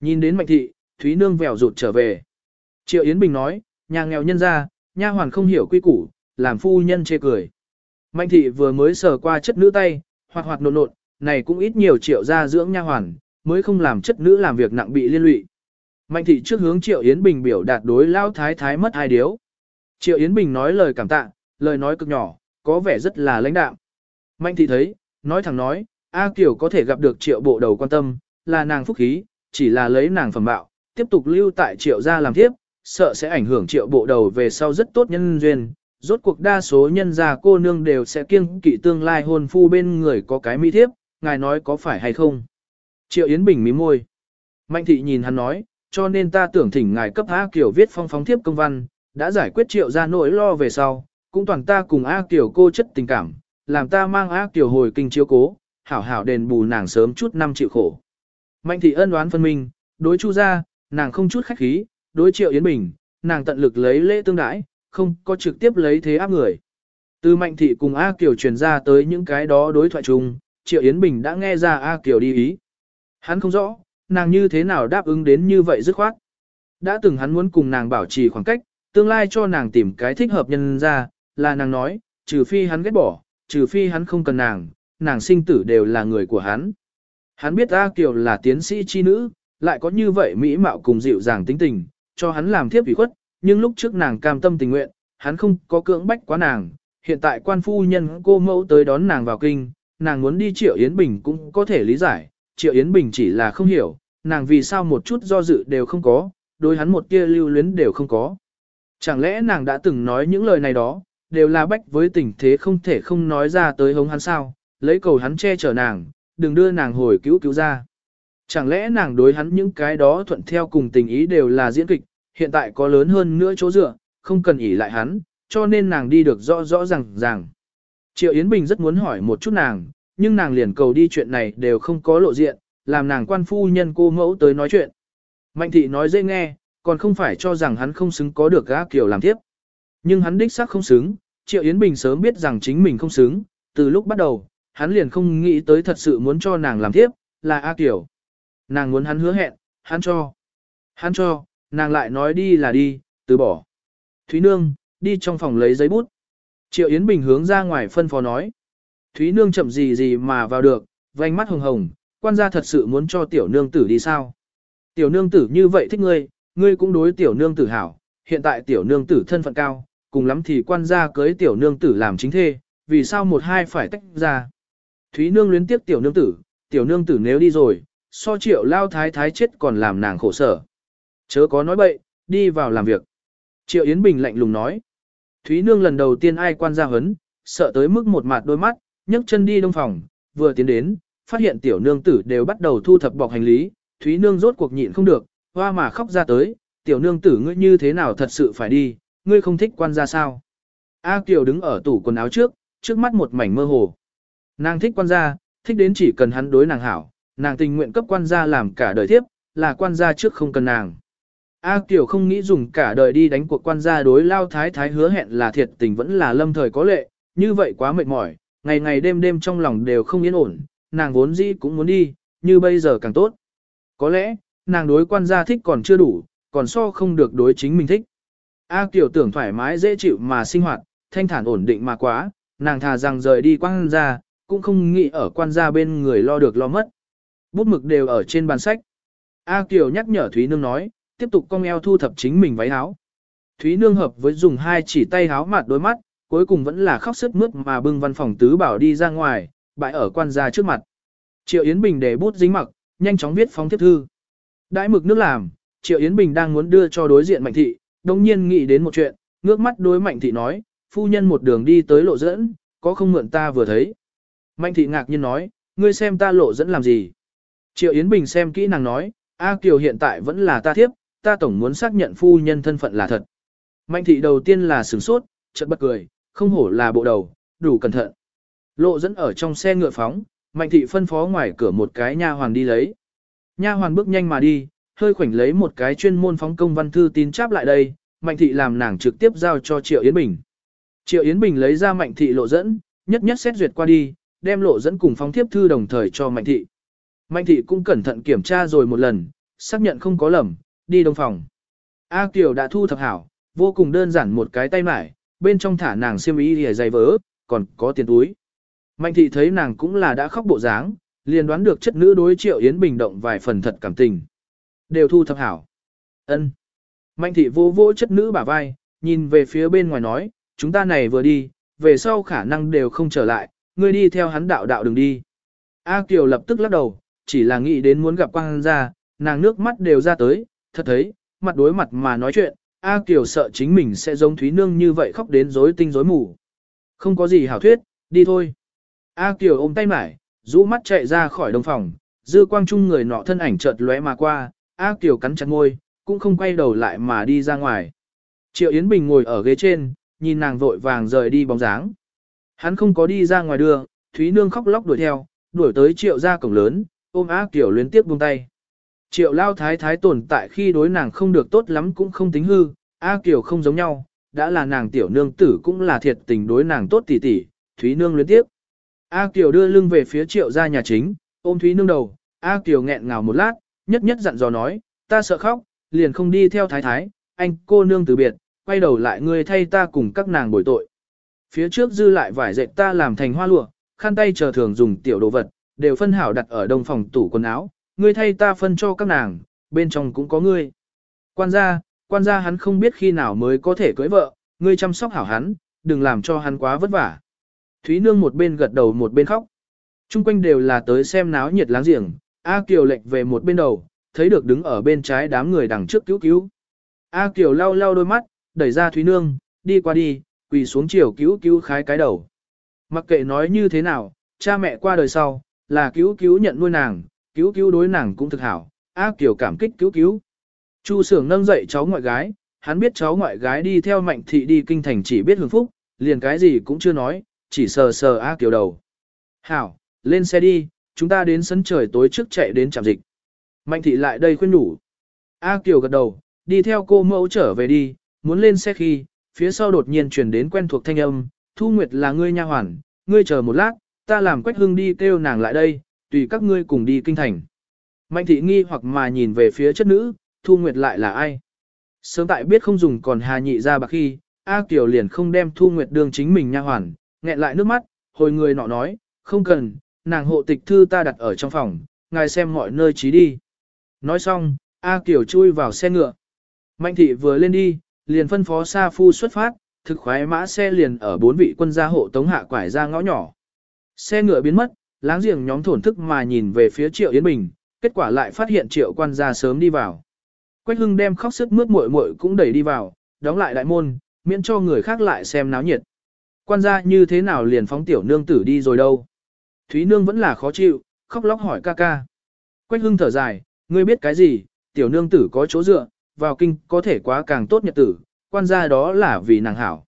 Nhìn đến Mạnh thị, Thúy Nương vèo rụt trở về. Triệu Yến Bình nói, nhà nghèo nhân ra, nha hoàn không hiểu quy củ, làm phu nhân chê cười. Mạnh thị vừa mới sờ qua chất nữ tay, hoạt hoạt nộn nộn, này cũng ít nhiều triệu gia dưỡng nha hoàn, mới không làm chất nữ làm việc nặng bị liên lụy. Mạnh thị trước hướng Triệu Yến Bình biểu đạt đối lao thái thái mất hai điếu. Triệu Yến Bình nói lời cảm tạ, lời nói cực nhỏ, có vẻ rất là lãnh đạm. Mạnh thị thấy, nói thẳng nói, A Kiều có thể gặp được triệu bộ đầu quan tâm, là nàng phúc khí, chỉ là lấy nàng phẩm bạo, tiếp tục lưu tại triệu gia làm tiếp, sợ sẽ ảnh hưởng triệu bộ đầu về sau rất tốt nhân duyên. Rốt cuộc đa số nhân gia cô nương đều sẽ kiêng kỵ tương lai hôn phu bên người có cái mỹ thiếp, ngài nói có phải hay không? Triệu Yến Bình mím môi. Mạnh thị nhìn hắn nói, cho nên ta tưởng thỉnh ngài cấp A Kiều viết phong phóng thiếp công văn, đã giải quyết triệu ra nỗi lo về sau, cũng toàn ta cùng A Kiều cô chất tình cảm, làm ta mang A Kiều hồi kinh chiếu cố, hảo hảo đền bù nàng sớm chút năm chịu khổ. Mạnh thị ân đoán phân minh, đối chu ra, nàng không chút khách khí, đối triệu Yến Bình, nàng tận lực lấy lễ tương đãi, không có trực tiếp lấy thế áp người. Từ mạnh thị cùng A Kiều truyền ra tới những cái đó đối thoại chung, triệu Yến Bình đã nghe ra A Kiều đi ý. Hắn không rõ, nàng như thế nào đáp ứng đến như vậy dứt khoát. Đã từng hắn muốn cùng nàng bảo trì khoảng cách, tương lai cho nàng tìm cái thích hợp nhân ra, là nàng nói, trừ phi hắn ghét bỏ, trừ phi hắn không cần nàng, nàng sinh tử đều là người của hắn. Hắn biết A Kiều là tiến sĩ chi nữ, lại có như vậy mỹ mạo cùng dịu dàng tính tình, cho hắn làm thiếp ủy khuất, nhưng lúc trước nàng cam tâm tình nguyện, hắn không có cưỡng bách quá nàng, hiện tại quan phu nhân cô mẫu tới đón nàng vào kinh, nàng muốn đi triệu Yến Bình cũng có thể lý giải, Triệu Yến Bình chỉ là không hiểu, nàng vì sao một chút do dự đều không có, đối hắn một tia lưu luyến đều không có. Chẳng lẽ nàng đã từng nói những lời này đó, đều là bách với tình thế không thể không nói ra tới hống hắn sao, lấy cầu hắn che chở nàng, đừng đưa nàng hồi cứu cứu ra. Chẳng lẽ nàng đối hắn những cái đó thuận theo cùng tình ý đều là diễn kịch, hiện tại có lớn hơn nữa chỗ dựa, không cần ỉ lại hắn, cho nên nàng đi được rõ rõ ràng ràng. Triệu Yến Bình rất muốn hỏi một chút nàng, nhưng nàng liền cầu đi chuyện này đều không có lộ diện, làm nàng quan phu nhân cô mẫu tới nói chuyện. Mạnh thị nói dễ nghe, còn không phải cho rằng hắn không xứng có được gã kiểu làm tiếp. Nhưng hắn đích xác không xứng, Triệu Yến Bình sớm biết rằng chính mình không xứng, từ lúc bắt đầu, hắn liền không nghĩ tới thật sự muốn cho nàng làm tiếp, là A Kiều. Nàng muốn hắn hứa hẹn, hắn cho. Hắn cho, nàng lại nói đi là đi, từ bỏ. Thúy Nương, đi trong phòng lấy giấy bút. Triệu Yến Bình hướng ra ngoài phân phó nói. Thúy Nương chậm gì gì mà vào được, vành mắt hồng hồng, quan gia thật sự muốn cho tiểu nương tử đi sao. Tiểu nương tử như vậy thích ngươi, ngươi cũng đối tiểu nương tử hảo, hiện tại tiểu nương tử thân phận cao, cùng lắm thì quan gia cưới tiểu nương tử làm chính thê, vì sao một hai phải tách ra. Thúy Nương luyến tiếp tiểu nương tử, tiểu nương tử nếu đi rồi, so triệu lao thái thái chết còn làm nàng khổ sở. Chớ có nói bậy, đi vào làm việc. Triệu Yến Bình lạnh lùng nói. Thúy Nương lần đầu tiên ai quan gia hấn, sợ tới mức một mặt đôi mắt, nhấc chân đi đông phòng, vừa tiến đến, phát hiện tiểu nương tử đều bắt đầu thu thập bọc hành lý, Thúy Nương rốt cuộc nhịn không được, hoa mà khóc ra tới, tiểu nương tử ngươi như thế nào thật sự phải đi, ngươi không thích quan gia sao. A Kiều đứng ở tủ quần áo trước, trước mắt một mảnh mơ hồ. Nàng thích quan gia, thích đến chỉ cần hắn đối nàng hảo, nàng tình nguyện cấp quan gia làm cả đời tiếp, là quan gia trước không cần nàng. A Kiều không nghĩ dùng cả đời đi đánh cuộc quan gia đối lao thái thái hứa hẹn là thiệt tình vẫn là lâm thời có lệ, như vậy quá mệt mỏi, ngày ngày đêm đêm trong lòng đều không yên ổn, nàng vốn dĩ cũng muốn đi, như bây giờ càng tốt. Có lẽ, nàng đối quan gia thích còn chưa đủ, còn so không được đối chính mình thích. A Kiều tưởng thoải mái dễ chịu mà sinh hoạt, thanh thản ổn định mà quá, nàng thà rằng rời đi quan gia, cũng không nghĩ ở quan gia bên người lo được lo mất. Bút mực đều ở trên bàn sách. A Kiều nhắc nhở Thúy Nương nói, tiếp tục cong eo thu thập chính mình váy áo. Thúy Nương hợp với dùng hai chỉ tay áo mặt đôi mắt, cuối cùng vẫn là khóc sức mướt mà bưng văn phòng tứ bảo đi ra ngoài, bại ở quan gia trước mặt. Triệu Yến Bình để bút dính mặc, nhanh chóng viết phóng tiếp thư. Đãi mực nước làm, Triệu Yến Bình đang muốn đưa cho đối diện Mạnh Thị, đồng nhiên nghĩ đến một chuyện, ngước mắt đối Mạnh Thị nói, phu nhân một đường đi tới lộ dẫn, có không mượn ta vừa thấy. Mạnh Thị ngạc nhiên nói, ngươi xem ta lộ dẫn làm gì. Triệu Yến Bình xem kỹ nàng nói, A Kiều hiện tại vẫn là ta thiếp, ta tổng muốn xác nhận phu nhân thân phận là thật. Mạnh Thị đầu tiên là sửng sốt, chợt bật cười, không hổ là bộ đầu, đủ cẩn thận. Lộ dẫn ở trong xe ngựa phóng, Mạnh Thị phân phó ngoài cửa một cái nha hoàn đi lấy. Nha hoàn bước nhanh mà đi, hơi khoảnh lấy một cái chuyên môn phóng công văn thư tín cháp lại đây, Mạnh Thị làm nàng trực tiếp giao cho Triệu Yến Bình. Triệu Yến Bình lấy ra Mạnh Thị lộ dẫn, nhất nhất xét duyệt qua đi, đem lộ dẫn cùng phóng tiếp thư đồng thời cho Mạnh Thị. Mạnh Thị cũng cẩn thận kiểm tra rồi một lần, xác nhận không có lầm, đi đồng phòng. A Kiều đã thu thập hảo, vô cùng đơn giản một cái tay mải, bên trong thả nàng xiêm y lìa dày vỡ, còn có tiền túi. Mạnh Thị thấy nàng cũng là đã khóc bộ dáng, liền đoán được chất nữ đối Triệu Yến Bình động vài phần thật cảm tình. Đều thu thập hảo. Ân. Mạnh thị vô vô chất nữ bả vai, nhìn về phía bên ngoài nói, chúng ta này vừa đi, về sau khả năng đều không trở lại, ngươi đi theo hắn đạo đạo đừng đi. A Kiều lập tức lắc đầu, chỉ là nghĩ đến muốn gặp quang ra, nàng nước mắt đều ra tới, thật thấy, mặt đối mặt mà nói chuyện, A Kiều sợ chính mình sẽ giống Thúy Nương như vậy khóc đến rối tinh rối mù. Không có gì hảo thuyết, đi thôi. A Kiều ôm tay mải, rũ mắt chạy ra khỏi đồng phòng, dư quang trung người nọ thân ảnh chợt lóe mà qua, A Kiều cắn chặt môi, cũng không quay đầu lại mà đi ra ngoài. Triệu Yến Bình ngồi ở ghế trên, nhìn nàng vội vàng rời đi bóng dáng. Hắn không có đi ra ngoài đường, Thúy Nương khóc lóc đuổi theo, đuổi tới Triệu ra cổng lớn, ôm A Kiều liên tiếp buông tay. Triệu Lao Thái Thái tồn tại khi đối nàng không được tốt lắm cũng không tính hư, A Kiều không giống nhau, đã là nàng tiểu nương tử cũng là thiệt tình đối nàng tốt tỉ tỉ, Thúy Nương luyến tiếp. A Kiều đưa lưng về phía Triệu ra nhà chính, ôm Thúy Nương đầu, A Kiều nghẹn ngào một lát, nhất nhất dặn dò nói, ta sợ khóc, liền không đi theo thái thái, anh cô nương từ biệt, quay đầu lại ngươi thay ta cùng các nàng bồi tội. Phía trước dư lại vải dệt ta làm thành hoa lụa, khăn tay chờ thường dùng tiểu đồ vật, đều phân hảo đặt ở đông phòng tủ quần áo, ngươi thay ta phân cho các nàng, bên trong cũng có ngươi. Quan gia, quan gia hắn không biết khi nào mới có thể cưới vợ, ngươi chăm sóc hảo hắn, đừng làm cho hắn quá vất vả. Thúy Nương một bên gật đầu một bên khóc. Trung quanh đều là tới xem náo nhiệt láng giềng, A Kiều lệch về một bên đầu, thấy được đứng ở bên trái đám người đằng trước cứu cứu. A Kiều lau lau đôi mắt, đẩy ra Thúy Nương, đi qua đi, quỳ xuống chiều cứu cứu khái cái đầu. Mặc kệ nói như thế nào, cha mẹ qua đời sau, là cứu cứu nhận nuôi nàng, cứu cứu đối nàng cũng thực hảo, A Kiều cảm kích cứu cứu. Chu Sưởng nâng dậy cháu ngoại gái, hắn biết cháu ngoại gái đi theo mạnh thị đi kinh thành chỉ biết hưởng phúc, liền cái gì cũng chưa nói, chỉ sờ sờ A Kiều đầu. Hảo, lên xe đi, chúng ta đến sân trời tối trước chạy đến trạm dịch. Mạnh thị lại đây khuyên nhủ. A Kiều gật đầu, đi theo cô mẫu trở về đi, muốn lên xe khi, phía sau đột nhiên truyền đến quen thuộc thanh âm, Thu Nguyệt là ngươi nha hoàn, ngươi chờ một lát, ta làm Quách Hưng đi kêu nàng lại đây, tùy các ngươi cùng đi kinh thành. Mạnh thị nghi hoặc mà nhìn về phía chất nữ, Thu Nguyệt lại là ai? Sớm tại biết không dùng còn hà nhị ra bạc khi, A Kiều liền không đem Thu Nguyệt đương chính mình nha hoàn, nghẹn lại nước mắt, hồi người nọ nói, không cần, nàng hộ tịch thư ta đặt ở trong phòng, ngài xem mọi nơi trí đi. Nói xong, A Kiều chui vào xe ngựa. Mạnh thị vừa lên đi, liền phân phó Sa Phu xuất phát, thực khoái mã xe liền ở bốn vị quân gia hộ tống hạ quải ra ngõ nhỏ. Xe ngựa biến mất, láng giềng nhóm thổn thức mà nhìn về phía Triệu Yến Bình, kết quả lại phát hiện Triệu quan gia sớm đi vào. Quách Hưng đem khóc sức mướt muội muội cũng đẩy đi vào, đóng lại đại môn, miễn cho người khác lại xem náo nhiệt. Quan gia như thế nào liền phóng tiểu nương tử đi rồi đâu. Thúy nương vẫn là khó chịu, khóc lóc hỏi ca ca. Quách Hưng thở dài, ngươi biết cái gì, tiểu nương tử có chỗ dựa, vào kinh có thể quá càng tốt nhật tử, quan gia đó là vì nàng hảo.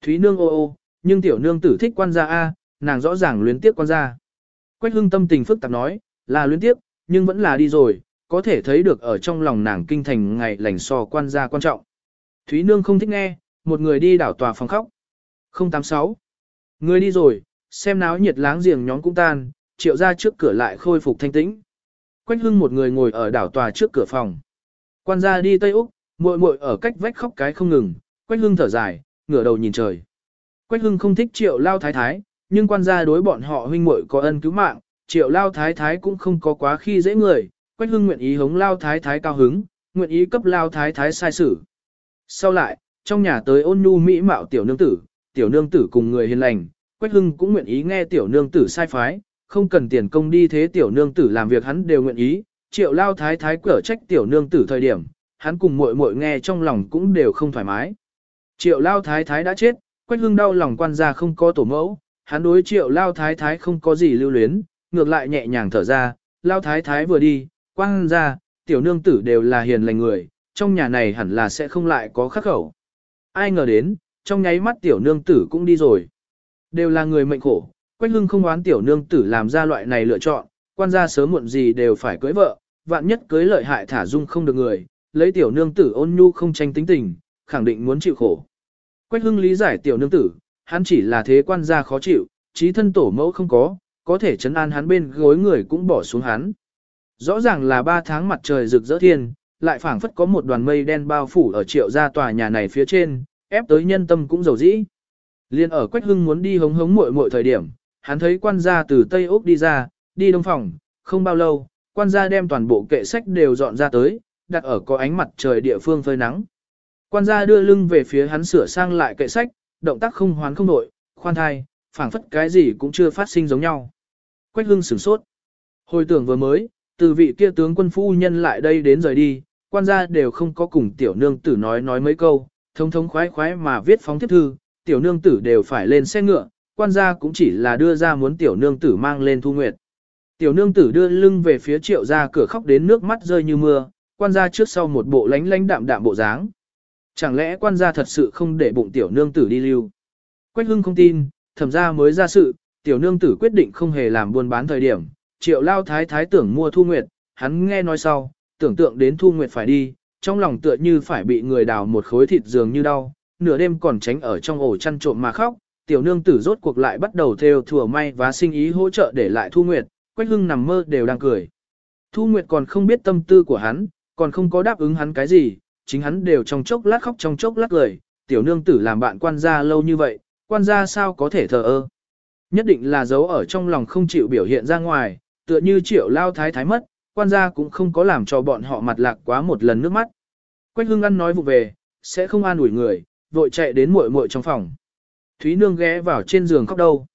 Thúy nương ô ô, nhưng tiểu nương tử thích quan gia A, nàng rõ ràng luyến tiếc quan gia. Quách hưng tâm tình phức tạp nói, là luyến tiếp, nhưng vẫn là đi rồi, có thể thấy được ở trong lòng nàng kinh thành ngày lành so quan gia quan trọng. Thúy nương không thích nghe, một người đi đảo tòa phòng khóc. 086. Người đi rồi, xem náo nhiệt láng giềng nhóm cũng tan, triệu ra trước cửa lại khôi phục thanh tĩnh. Quách hưng một người ngồi ở đảo tòa trước cửa phòng. Quan gia đi Tây Úc, muội muội ở cách vách khóc cái không ngừng, Quách Hưng thở dài, ngửa đầu nhìn trời. Quách Hưng không thích Triệu Lao Thái Thái, nhưng quan gia đối bọn họ huynh muội có ân cứu mạng, Triệu Lao Thái Thái cũng không có quá khi dễ người, Quách Hưng nguyện ý hống Lao Thái Thái cao hứng, nguyện ý cấp Lao Thái Thái sai xử. Sau lại, trong nhà tới ôn nhu mỹ mạo tiểu nương tử, tiểu nương tử cùng người hiền lành, Quách Hưng cũng nguyện ý nghe tiểu nương tử sai phái, không cần tiền công đi thế tiểu nương tử làm việc hắn đều nguyện ý, triệu lao thái thái cở trách tiểu nương tử thời điểm, hắn cùng muội muội nghe trong lòng cũng đều không thoải mái. Triệu lao thái thái đã chết, quách hưng đau lòng quan gia không có tổ mẫu, hắn đối triệu lao thái thái không có gì lưu luyến, ngược lại nhẹ nhàng thở ra, lao thái thái vừa đi, quan gia, tiểu nương tử đều là hiền lành người, trong nhà này hẳn là sẽ không lại có khắc khẩu. Ai ngờ đến, trong nháy mắt tiểu nương tử cũng đi rồi. Đều là người mệnh khổ, quách hưng không oán tiểu nương tử làm ra loại này lựa chọn, quan gia sớm muộn gì đều phải cưới vợ, vạn nhất cưới lợi hại thả dung không được người, lấy tiểu nương tử ôn nhu không tranh tính tình, khẳng định muốn chịu khổ. Quách hưng lý giải tiểu nương tử, hắn chỉ là thế quan gia khó chịu, trí thân tổ mẫu không có, có thể chấn an hắn bên gối người cũng bỏ xuống hắn. Rõ ràng là ba tháng mặt trời rực rỡ thiên, lại phảng phất có một đoàn mây đen bao phủ ở triệu gia tòa nhà này phía trên, ép tới nhân tâm cũng dầu dĩ. Liên ở Quách Hưng muốn đi hống hống muội muội thời điểm, hắn thấy quan gia từ Tây Úc đi ra, đi đông phòng, không bao lâu, quan gia đem toàn bộ kệ sách đều dọn ra tới, đặt ở có ánh mặt trời địa phương phơi nắng. Quan gia đưa lưng về phía hắn sửa sang lại kệ sách, động tác không hoán không nội, khoan thai, phảng phất cái gì cũng chưa phát sinh giống nhau. Quách hưng sửng sốt. Hồi tưởng vừa mới, từ vị kia tướng quân phu nhân lại đây đến rời đi, quan gia đều không có cùng tiểu nương tử nói nói mấy câu, thông thống khoái khoái mà viết phóng tiếp thư, tiểu nương tử đều phải lên xe ngựa, quan gia cũng chỉ là đưa ra muốn tiểu nương tử mang lên thu nguyệt. Tiểu nương tử đưa lưng về phía triệu ra cửa khóc đến nước mắt rơi như mưa, quan gia trước sau một bộ lánh lánh đạm đạm bộ dáng. Chẳng lẽ quan gia thật sự không để bụng tiểu nương tử đi lưu? Quách hưng không tin, thẩm ra mới ra sự, tiểu nương tử quyết định không hề làm buôn bán thời điểm. Triệu lao thái thái tưởng mua thu nguyệt, hắn nghe nói sau, tưởng tượng đến thu nguyệt phải đi, trong lòng tựa như phải bị người đào một khối thịt dường như đau, nửa đêm còn tránh ở trong ổ chăn trộm mà khóc, tiểu nương tử rốt cuộc lại bắt đầu theo thừa may và sinh ý hỗ trợ để lại thu nguyệt, Quách Hưng nằm mơ đều đang cười. Thu Nguyệt còn không biết tâm tư của hắn, còn không có đáp ứng hắn cái gì, chính hắn đều trong chốc lát khóc trong chốc lát cười, tiểu nương tử làm bạn quan gia lâu như vậy, quan gia sao có thể thờ ơ. Nhất định là giấu ở trong lòng không chịu biểu hiện ra ngoài, tựa như triệu lao thái thái mất, quan gia cũng không có làm cho bọn họ mặt lạc quá một lần nước mắt. Quách hương ăn nói vụ về, sẽ không an ủi người, vội chạy đến muội muội trong phòng. Thúy Nương ghé vào trên giường khóc đâu.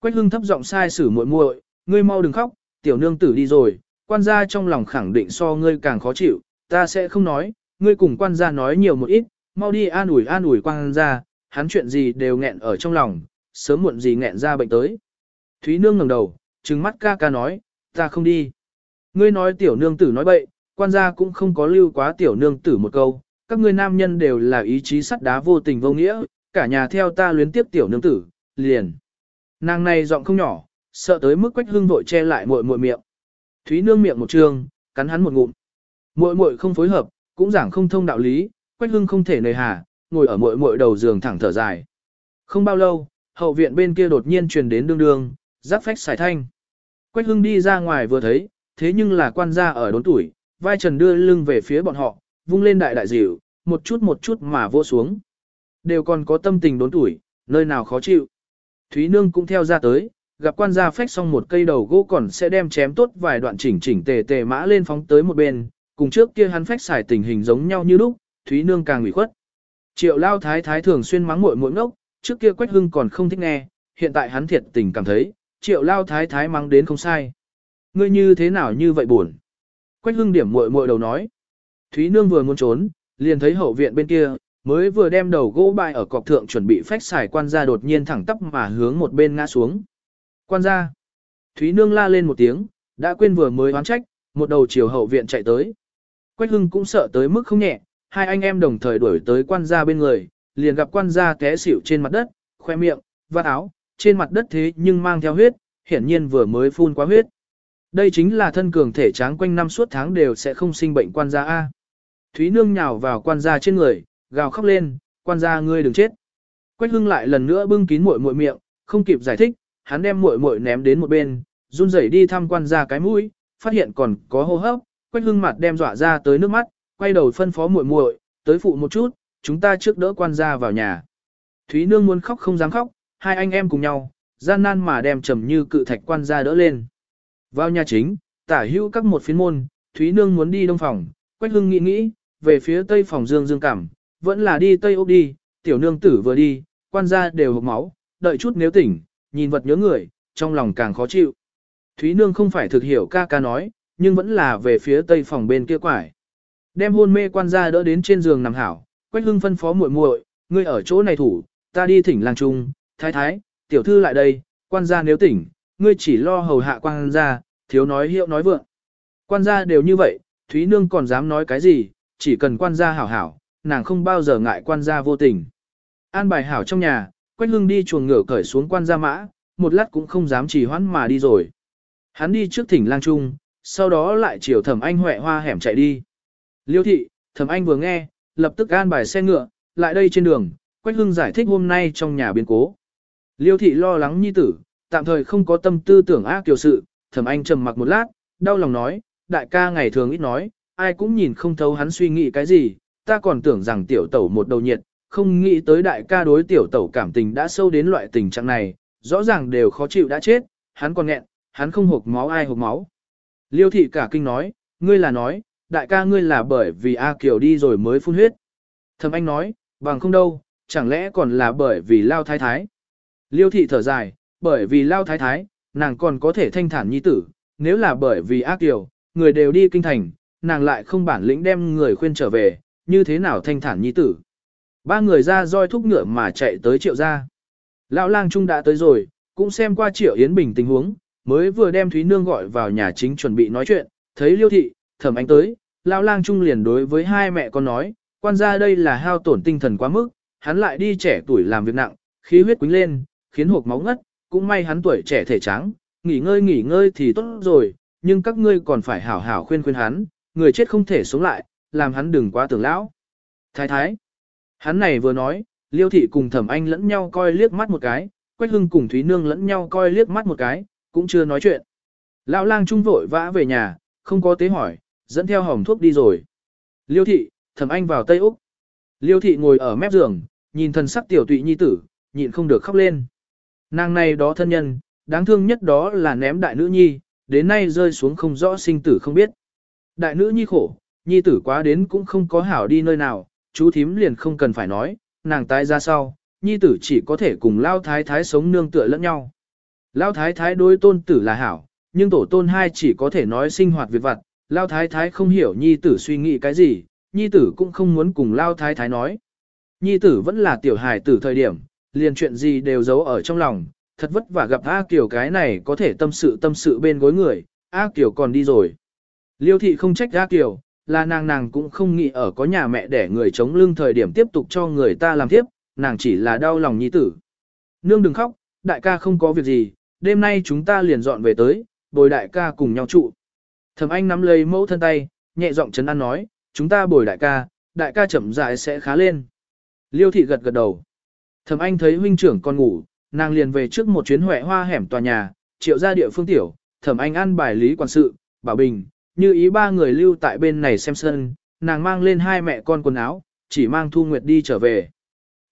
Quách hương thấp giọng sai xử muội muội, ngươi mau đừng khóc, tiểu nương tử đi rồi, quan gia trong lòng khẳng định so ngươi càng khó chịu, ta sẽ không nói, ngươi cùng quan gia nói nhiều một ít, mau đi an ủi an ủi quan gia, hắn chuyện gì đều nghẹn ở trong lòng, sớm muộn gì nghẹn ra bệnh tới. Thúy nương ngẩng đầu, trừng mắt ca ca nói, ta không đi. Ngươi nói tiểu nương tử nói bậy, quan gia cũng không có lưu quá tiểu nương tử một câu, các ngươi nam nhân đều là ý chí sắt đá vô tình vô nghĩa, cả nhà theo ta luyến tiếp tiểu nương tử, liền. Nàng này giọng không nhỏ, sợ tới mức Quách Hưng vội che lại muội muội miệng. Thúy Nương miệng một trường, cắn hắn một ngụm. Muội muội không phối hợp, cũng giảng không thông đạo lý, Quách Hưng không thể nề hà, ngồi ở muội muội đầu giường thẳng thở dài. Không bao lâu, hậu viện bên kia đột nhiên truyền đến đương đương, giáp phách xài thanh. Quách Hưng đi ra ngoài vừa thấy, thế nhưng là quan gia ở đốn tuổi, vai trần đưa lưng về phía bọn họ, vung lên đại đại dịu, một chút một chút mà vô xuống. Đều còn có tâm tình đốn tuổi, nơi nào khó chịu. Thúy Nương cũng theo ra tới, gặp quan gia phách xong một cây đầu gỗ còn sẽ đem chém tốt vài đoạn chỉnh chỉnh tề tề mã lên phóng tới một bên, cùng trước kia hắn phách xài tình hình giống nhau như lúc, Thúy Nương càng ủy khuất. Triệu lao thái thái thường xuyên mắng muội muội ngốc, trước kia Quách Hưng còn không thích nghe, hiện tại hắn thiệt tình cảm thấy, triệu lao thái thái mắng đến không sai. Ngươi như thế nào như vậy buồn? Quách Hưng điểm muội muội đầu nói. Thúy Nương vừa muốn trốn, liền thấy hậu viện bên kia, mới vừa đem đầu gỗ bài ở cọc thượng chuẩn bị phách xài quan gia đột nhiên thẳng tắp mà hướng một bên ngã xuống. Quan gia. Thúy Nương la lên một tiếng, đã quên vừa mới oán trách, một đầu chiều hậu viện chạy tới. Quách Hưng cũng sợ tới mức không nhẹ, hai anh em đồng thời đuổi tới quan gia bên người, liền gặp quan gia té xỉu trên mặt đất, khoe miệng, vạt áo, trên mặt đất thế nhưng mang theo huyết, hiển nhiên vừa mới phun quá huyết. Đây chính là thân cường thể tráng quanh năm suốt tháng đều sẽ không sinh bệnh quan gia A. Thúy Nương nhào vào quan gia trên người, gào khóc lên, quan gia ngươi đừng chết. Quách Hưng lại lần nữa bưng kín muội muội miệng, không kịp giải thích, hắn đem muội muội ném đến một bên, run rẩy đi thăm quan gia cái mũi, phát hiện còn có hô hấp, Quách Hưng mặt đem dọa ra tới nước mắt, quay đầu phân phó muội muội, tới phụ một chút, chúng ta trước đỡ quan gia vào nhà. Thúy Nương muốn khóc không dám khóc, hai anh em cùng nhau, gian nan mà đem trầm như cự thạch quan gia đỡ lên. Vào nhà chính, tả hữu các một phiến môn, Thúy Nương muốn đi đông phòng, Quách Hưng nghĩ nghĩ, về phía tây phòng dương dương cảm, vẫn là đi tây ốc đi, tiểu nương tử vừa đi, quan gia đều hộc máu, đợi chút nếu tỉnh, nhìn vật nhớ người, trong lòng càng khó chịu. Thúy Nương không phải thực hiểu ca ca nói, nhưng vẫn là về phía tây phòng bên kia quải. Đem hôn mê quan gia đỡ đến trên giường nằm hảo, Quách Hưng phân phó muội muội, ngươi ở chỗ này thủ, ta đi thỉnh lang trung, thái thái, tiểu thư lại đây, quan gia nếu tỉnh, ngươi chỉ lo hầu hạ quan gia, thiếu nói hiệu nói vượng. Quan gia đều như vậy, Thúy Nương còn dám nói cái gì, chỉ cần quan gia hảo hảo, nàng không bao giờ ngại quan gia vô tình. An bài hảo trong nhà, Quách Hưng đi chuồng ngựa cởi xuống quan gia mã, một lát cũng không dám chỉ hoãn mà đi rồi. Hắn đi trước thỉnh lang trung, sau đó lại chiều thẩm anh huệ hoa hẻm chạy đi. Liêu thị, thẩm anh vừa nghe, lập tức an bài xe ngựa, lại đây trên đường, Quách Hưng giải thích hôm nay trong nhà biến cố. Liêu thị lo lắng nhi tử, tạm thời không có tâm tư tưởng ác kiều sự, thẩm anh trầm mặc một lát, đau lòng nói, đại ca ngày thường ít nói, ai cũng nhìn không thấu hắn suy nghĩ cái gì, ta còn tưởng rằng tiểu tẩu một đầu nhiệt, không nghĩ tới đại ca đối tiểu tẩu cảm tình đã sâu đến loại tình trạng này, rõ ràng đều khó chịu đã chết, hắn còn nghẹn, hắn không hộp máu ai hộp máu. Liêu thị cả kinh nói, ngươi là nói, đại ca ngươi là bởi vì A Kiều đi rồi mới phun huyết. Thầm anh nói, bằng không đâu, chẳng lẽ còn là bởi vì lao thái thái. Liêu thị thở dài, bởi vì lao thái thái, nàng còn có thể thanh thản nhi tử, nếu là bởi vì A Kiều, người đều đi kinh thành, nàng lại không bản lĩnh đem người khuyên trở về, như thế nào thanh thản nhi tử. Ba người ra roi thúc ngựa mà chạy tới triệu gia. Lão lang trung đã tới rồi, cũng xem qua triệu Yến Bình tình huống, mới vừa đem Thúy Nương gọi vào nhà chính chuẩn bị nói chuyện, thấy liêu thị, thẩm ánh tới, lão lang trung liền đối với hai mẹ con nói, quan gia đây là hao tổn tinh thần quá mức, hắn lại đi trẻ tuổi làm việc nặng, khí huyết quính lên, khiến hộp máu ngất, cũng may hắn tuổi trẻ thể trắng, nghỉ ngơi nghỉ ngơi thì tốt rồi, nhưng các ngươi còn phải hảo hảo khuyên khuyên hắn, người chết không thể sống lại, làm hắn đừng quá tưởng lão. Thái thái, hắn này vừa nói, liêu thị cùng thẩm anh lẫn nhau coi liếc mắt một cái, quách hưng cùng thúy nương lẫn nhau coi liếc mắt một cái, cũng chưa nói chuyện. Lão lang trung vội vã về nhà, không có tế hỏi, dẫn theo hòm thuốc đi rồi. Liêu thị, thẩm anh vào Tây Úc. Liêu thị ngồi ở mép giường, nhìn thần sắc tiểu tụy nhi tử, nhịn không được khóc lên. Nàng này đó thân nhân, đáng thương nhất đó là ném đại nữ nhi, đến nay rơi xuống không rõ sinh tử không biết. Đại nữ nhi khổ, nhi tử quá đến cũng không có hảo đi nơi nào, chú thím liền không cần phải nói, nàng tái ra sau, nhi tử chỉ có thể cùng lao thái thái sống nương tựa lẫn nhau. Lao thái thái đối tôn tử là hảo, nhưng tổ tôn hai chỉ có thể nói sinh hoạt việc vặt, lao thái thái không hiểu nhi tử suy nghĩ cái gì, nhi tử cũng không muốn cùng lao thái thái nói. Nhi tử vẫn là tiểu hài tử thời điểm, liền chuyện gì đều giấu ở trong lòng, thật vất vả gặp A Kiều cái này có thể tâm sự tâm sự bên gối người, A Kiều còn đi rồi. Liêu thị không trách A Kiều, là nàng nàng cũng không nghĩ ở có nhà mẹ để người chống lưng thời điểm tiếp tục cho người ta làm tiếp, nàng chỉ là đau lòng nhi tử. Nương đừng khóc, đại ca không có việc gì, đêm nay chúng ta liền dọn về tới, bồi đại ca cùng nhau trụ. Thẩm Anh nắm lấy mẫu thân tay, nhẹ giọng chấn an nói, chúng ta bồi đại ca, đại ca chậm rãi sẽ khá lên. Liêu thị gật gật đầu. Thẩm Anh thấy huynh trưởng con ngủ, nàng liền về trước một chuyến huệ hoa hẻm tòa nhà, triệu ra địa phương tiểu, Thẩm Anh ăn bài lý quản sự, bảo bình, như ý ba người lưu tại bên này xem sân, nàng mang lên hai mẹ con quần áo, chỉ mang Thu Nguyệt đi trở về.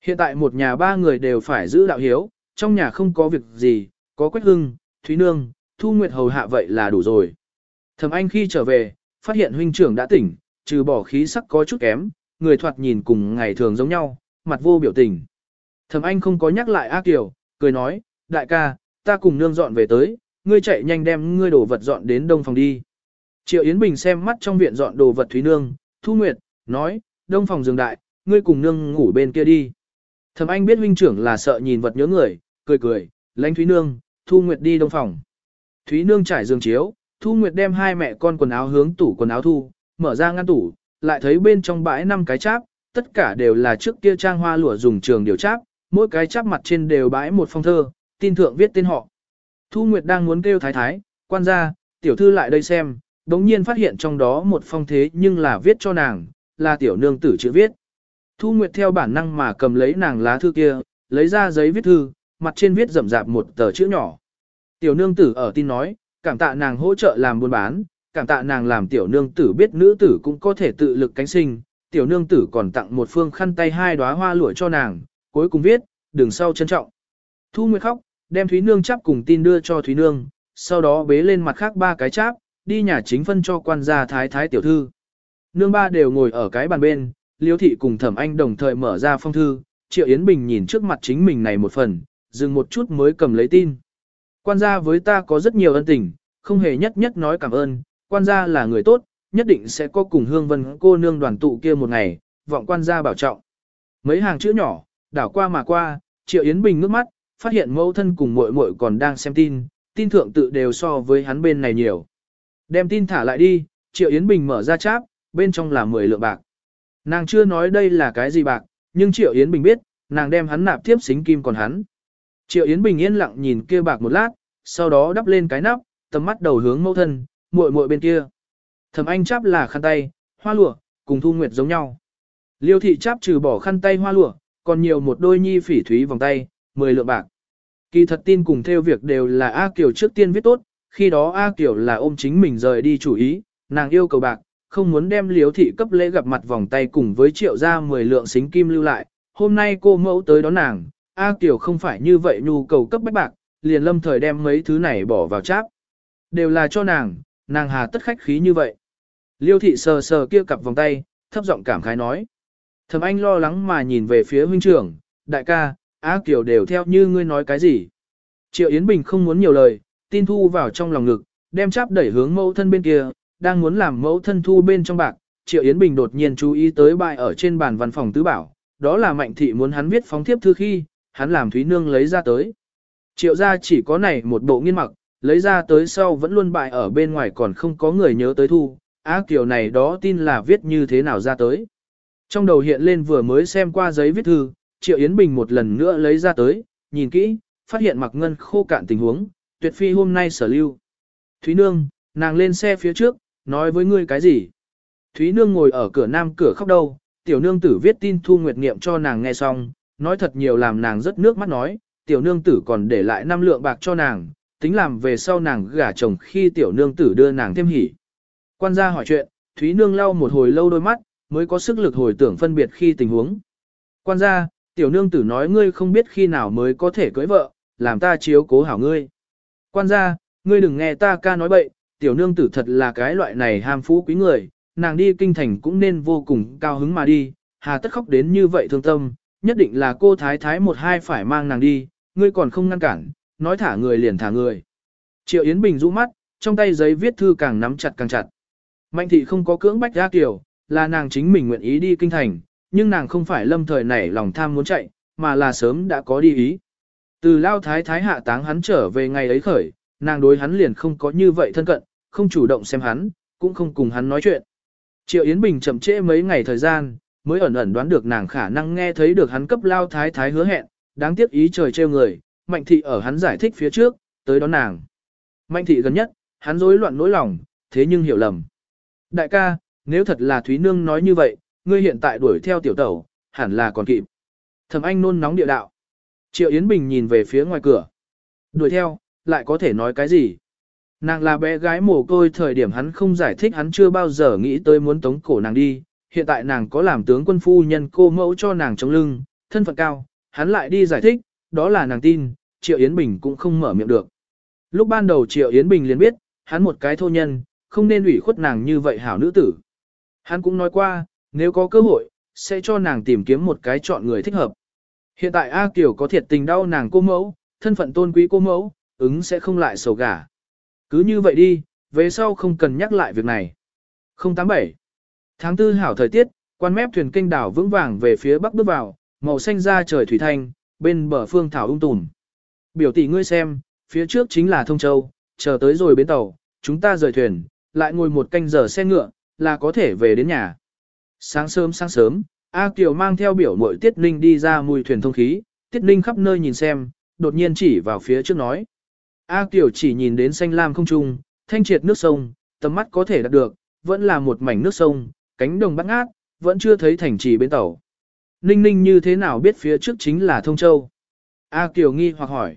Hiện tại một nhà ba người đều phải giữ đạo hiếu, trong nhà không có việc gì, có Quách Hưng, Thúy Nương, Thu Nguyệt hầu hạ vậy là đủ rồi. Thẩm Anh khi trở về, phát hiện huynh trưởng đã tỉnh, trừ bỏ khí sắc có chút kém, người thoạt nhìn cùng ngày thường giống nhau, mặt vô biểu tình. Thẩm Anh không có nhắc lại A Kiều, cười nói, đại ca, ta cùng nương dọn về tới, ngươi chạy nhanh đem ngươi đồ vật dọn đến đông phòng đi. Triệu Yến Bình xem mắt trong viện dọn đồ vật Thúy Nương, Thu Nguyệt, nói, đông phòng giường đại, ngươi cùng nương ngủ bên kia đi. Thẩm Anh biết huynh trưởng là sợ nhìn vật nhớ người, cười cười, lãnh Thúy Nương, Thu Nguyệt đi đông phòng. Thúy Nương trải giường chiếu, Thu Nguyệt đem hai mẹ con quần áo hướng tủ quần áo thu, mở ra ngăn tủ, lại thấy bên trong bãi năm cái cháp, tất cả đều là trước kia trang hoa lụa dùng trường điều cháp, mỗi cái cháp mặt trên đều bãi một phong thơ, tin thượng viết tên họ. Thu Nguyệt đang muốn kêu thái thái, quan gia, tiểu thư lại đây xem, đống nhiên phát hiện trong đó một phong thế nhưng là viết cho nàng, là tiểu nương tử chữ viết. Thu Nguyệt theo bản năng mà cầm lấy nàng lá thư kia, lấy ra giấy viết thư, mặt trên viết rậm rạp một tờ chữ nhỏ. Tiểu nương tử ở tin nói, cảm tạ nàng hỗ trợ làm buôn bán, cảm tạ nàng làm tiểu nương tử biết nữ tử cũng có thể tự lực cánh sinh, tiểu nương tử còn tặng một phương khăn tay hai đóa hoa lụa cho nàng, cuối cùng viết, đừng sau trân trọng. Thu Nguyệt khóc, đem Thúy Nương chắp cùng tin đưa cho Thúy Nương, sau đó bế lên mặt khác ba cái cháp, đi nhà chính phân cho quan gia thái thái tiểu thư. Nương ba đều ngồi ở cái bàn bên, Liêu thị cùng Thẩm Anh đồng thời mở ra phong thư, Triệu Yến Bình nhìn trước mặt chính mình này một phần, dừng một chút mới cầm lấy tin. Quan gia với ta có rất nhiều ân tình, không hề nhất nhất nói cảm ơn, quan gia là người tốt, nhất định sẽ có cùng hương vân cô nương đoàn tụ kia một ngày, vọng quan gia bảo trọng. Mấy hàng chữ nhỏ, đảo qua mà qua, Triệu Yến Bình ngước mắt, phát hiện mẫu thân cùng muội muội còn đang xem tin, tin thượng tự đều so với hắn bên này nhiều. Đem tin thả lại đi, Triệu Yến Bình mở ra cháp, bên trong là 10 lượng bạc. Nàng chưa nói đây là cái gì bạc, nhưng Triệu Yến Bình biết, nàng đem hắn nạp tiếp xính kim còn hắn. Triệu Yến Bình yên lặng nhìn kia bạc một lát, sau đó đắp lên cái nắp, tầm mắt đầu hướng mẫu thân, muội muội bên kia. Thẩm Anh chắp là khăn tay, hoa lụa, cùng Thu Nguyệt giống nhau. Liêu thị chắp trừ bỏ khăn tay hoa lụa, còn nhiều một đôi nhi phỉ thúy vòng tay, 10 lượng bạc. Kỳ thật tin cùng theo việc đều là A Kiều trước tiên viết tốt, khi đó A Kiều là ôm chính mình rời đi chủ ý, nàng yêu cầu bạc, không muốn đem liếu thị cấp lễ gặp mặt vòng tay cùng với triệu ra 10 lượng xính kim lưu lại. Hôm nay cô mẫu tới đón nàng, A Kiều không phải như vậy nhu cầu cấp bách bạc, liền lâm thời đem mấy thứ này bỏ vào cháp. Đều là cho nàng, nàng hà tất khách khí như vậy. Liêu thị sờ sờ kia cặp vòng tay, thấp giọng cảm khái nói. Thầm anh lo lắng mà nhìn về phía huynh trưởng, đại ca, A Kiều đều theo như ngươi nói cái gì. Triệu Yến Bình không muốn nhiều lời, tin thu vào trong lòng ngực, đem cháp đẩy hướng mẫu thân bên kia, đang muốn làm mẫu thân thu bên trong bạc. Triệu Yến Bình đột nhiên chú ý tới bài ở trên bàn văn phòng tứ bảo, đó là mạnh thị muốn hắn viết phóng thiếp thư khi, hắn làm Thúy Nương lấy ra tới. Triệu gia chỉ có này một bộ nghiên mặc, lấy ra tới sau vẫn luôn bại ở bên ngoài còn không có người nhớ tới thu, á kiểu này đó tin là viết như thế nào ra tới. Trong đầu hiện lên vừa mới xem qua giấy viết thư, Triệu Yến Bình một lần nữa lấy ra tới, nhìn kỹ, phát hiện mặc ngân khô cạn tình huống, tuyệt phi hôm nay sở lưu. Thúy Nương, nàng lên xe phía trước, nói với ngươi cái gì? Thúy Nương ngồi ở cửa nam cửa khóc đâu, tiểu nương tử viết tin thu nguyệt niệm cho nàng nghe xong, nói thật nhiều làm nàng rất nước mắt nói, tiểu nương tử còn để lại năm lượng bạc cho nàng, tính làm về sau nàng gả chồng khi tiểu nương tử đưa nàng thêm hỉ. Quan gia hỏi chuyện, Thúy Nương lau một hồi lâu đôi mắt, mới có sức lực hồi tưởng phân biệt khi tình huống. Quan gia, tiểu nương tử nói ngươi không biết khi nào mới có thể cưới vợ, làm ta chiếu cố hảo ngươi. Quan gia, ngươi đừng nghe ta ca nói bậy, tiểu nương tử thật là cái loại này ham phú quý người, nàng đi kinh thành cũng nên vô cùng cao hứng mà đi, hà tất khóc đến như vậy thương tâm, nhất định là cô thái thái một hai phải mang nàng đi, ngươi còn không ngăn cản, nói thả người liền thả người. Triệu Yến Bình rũ mắt, trong tay giấy viết thư càng nắm chặt càng chặt. Mạnh thị không có cưỡng bách ra kiểu, là nàng chính mình nguyện ý đi kinh thành, nhưng nàng không phải lâm thời nảy lòng tham muốn chạy, mà là sớm đã có đi ý. Từ lao thái thái hạ táng hắn trở về ngày ấy khởi, nàng đối hắn liền không có như vậy thân cận, không chủ động xem hắn, cũng không cùng hắn nói chuyện. Triệu Yến Bình chậm trễ mấy ngày thời gian, mới ẩn ẩn đoán được nàng khả năng nghe thấy được hắn cấp lao thái thái hứa hẹn, đáng tiếc ý trời trêu người, Mạnh thị ở hắn giải thích phía trước, tới đón nàng. Mạnh thị gần nhất, hắn rối loạn nỗi lòng, thế nhưng hiểu lầm. Đại ca, nếu thật là Thúy Nương nói như vậy, ngươi hiện tại đuổi theo tiểu tẩu, hẳn là còn kịp. Thẩm Anh nôn nóng địa đạo. Triệu Yến Bình nhìn về phía ngoài cửa. Đuổi theo, lại có thể nói cái gì? Nàng là bé gái mồ côi thời điểm hắn không giải thích hắn chưa bao giờ nghĩ tới muốn tống cổ nàng đi. Hiện tại nàng có làm tướng quân phu nhân cô mẫu cho nàng chống lưng, thân phận cao, hắn lại đi giải thích, đó là nàng tin, Triệu Yến Bình cũng không mở miệng được. Lúc ban đầu Triệu Yến Bình liền biết, hắn một cái thô nhân, không nên ủy khuất nàng như vậy hảo nữ tử. Hắn cũng nói qua, nếu có cơ hội, sẽ cho nàng tìm kiếm một cái chọn người thích hợp. Hiện tại A Kiều có thiệt tình đau nàng cô mẫu, thân phận tôn quý cô mẫu, ứng sẽ không lại sầu gả. Cứ như vậy đi, về sau không cần nhắc lại việc này. 087 Tháng tư hảo thời tiết, quan mép thuyền kênh đảo vững vàng về phía bắc bước vào, màu xanh da trời thủy thanh, bên bờ phương thảo ung tùm. Biểu tỷ ngươi xem, phía trước chính là Thông Châu, chờ tới rồi bến tàu, chúng ta rời thuyền, lại ngồi một canh giờ xe ngựa, là có thể về đến nhà. Sáng sớm sáng sớm, A Kiều mang theo biểu mội Tiết Ninh đi ra mùi thuyền thông khí, Tiết Ninh khắp nơi nhìn xem, đột nhiên chỉ vào phía trước nói. A Kiều chỉ nhìn đến xanh lam không trung, thanh triệt nước sông, tầm mắt có thể đạt được, vẫn là một mảnh nước sông, cánh đồng bắt ngát, vẫn chưa thấy thành trì bến tàu. Ninh Ninh như thế nào biết phía trước chính là Thông Châu? A Kiều nghi hoặc hỏi.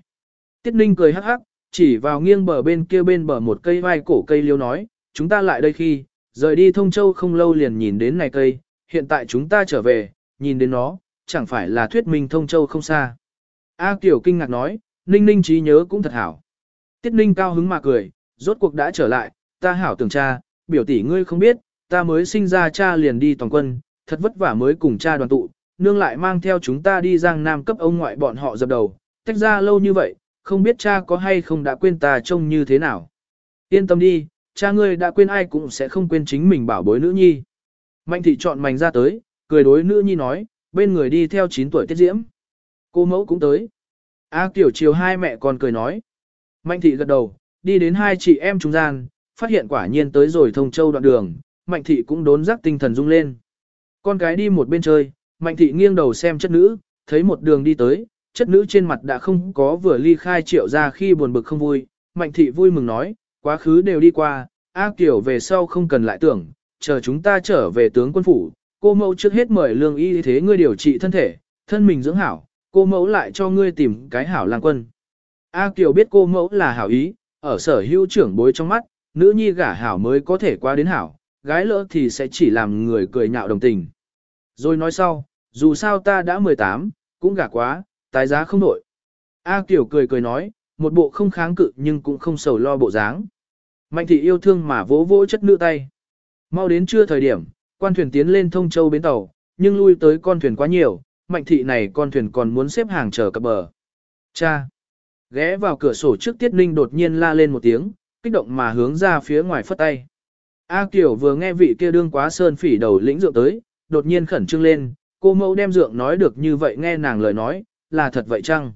Tiết Ninh cười hắc hắc, chỉ vào nghiêng bờ bên kia bên bờ một cây vai cổ cây liêu nói, chúng ta lại đây khi, rời đi Thông Châu không lâu liền nhìn đến này cây, hiện tại chúng ta trở về, nhìn đến nó, chẳng phải là thuyết minh Thông Châu không xa. A Kiều kinh ngạc nói, Ninh Ninh trí nhớ cũng thật hảo. Tiết Ninh cao hứng mà cười, rốt cuộc đã trở lại, ta hảo tưởng cha, biểu tỷ ngươi không biết, ta mới sinh ra cha liền đi toàn quân, thật vất vả mới cùng cha đoàn tụ, nương lại mang theo chúng ta đi giang nam cấp ông ngoại bọn họ dập đầu, tách ra lâu như vậy, không biết cha có hay không đã quên ta trông như thế nào. Yên tâm đi, cha ngươi đã quên ai cũng sẽ không quên chính mình bảo bối nữ nhi. Mạnh thị chọn mảnh ra tới, cười đối nữ nhi nói, bên người đi theo 9 tuổi tiết diễm. Cô mẫu cũng tới. A tiểu chiều hai mẹ còn cười nói. Mạnh thị gật đầu, đi đến hai chị em trung gian, phát hiện quả nhiên tới rồi thông châu đoạn đường, mạnh thị cũng đốn giác tinh thần rung lên. Con cái đi một bên chơi, mạnh thị nghiêng đầu xem chất nữ, thấy một đường đi tới, chất nữ trên mặt đã không có vừa ly khai triệu ra khi buồn bực không vui, mạnh thị vui mừng nói, quá khứ đều đi qua, A Kiều về sau không cần lại tưởng, chờ chúng ta trở về tướng quân phủ, cô mẫu trước hết mời lương y thế ngươi điều trị thân thể, thân mình dưỡng hảo, cô mẫu lại cho ngươi tìm cái hảo lang quân. A Kiều biết cô mẫu là hảo ý, ở sở hữu trưởng bối trong mắt, nữ nhi gả hảo mới có thể qua đến hảo, gái lỡ thì sẽ chỉ làm người cười nhạo đồng tình. Rồi nói sau, dù sao ta đã 18, cũng gả quá, tái giá không nổi. A Kiều cười cười nói, một bộ không kháng cự nhưng cũng không sầu lo bộ dáng. Mạnh thị yêu thương mà vỗ vỗ chất nữ tay. Mau đến trưa thời điểm, quan thuyền tiến lên thông châu bến tàu, nhưng lui tới con thuyền quá nhiều, mạnh thị này con thuyền còn muốn xếp hàng chờ cập bờ. Cha! Ghé vào cửa sổ trước tiết ninh đột nhiên la lên một tiếng, kích động mà hướng ra phía ngoài phất tay. A Kiều vừa nghe vị kia đương quá sơn phỉ đầu lĩnh dượng tới, đột nhiên khẩn trương lên, cô mẫu đem dượng nói được như vậy nghe nàng lời nói, là thật vậy chăng?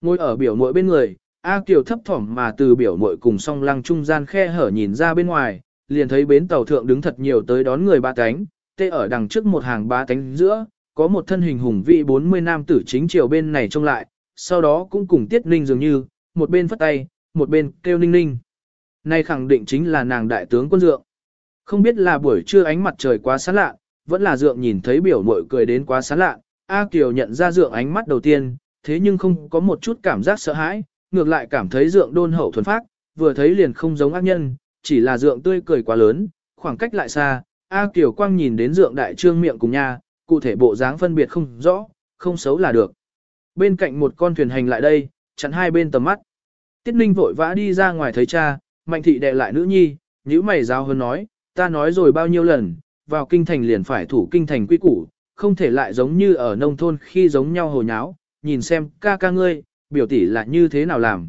Ngồi ở biểu muội bên người, A Kiều thấp thỏm mà từ biểu muội cùng song lăng trung gian khe hở nhìn ra bên ngoài, liền thấy bến tàu thượng đứng thật nhiều tới đón người ba cánh, tê ở đằng trước một hàng ba cánh giữa, có một thân hình hùng vị 40 nam tử chính chiều bên này trông lại, sau đó cũng cùng Tiết Ninh dường như, một bên phất tay, một bên kêu Ninh Ninh. nay khẳng định chính là nàng đại tướng quân dượng. Không biết là buổi trưa ánh mặt trời quá sáng lạ, vẫn là dượng nhìn thấy biểu mội cười đến quá sáng lạ, A Kiều nhận ra dượng ánh mắt đầu tiên, thế nhưng không có một chút cảm giác sợ hãi, ngược lại cảm thấy dượng đôn hậu thuần phát, vừa thấy liền không giống ác nhân, chỉ là dượng tươi cười quá lớn, khoảng cách lại xa, A Kiều Quang nhìn đến dượng đại trương miệng cùng nha, cụ thể bộ dáng phân biệt không rõ, không xấu là được. Bên cạnh một con thuyền hành lại đây, chặn hai bên tầm mắt. Tiết Ninh vội vã đi ra ngoài thấy cha, Mạnh thị đệ lại nữ nhi, nhíu mày giáo hơn nói, ta nói rồi bao nhiêu lần, vào kinh thành liền phải thủ kinh thành quy củ, không thể lại giống như ở nông thôn khi giống nhau hồ nháo, nhìn xem ca ca ngươi, biểu tỷ là như thế nào làm.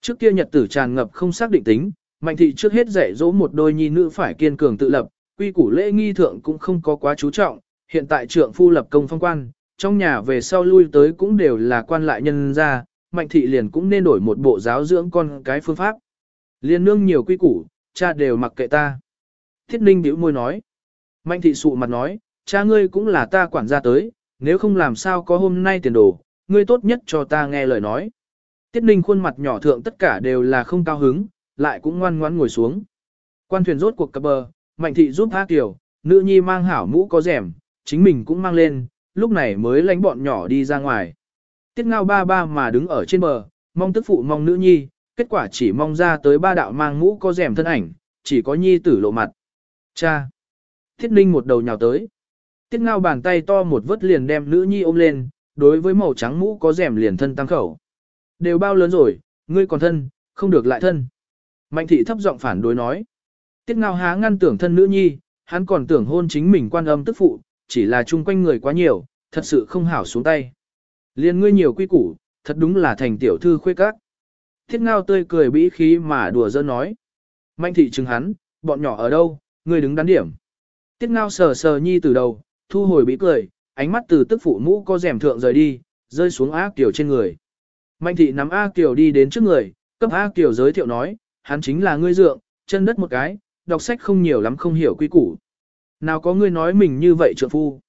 Trước kia nhật tử tràn ngập không xác định tính, mạnh thị trước hết dạy dỗ một đôi nhi nữ phải kiên cường tự lập, quy củ lễ nghi thượng cũng không có quá chú trọng, hiện tại trượng phu lập công phong quan, trong nhà về sau lui tới cũng đều là quan lại nhân gia, mạnh thị liền cũng nên đổi một bộ giáo dưỡng con cái phương pháp. Liên nương nhiều quy củ, cha đều mặc kệ ta. Thiết ninh bĩu môi nói. Mạnh thị sụ mặt nói, cha ngươi cũng là ta quản gia tới, nếu không làm sao có hôm nay tiền đồ, ngươi tốt nhất cho ta nghe lời nói. Tiết Ninh khuôn mặt nhỏ thượng tất cả đều là không cao hứng, lại cũng ngoan ngoãn ngồi xuống. Quan thuyền rốt cuộc cập bờ, Mạnh thị giúp A Kiều, nữ nhi mang hảo mũ có rèm, chính mình cũng mang lên, lúc này mới lánh bọn nhỏ đi ra ngoài. Tiết ngao ba ba mà đứng ở trên bờ, mong tức phụ mong nữ nhi, kết quả chỉ mong ra tới ba đạo mang mũ có rèm thân ảnh, chỉ có nhi tử lộ mặt. Cha! Thiết ninh một đầu nhào tới. Tiết ngao bàn tay to một vớt liền đem nữ nhi ôm lên, đối với màu trắng mũ có rèm liền thân tăng khẩu. Đều bao lớn rồi, ngươi còn thân, không được lại thân. Mạnh thị thấp giọng phản đối nói. Tiết ngao há ngăn tưởng thân nữ nhi, hắn còn tưởng hôn chính mình quan âm tức phụ, chỉ là chung quanh người quá nhiều, thật sự không hảo xuống tay. Liên ngươi nhiều quy củ, thật đúng là thành tiểu thư khuê các. Thiết ngao tươi cười bĩ khí mà đùa giỡn nói. Mạnh thị chừng hắn, bọn nhỏ ở đâu, ngươi đứng đắn điểm. Tiết ngao sờ sờ nhi từ đầu, thu hồi bĩ cười, ánh mắt từ tức phụ mũ có rèm thượng rời đi, rơi xuống A Kiều trên người. Mạnh thị nắm A Kiều đi đến trước người, cấp A Kiều giới thiệu nói, hắn chính là ngươi dượng, chân đất một cái, đọc sách không nhiều lắm không hiểu quy củ. Nào có ngươi nói mình như vậy trượng phu.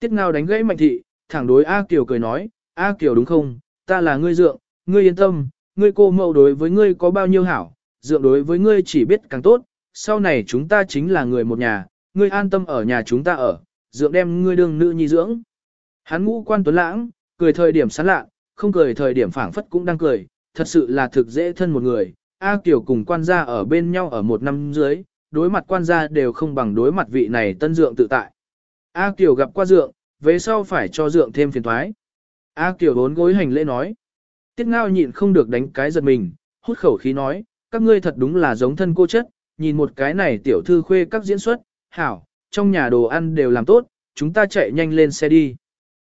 Tiết ngao đánh gãy mạnh thị, thẳng đối A Kiều cười nói, A Kiều đúng không, ta là ngươi dượng, ngươi yên tâm, ngươi cô mẫu đối với ngươi có bao nhiêu hảo, dượng đối với ngươi chỉ biết càng tốt, sau này chúng ta chính là người một nhà, ngươi an tâm ở nhà chúng ta ở, dưỡng đem ngươi đương nữ nhi dưỡng. Hắn ngũ quan tuấn lãng, cười thời điểm sán lạ, không cười thời điểm phảng phất cũng đang cười, thật sự là thực dễ thân một người. A Kiều cùng quan gia ở bên nhau ở một năm dưới, đối mặt quan gia đều không bằng đối mặt vị này tân dượng tự tại. A Kiều gặp qua dượng, về sau phải cho dượng thêm phiền thoái. A Kiều bốn gối hành lễ nói. Tiết ngao nhịn không được đánh cái giật mình, hút khẩu khí nói, các ngươi thật đúng là giống thân cô chất, nhìn một cái này tiểu thư khuê các diễn xuất, hảo, trong nhà đồ ăn đều làm tốt, chúng ta chạy nhanh lên xe đi.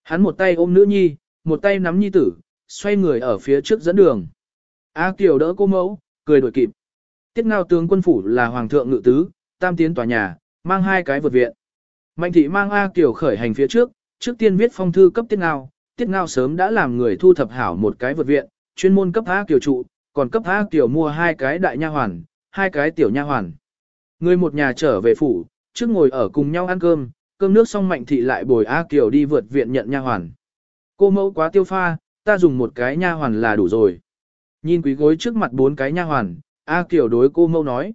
Hắn một tay ôm nữ nhi, một tay nắm nhi tử, xoay người ở phía trước dẫn đường. A Kiều đỡ cô mẫu, cười đổi kịp. Tiết ngao tướng quân phủ là hoàng thượng ngự tứ, tam tiến tòa nhà, mang hai cái vượt viện. Mạnh thị mang A Kiều khởi hành phía trước, trước tiên viết phong thư cấp tiết ngao, tiết ngao sớm đã làm người thu thập hảo một cái vượt viện, chuyên môn cấp A Kiều trụ, còn cấp A Kiều mua hai cái đại nha hoàn, hai cái tiểu nha hoàn. Người một nhà trở về phủ, trước ngồi ở cùng nhau ăn cơm, cơm nước xong mạnh thị lại bồi A Kiều đi vượt viện nhận nha hoàn. Cô mẫu quá tiêu pha, ta dùng một cái nha hoàn là đủ rồi. Nhìn quý gối trước mặt bốn cái nha hoàn, A Kiều đối cô mẫu nói.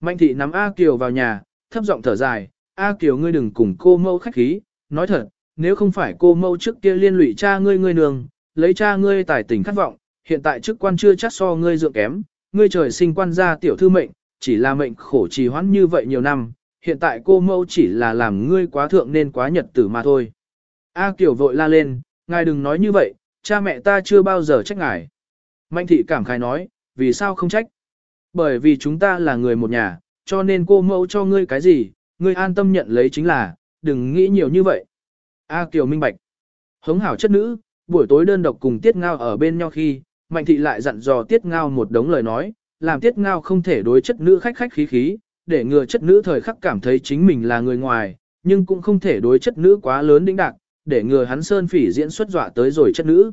Mạnh thị nắm A Kiều vào nhà, thấp giọng thở dài, A Kiều ngươi đừng cùng cô mẫu khách khí, nói thật, nếu không phải cô mẫu trước kia liên lụy cha ngươi ngươi nương, lấy cha ngươi tài tình khát vọng, hiện tại chức quan chưa chắc so ngươi dựa kém, ngươi trời sinh quan gia tiểu thư mệnh, chỉ là mệnh khổ trì hoãn như vậy nhiều năm, hiện tại cô mẫu chỉ là làm ngươi quá thượng nên quá nhật tử mà thôi. A Kiều vội la lên, ngài đừng nói như vậy, cha mẹ ta chưa bao giờ trách ngài. Mạnh thị cảm khái nói, vì sao không trách? Bởi vì chúng ta là người một nhà, cho nên cô mẫu cho ngươi cái gì, ngươi an tâm nhận lấy chính là, đừng nghĩ nhiều như vậy. A Kiều minh bạch. Hống hảo chất nữ, buổi tối đơn độc cùng Tiết Ngao ở bên nhau khi, Mạnh thị lại dặn dò Tiết Ngao một đống lời nói, làm Tiết Ngao không thể đối chất nữ khách khách khí khí, để ngừa chất nữ thời khắc cảm thấy chính mình là người ngoài, nhưng cũng không thể đối chất nữ quá lớn đĩnh đạc, để ngừa hắn sơn phỉ diễn xuất dọa tới rồi chất nữ.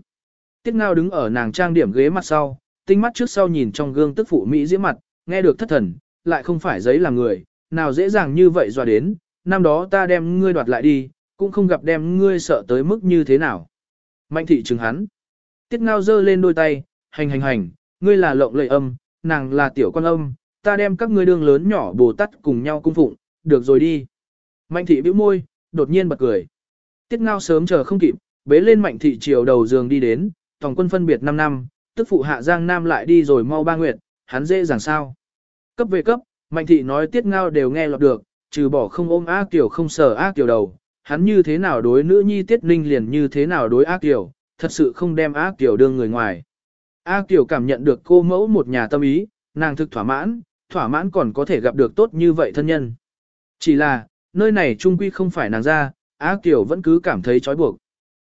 Tiết Ngao đứng ở nàng trang điểm ghế mặt sau, tinh mắt trước sau nhìn trong gương tức phụ Mỹ diễm mặt, nghe được thất thần, lại không phải giấy làm người, nào dễ dàng như vậy dọa đến, năm đó ta đem ngươi đoạt lại đi, cũng không gặp đem ngươi sợ tới mức như thế nào. Mạnh thị chừng hắn. Tiết Ngao giơ lên đôi tay, hành hành hành, ngươi là lộng lệ âm, nàng là tiểu quan âm, ta đem các ngươi đương lớn nhỏ bồ tát cùng nhau cung phụng, được rồi đi. Mạnh thị bĩu môi, đột nhiên bật cười. Tiết ngao sớm chờ không kịp, bế lên mạnh thị chiều đầu giường đi đến, tổng quân phân biệt 5 năm, tức phụ hạ giang nam lại đi rồi mau ba nguyệt, hắn dễ dàng sao. Cấp về cấp, mạnh thị nói tiết ngao đều nghe lọt được, trừ bỏ không ôm ác tiểu không sờ ác tiểu đầu, hắn như thế nào đối nữ nhi tiết ninh liền như thế nào đối ác tiểu, thật sự không đem ác tiểu đương người ngoài. Ác tiểu cảm nhận được cô mẫu một nhà tâm ý, nàng thực thỏa mãn, thỏa mãn còn có thể gặp được tốt như vậy thân nhân. Chỉ là, nơi này trung quy không phải nàng ra, A Kiều vẫn cứ cảm thấy trói buộc.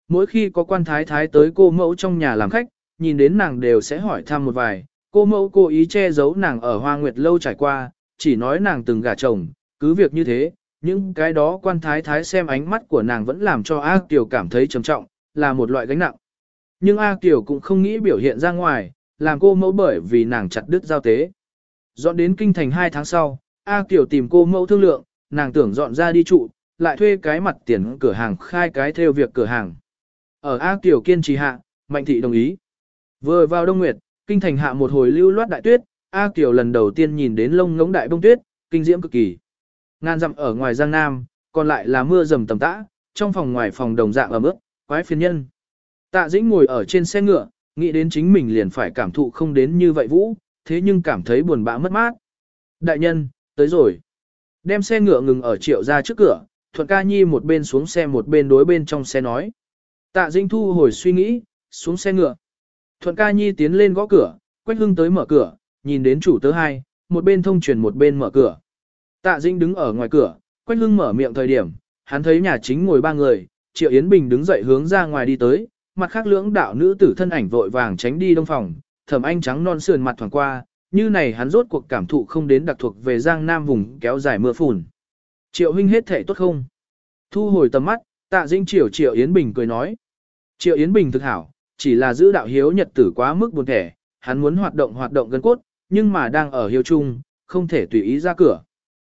Mỗi khi có quan thái thái tới cô mẫu trong nhà làm khách, nhìn đến nàng đều sẽ hỏi thăm một vài, cô mẫu cố ý che giấu nàng ở hoa nguyệt lâu trải qua, chỉ nói nàng từng gả chồng, cứ việc như thế, những cái đó quan thái thái xem ánh mắt của nàng vẫn làm cho A Kiều cảm thấy trầm trọng, là một loại gánh nặng. Nhưng A Kiều cũng không nghĩ biểu hiện ra ngoài, làm cô mẫu bởi vì nàng chặt đứt giao tế. Dọn đến kinh thành 2 tháng sau, A Kiều tìm cô mẫu thương lượng, nàng tưởng dọn ra đi trụ, lại thuê cái mặt tiền cửa hàng khai cái theo việc cửa hàng. Ở A Kiều kiên trì hạ, Mạnh Thị đồng ý. Vừa vào Đông Nguyệt, kinh thành hạ một hồi lưu loát đại tuyết, A Kiều lần đầu tiên nhìn đến lông ngống đại bông tuyết, kinh diễm cực kỳ. Ngan dặm ở ngoài Giang Nam, còn lại là mưa rầm tầm tã, trong phòng ngoài phòng đồng dạng ở mức, quái phiền nhân. Tạ Dĩnh ngồi ở trên xe ngựa, nghĩ đến chính mình liền phải cảm thụ không đến như vậy vũ, thế nhưng cảm thấy buồn bã mất mát. Đại nhân, tới rồi. Đem xe ngựa ngừng ở triệu ra trước cửa, Thuận Ca Nhi một bên xuống xe một bên đối bên trong xe nói. Tạ Dĩnh thu hồi suy nghĩ, xuống xe ngựa. Thuận Ca Nhi tiến lên gõ cửa, Quách Hưng tới mở cửa, nhìn đến chủ tớ hai, một bên thông truyền một bên mở cửa. Tạ Dĩnh đứng ở ngoài cửa, Quách Hưng mở miệng thời điểm, hắn thấy nhà chính ngồi ba người, Triệu Yến Bình đứng dậy hướng ra ngoài đi tới, mặt khác lưỡng đạo nữ tử thân ảnh vội vàng tránh đi đông phòng, thẩm anh trắng non sườn mặt thoảng qua, như này hắn rốt cuộc cảm thụ không đến đặc thuộc về giang nam vùng kéo dài mưa phùn. Triệu huynh hết thể tốt không? Thu hồi tầm mắt, tạ dinh triệu triệu Yến Bình cười nói. Triệu Yến Bình thực hảo, chỉ là giữ đạo hiếu nhật tử quá mức buồn thẻ, hắn muốn hoạt động hoạt động gần cốt, nhưng mà đang ở hiếu chung, không thể tùy ý ra cửa.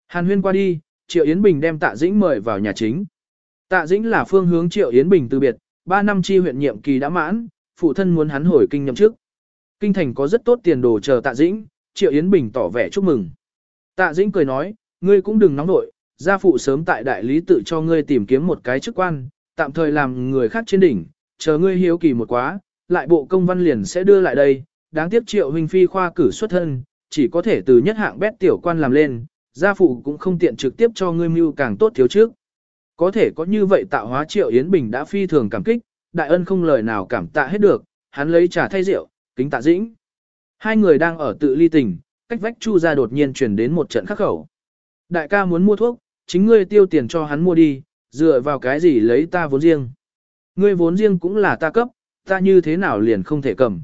Hàn huyên qua đi, Triệu Yến Bình đem tạ dĩnh mời vào nhà chính. Tạ dĩnh là phương hướng Triệu Yến Bình từ biệt, 3 năm chi huyện nhiệm kỳ đã mãn, phụ thân muốn hắn hồi kinh nhậm chức. Kinh thành có rất tốt tiền đồ chờ Tạ Dĩnh, Triệu Yến Bình tỏ vẻ chúc mừng. Tạ Dĩnh cười nói, ngươi cũng đừng nóng nội, gia phụ sớm tại đại lý tự cho ngươi tìm kiếm một cái chức quan, tạm thời làm người khác trên đỉnh, chờ ngươi hiếu kỳ một quá, lại bộ công văn liền sẽ đưa lại đây, đáng tiếc Triệu huynh phi khoa cử xuất thân, chỉ có thể từ nhất hạng bét tiểu quan làm lên, gia phụ cũng không tiện trực tiếp cho ngươi mưu càng tốt thiếu trước. Có thể có như vậy tạo hóa Triệu Yến Bình đã phi thường cảm kích, đại ân không lời nào cảm tạ hết được, hắn lấy trà thay rượu, kính tạ dĩnh. Hai người đang ở tự ly tình, cách vách chu ra đột nhiên truyền đến một trận khắc khẩu. Đại ca muốn mua thuốc, chính ngươi tiêu tiền cho hắn mua đi, dựa vào cái gì lấy ta vốn riêng. Ngươi vốn riêng cũng là ta cấp, ta như thế nào liền không thể cầm.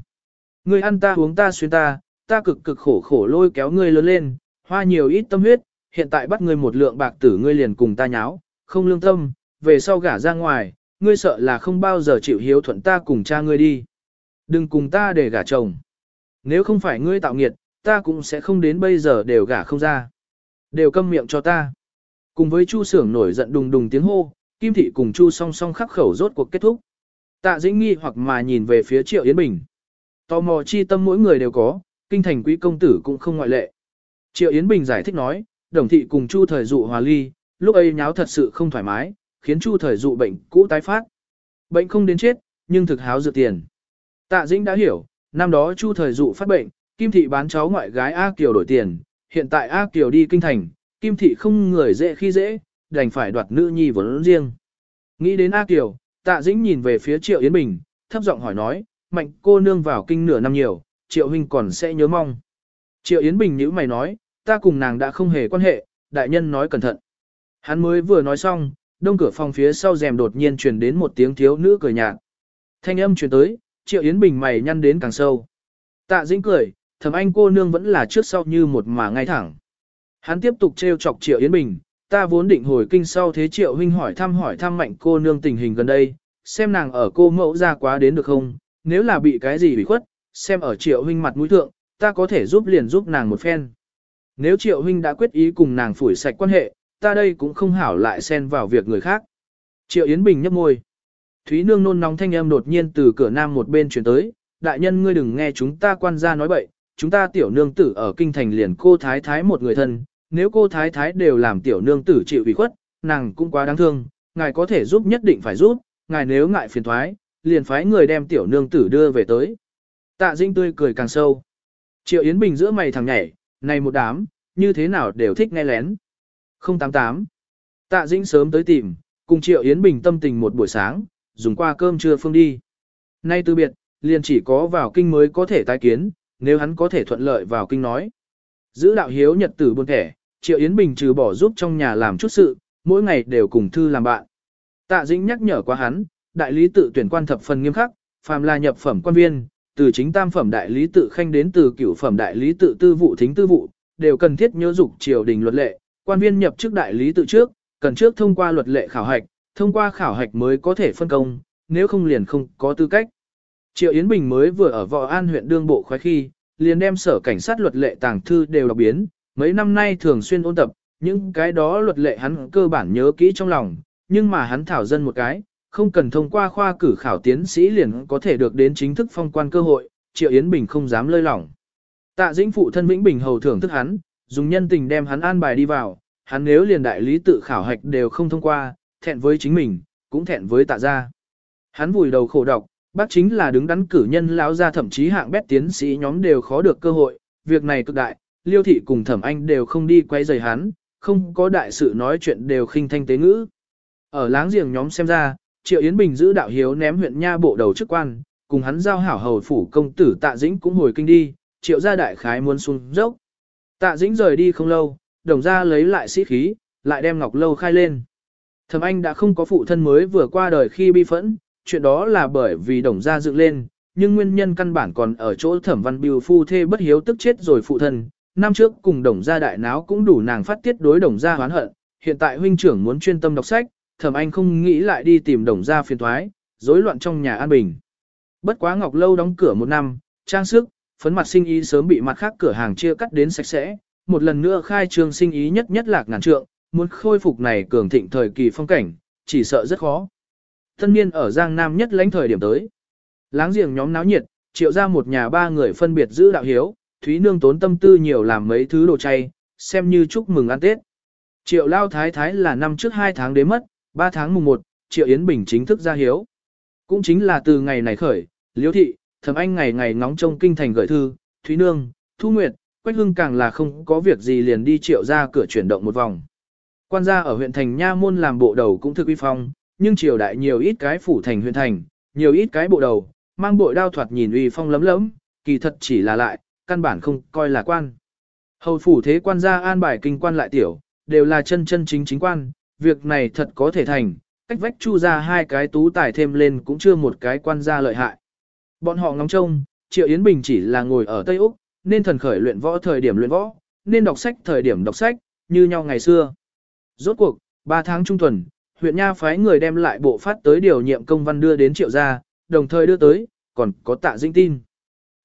Ngươi ăn ta uống ta xuyên ta, ta cực cực khổ khổ lôi kéo ngươi lớn lên, hoa nhiều ít tâm huyết, hiện tại bắt ngươi một lượng bạc tử ngươi liền cùng ta nháo, không lương tâm, về sau gả ra ngoài, ngươi sợ là không bao giờ chịu hiếu thuận ta cùng cha ngươi đi. Đừng cùng ta để gả chồng. Nếu không phải ngươi tạo nghiệt, ta cũng sẽ không đến bây giờ đều gả không ra. Đều câm miệng cho ta. Cùng với Chu Sưởng nổi giận đùng đùng tiếng hô, Kim Thị cùng Chu song song khắc khẩu rốt cuộc kết thúc. Tạ Dĩnh nghi hoặc mà nhìn về phía Triệu Yến Bình. Tò mò chi tâm mỗi người đều có, kinh thành quý công tử cũng không ngoại lệ. Triệu Yến Bình giải thích nói, đồng thị cùng Chu thời dụ hòa ly, lúc ấy nháo thật sự không thoải mái, khiến Chu thời dụ bệnh cũ tái phát. Bệnh không đến chết, nhưng thực háo dược tiền. Tạ Dĩnh đã hiểu, năm đó Chu thời dụ phát bệnh, Kim Thị bán cháu ngoại gái A Kiều đổi tiền, hiện tại A Kiều đi kinh thành, Kim Thị không người dễ khi dễ, đành phải đoạt nữ nhi vốn riêng. Nghĩ đến A Kiều, Tạ Dĩnh nhìn về phía Triệu Yến Bình, thấp giọng hỏi nói, mạnh cô nương vào kinh nửa năm nhiều, Triệu Huynh còn sẽ nhớ mong. Triệu Yến Bình nhữ mày nói, ta cùng nàng đã không hề quan hệ, đại nhân nói cẩn thận. Hắn mới vừa nói xong, đông cửa phòng phía sau rèm đột nhiên truyền đến một tiếng thiếu nữ cười nhạt. Thanh âm truyền tới, Triệu Yến Bình mày nhăn đến càng sâu. Tạ Dĩnh cười, thầm anh cô nương vẫn là trước sau như một mà ngay thẳng. Hắn tiếp tục trêu chọc Triệu Yến Bình, ta vốn định hồi kinh sau thế Triệu huynh hỏi thăm hỏi thăm mạnh cô nương tình hình gần đây, xem nàng ở cô mẫu ra quá đến được không, nếu là bị cái gì bị khuất, xem ở Triệu huynh mặt mũi thượng, ta có thể giúp liền giúp nàng một phen. Nếu Triệu huynh đã quyết ý cùng nàng phủi sạch quan hệ, ta đây cũng không hảo lại xen vào việc người khác. Triệu Yến Bình nhấp môi. Thúy Nương nôn nóng thanh âm đột nhiên từ cửa nam một bên chuyển tới, đại nhân ngươi đừng nghe chúng ta quan gia nói bậy, chúng ta tiểu nương tử ở kinh thành liền cô thái thái một người thân, nếu cô thái thái đều làm tiểu nương tử chịu ủy khuất, nàng cũng quá đáng thương, ngài có thể giúp nhất định phải giúp, ngài nếu ngại phiền thoái, liền phái người đem tiểu nương tử đưa về tới. Tạ Dinh tươi cười càng sâu. Triệu Yến Bình giữa mày thằng nhảy, này một đám, như thế nào đều thích nghe lén. 088. Tạ Dĩnh sớm tới tìm, cùng Triệu Yến Bình tâm tình một buổi sáng, dùng qua cơm trưa phương đi. Nay từ biệt, liền chỉ có vào kinh mới có thể tái kiến, nếu hắn có thể thuận lợi vào kinh nói. Giữ đạo hiếu nhật tử buôn thẻ, Triệu Yến Bình trừ bỏ giúp trong nhà làm chút sự, mỗi ngày đều cùng thư làm bạn. Tạ Dĩnh nhắc nhở qua hắn, đại lý tự tuyển quan thập phần nghiêm khắc, phàm là nhập phẩm quan viên, từ chính tam phẩm đại lý tự khanh đến từ cửu phẩm đại lý tự tư vụ thính tư vụ, đều cần thiết nhớ dục triều đình luật lệ, quan viên nhập chức đại lý tự trước, cần trước thông qua luật lệ khảo hạch, thông qua khảo hạch mới có thể phân công, nếu không liền không có tư cách. Triệu Yến Bình mới vừa ở Võ An huyện đương bộ khoái khi, liền đem sở cảnh sát luật lệ tàng thư đều đọc biến, mấy năm nay thường xuyên ôn tập, những cái đó luật lệ hắn cơ bản nhớ kỹ trong lòng, nhưng mà hắn thảo dân một cái, không cần thông qua khoa cử khảo tiến sĩ liền có thể được đến chính thức phong quan cơ hội, Triệu Yến Bình không dám lơi lỏng. Tạ Dĩnh phụ thân Vĩnh Bình hầu thưởng thức hắn, dùng nhân tình đem hắn an bài đi vào, hắn nếu liền đại lý tự khảo hạch đều không thông qua, thẹn với chính mình, cũng thẹn với tạ gia. Hắn vùi đầu khổ độc, bác chính là đứng đắn cử nhân lão gia thậm chí hạng bét tiến sĩ nhóm đều khó được cơ hội, việc này cực đại, Liêu thị cùng Thẩm Anh đều không đi quay rầy hắn, không có đại sự nói chuyện đều khinh thanh tế ngữ. Ở láng giềng nhóm xem ra, Triệu Yến Bình giữ đạo hiếu ném huyện nha bộ đầu chức quan, cùng hắn giao hảo hầu phủ công tử Tạ Dĩnh cũng hồi kinh đi, Triệu gia đại khái muốn xuống dốc. Tạ Dĩnh rời đi không lâu, đồng ra lấy lại sĩ khí, lại đem Ngọc Lâu khai lên. Thẩm Anh đã không có phụ thân mới vừa qua đời khi bi phẫn, chuyện đó là bởi vì đồng gia dựng lên, nhưng nguyên nhân căn bản còn ở chỗ Thẩm Văn Biêu phu thê bất hiếu tức chết rồi phụ thân. Năm trước cùng đồng gia đại náo cũng đủ nàng phát tiết đối đồng gia hoán hận, hiện tại huynh trưởng muốn chuyên tâm đọc sách, Thẩm Anh không nghĩ lại đi tìm đồng gia phiền thoái, rối loạn trong nhà an bình. Bất quá Ngọc Lâu đóng cửa một năm, trang sức, phấn mặt sinh ý sớm bị mặt khác cửa hàng chia cắt đến sạch sẽ, một lần nữa khai trương sinh ý nhất nhất lạc ngàn trượng, muốn khôi phục này cường thịnh thời kỳ phong cảnh, chỉ sợ rất khó. Tân niên ở Giang Nam nhất lãnh thời điểm tới. Láng giềng nhóm náo nhiệt, triệu ra một nhà ba người phân biệt giữ đạo hiếu, Thúy Nương tốn tâm tư nhiều làm mấy thứ đồ chay, xem như chúc mừng ăn Tết. Triệu Lao Thái Thái là năm trước 2 tháng đến mất, 3 tháng mùng 1, Triệu Yến Bình chính thức ra hiếu. Cũng chính là từ ngày này khởi, Liễu Thị, thầm Anh ngày ngày ngóng trông kinh thành gửi thư, Thúy Nương, Thu Nguyệt, Quách Hưng càng là không có việc gì liền đi triệu ra cửa chuyển động một vòng. Quan gia ở huyện thành Nha Môn làm bộ đầu cũng thực uy phong, nhưng triều đại nhiều ít cái phủ thành huyện thành, nhiều ít cái bộ đầu, mang bội đao thoạt nhìn uy phong lấm lấm, kỳ thật chỉ là lại, căn bản không coi là quan. Hầu phủ thế quan gia an bài kinh quan lại tiểu, đều là chân chân chính chính quan, việc này thật có thể thành, cách vách chu ra hai cái tú tài thêm lên cũng chưa một cái quan gia lợi hại. Bọn họ ngóng trông, Triệu Yến Bình chỉ là ngồi ở Tây Úc, nên thần khởi luyện võ thời điểm luyện võ, nên đọc sách thời điểm đọc sách, như nhau ngày xưa. Rốt cuộc, 3 tháng trung tuần, huyện Nha phái người đem lại bộ phát tới điều nhiệm công văn đưa đến Triệu gia, đồng thời đưa tới, còn có tạ dinh tin.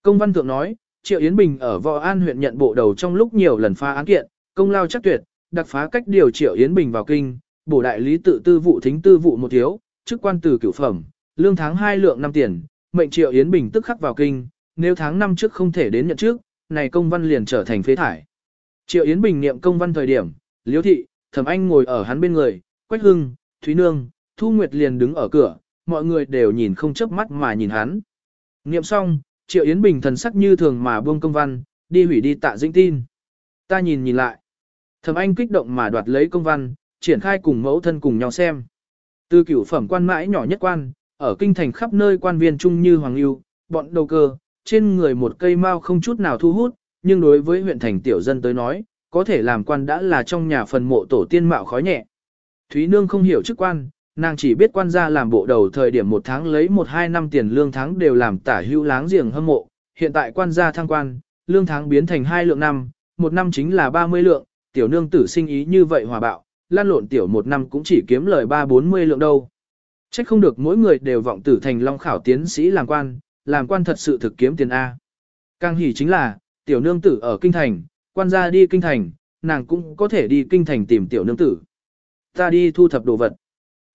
Công văn thượng nói, Triệu Yến Bình ở Võ An huyện nhận bộ đầu trong lúc nhiều lần phá án kiện, công lao chắc tuyệt, đặc phá cách điều Triệu Yến Bình vào kinh, bổ đại lý tự tư vụ thính tư vụ một thiếu, chức quan từ cửu phẩm, lương tháng 2 lượng 5 tiền, mệnh Triệu Yến Bình tức khắc vào kinh, nếu tháng năm trước không thể đến nhận trước, này công văn liền trở thành phế thải. Triệu Yến Bình niệm công văn thời điểm, Liễu thị, Thẩm Anh ngồi ở hắn bên người, Quách Hưng, Thúy Nương, Thu Nguyệt liền đứng ở cửa, mọi người đều nhìn không chớp mắt mà nhìn hắn. Niệm xong, Triệu Yến Bình thần sắc như thường mà buông công văn, đi hủy đi tạ dĩnh tin. Ta nhìn nhìn lại. Thẩm Anh kích động mà đoạt lấy công văn, triển khai cùng mẫu thân cùng nhau xem. Từ cửu phẩm quan mãi nhỏ nhất quan, ở kinh thành khắp nơi quan viên trung như hoàng lưu, bọn đầu cơ, trên người một cây mao không chút nào thu hút, nhưng đối với huyện thành tiểu dân tới nói, có thể làm quan đã là trong nhà phần mộ tổ tiên mạo khói nhẹ. Thúy Nương không hiểu chức quan, nàng chỉ biết quan gia làm bộ đầu thời điểm một tháng lấy một hai năm tiền lương tháng đều làm tả hữu láng giềng hâm mộ, hiện tại quan gia thăng quan, lương tháng biến thành hai lượng năm, một năm chính là 30 lượng, tiểu nương tử sinh ý như vậy hòa bạo, lan lộn tiểu một năm cũng chỉ kiếm lời ba bốn mươi lượng đâu. Trách không được mỗi người đều vọng tử thành long khảo tiến sĩ làm quan, làm quan thật sự thực kiếm tiền A. Càng hỉ chính là, tiểu nương tử ở kinh thành, quan gia đi kinh thành, nàng cũng có thể đi kinh thành tìm tiểu nương tử. Ta đi thu thập đồ vật.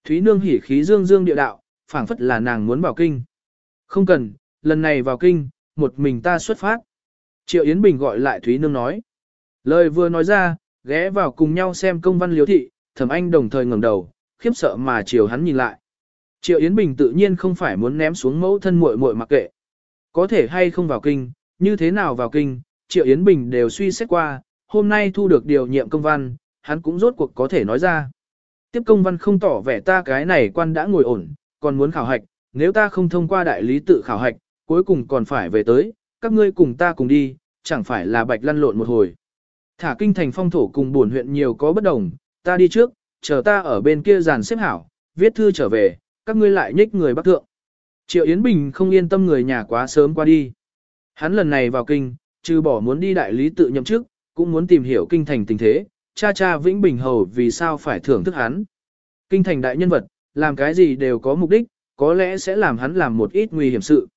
Thúy nương hỉ khí dương dương địa đạo, phảng phất là nàng muốn vào kinh. Không cần, lần này vào kinh, một mình ta xuất phát. Triệu Yến Bình gọi lại Thúy nương nói. Lời vừa nói ra, ghé vào cùng nhau xem công văn liếu thị, thẩm anh đồng thời ngẩng đầu, khiếp sợ mà chiều hắn nhìn lại. Triệu Yến Bình tự nhiên không phải muốn ném xuống mẫu thân muội muội mặc kệ. Có thể hay không vào kinh, như thế nào vào kinh, Triệu Yến Bình đều suy xét qua, hôm nay thu được điều nhiệm công văn, hắn cũng rốt cuộc có thể nói ra. Tiếp công văn không tỏ vẻ ta cái này quan đã ngồi ổn, còn muốn khảo hạch, nếu ta không thông qua đại lý tự khảo hạch, cuối cùng còn phải về tới, các ngươi cùng ta cùng đi, chẳng phải là bạch lăn lộn một hồi. Thả kinh thành phong thổ cùng buồn huyện nhiều có bất đồng, ta đi trước, chờ ta ở bên kia giàn xếp hảo, viết thư trở về, các ngươi lại nhích người bắc thượng. Triệu Yến Bình không yên tâm người nhà quá sớm qua đi. Hắn lần này vào kinh, trừ bỏ muốn đi đại lý tự nhậm chức, cũng muốn tìm hiểu kinh thành tình thế, cha cha Vĩnh Bình Hầu vì sao phải thưởng thức hắn. Kinh thành đại nhân vật, làm cái gì đều có mục đích, có lẽ sẽ làm hắn làm một ít nguy hiểm sự.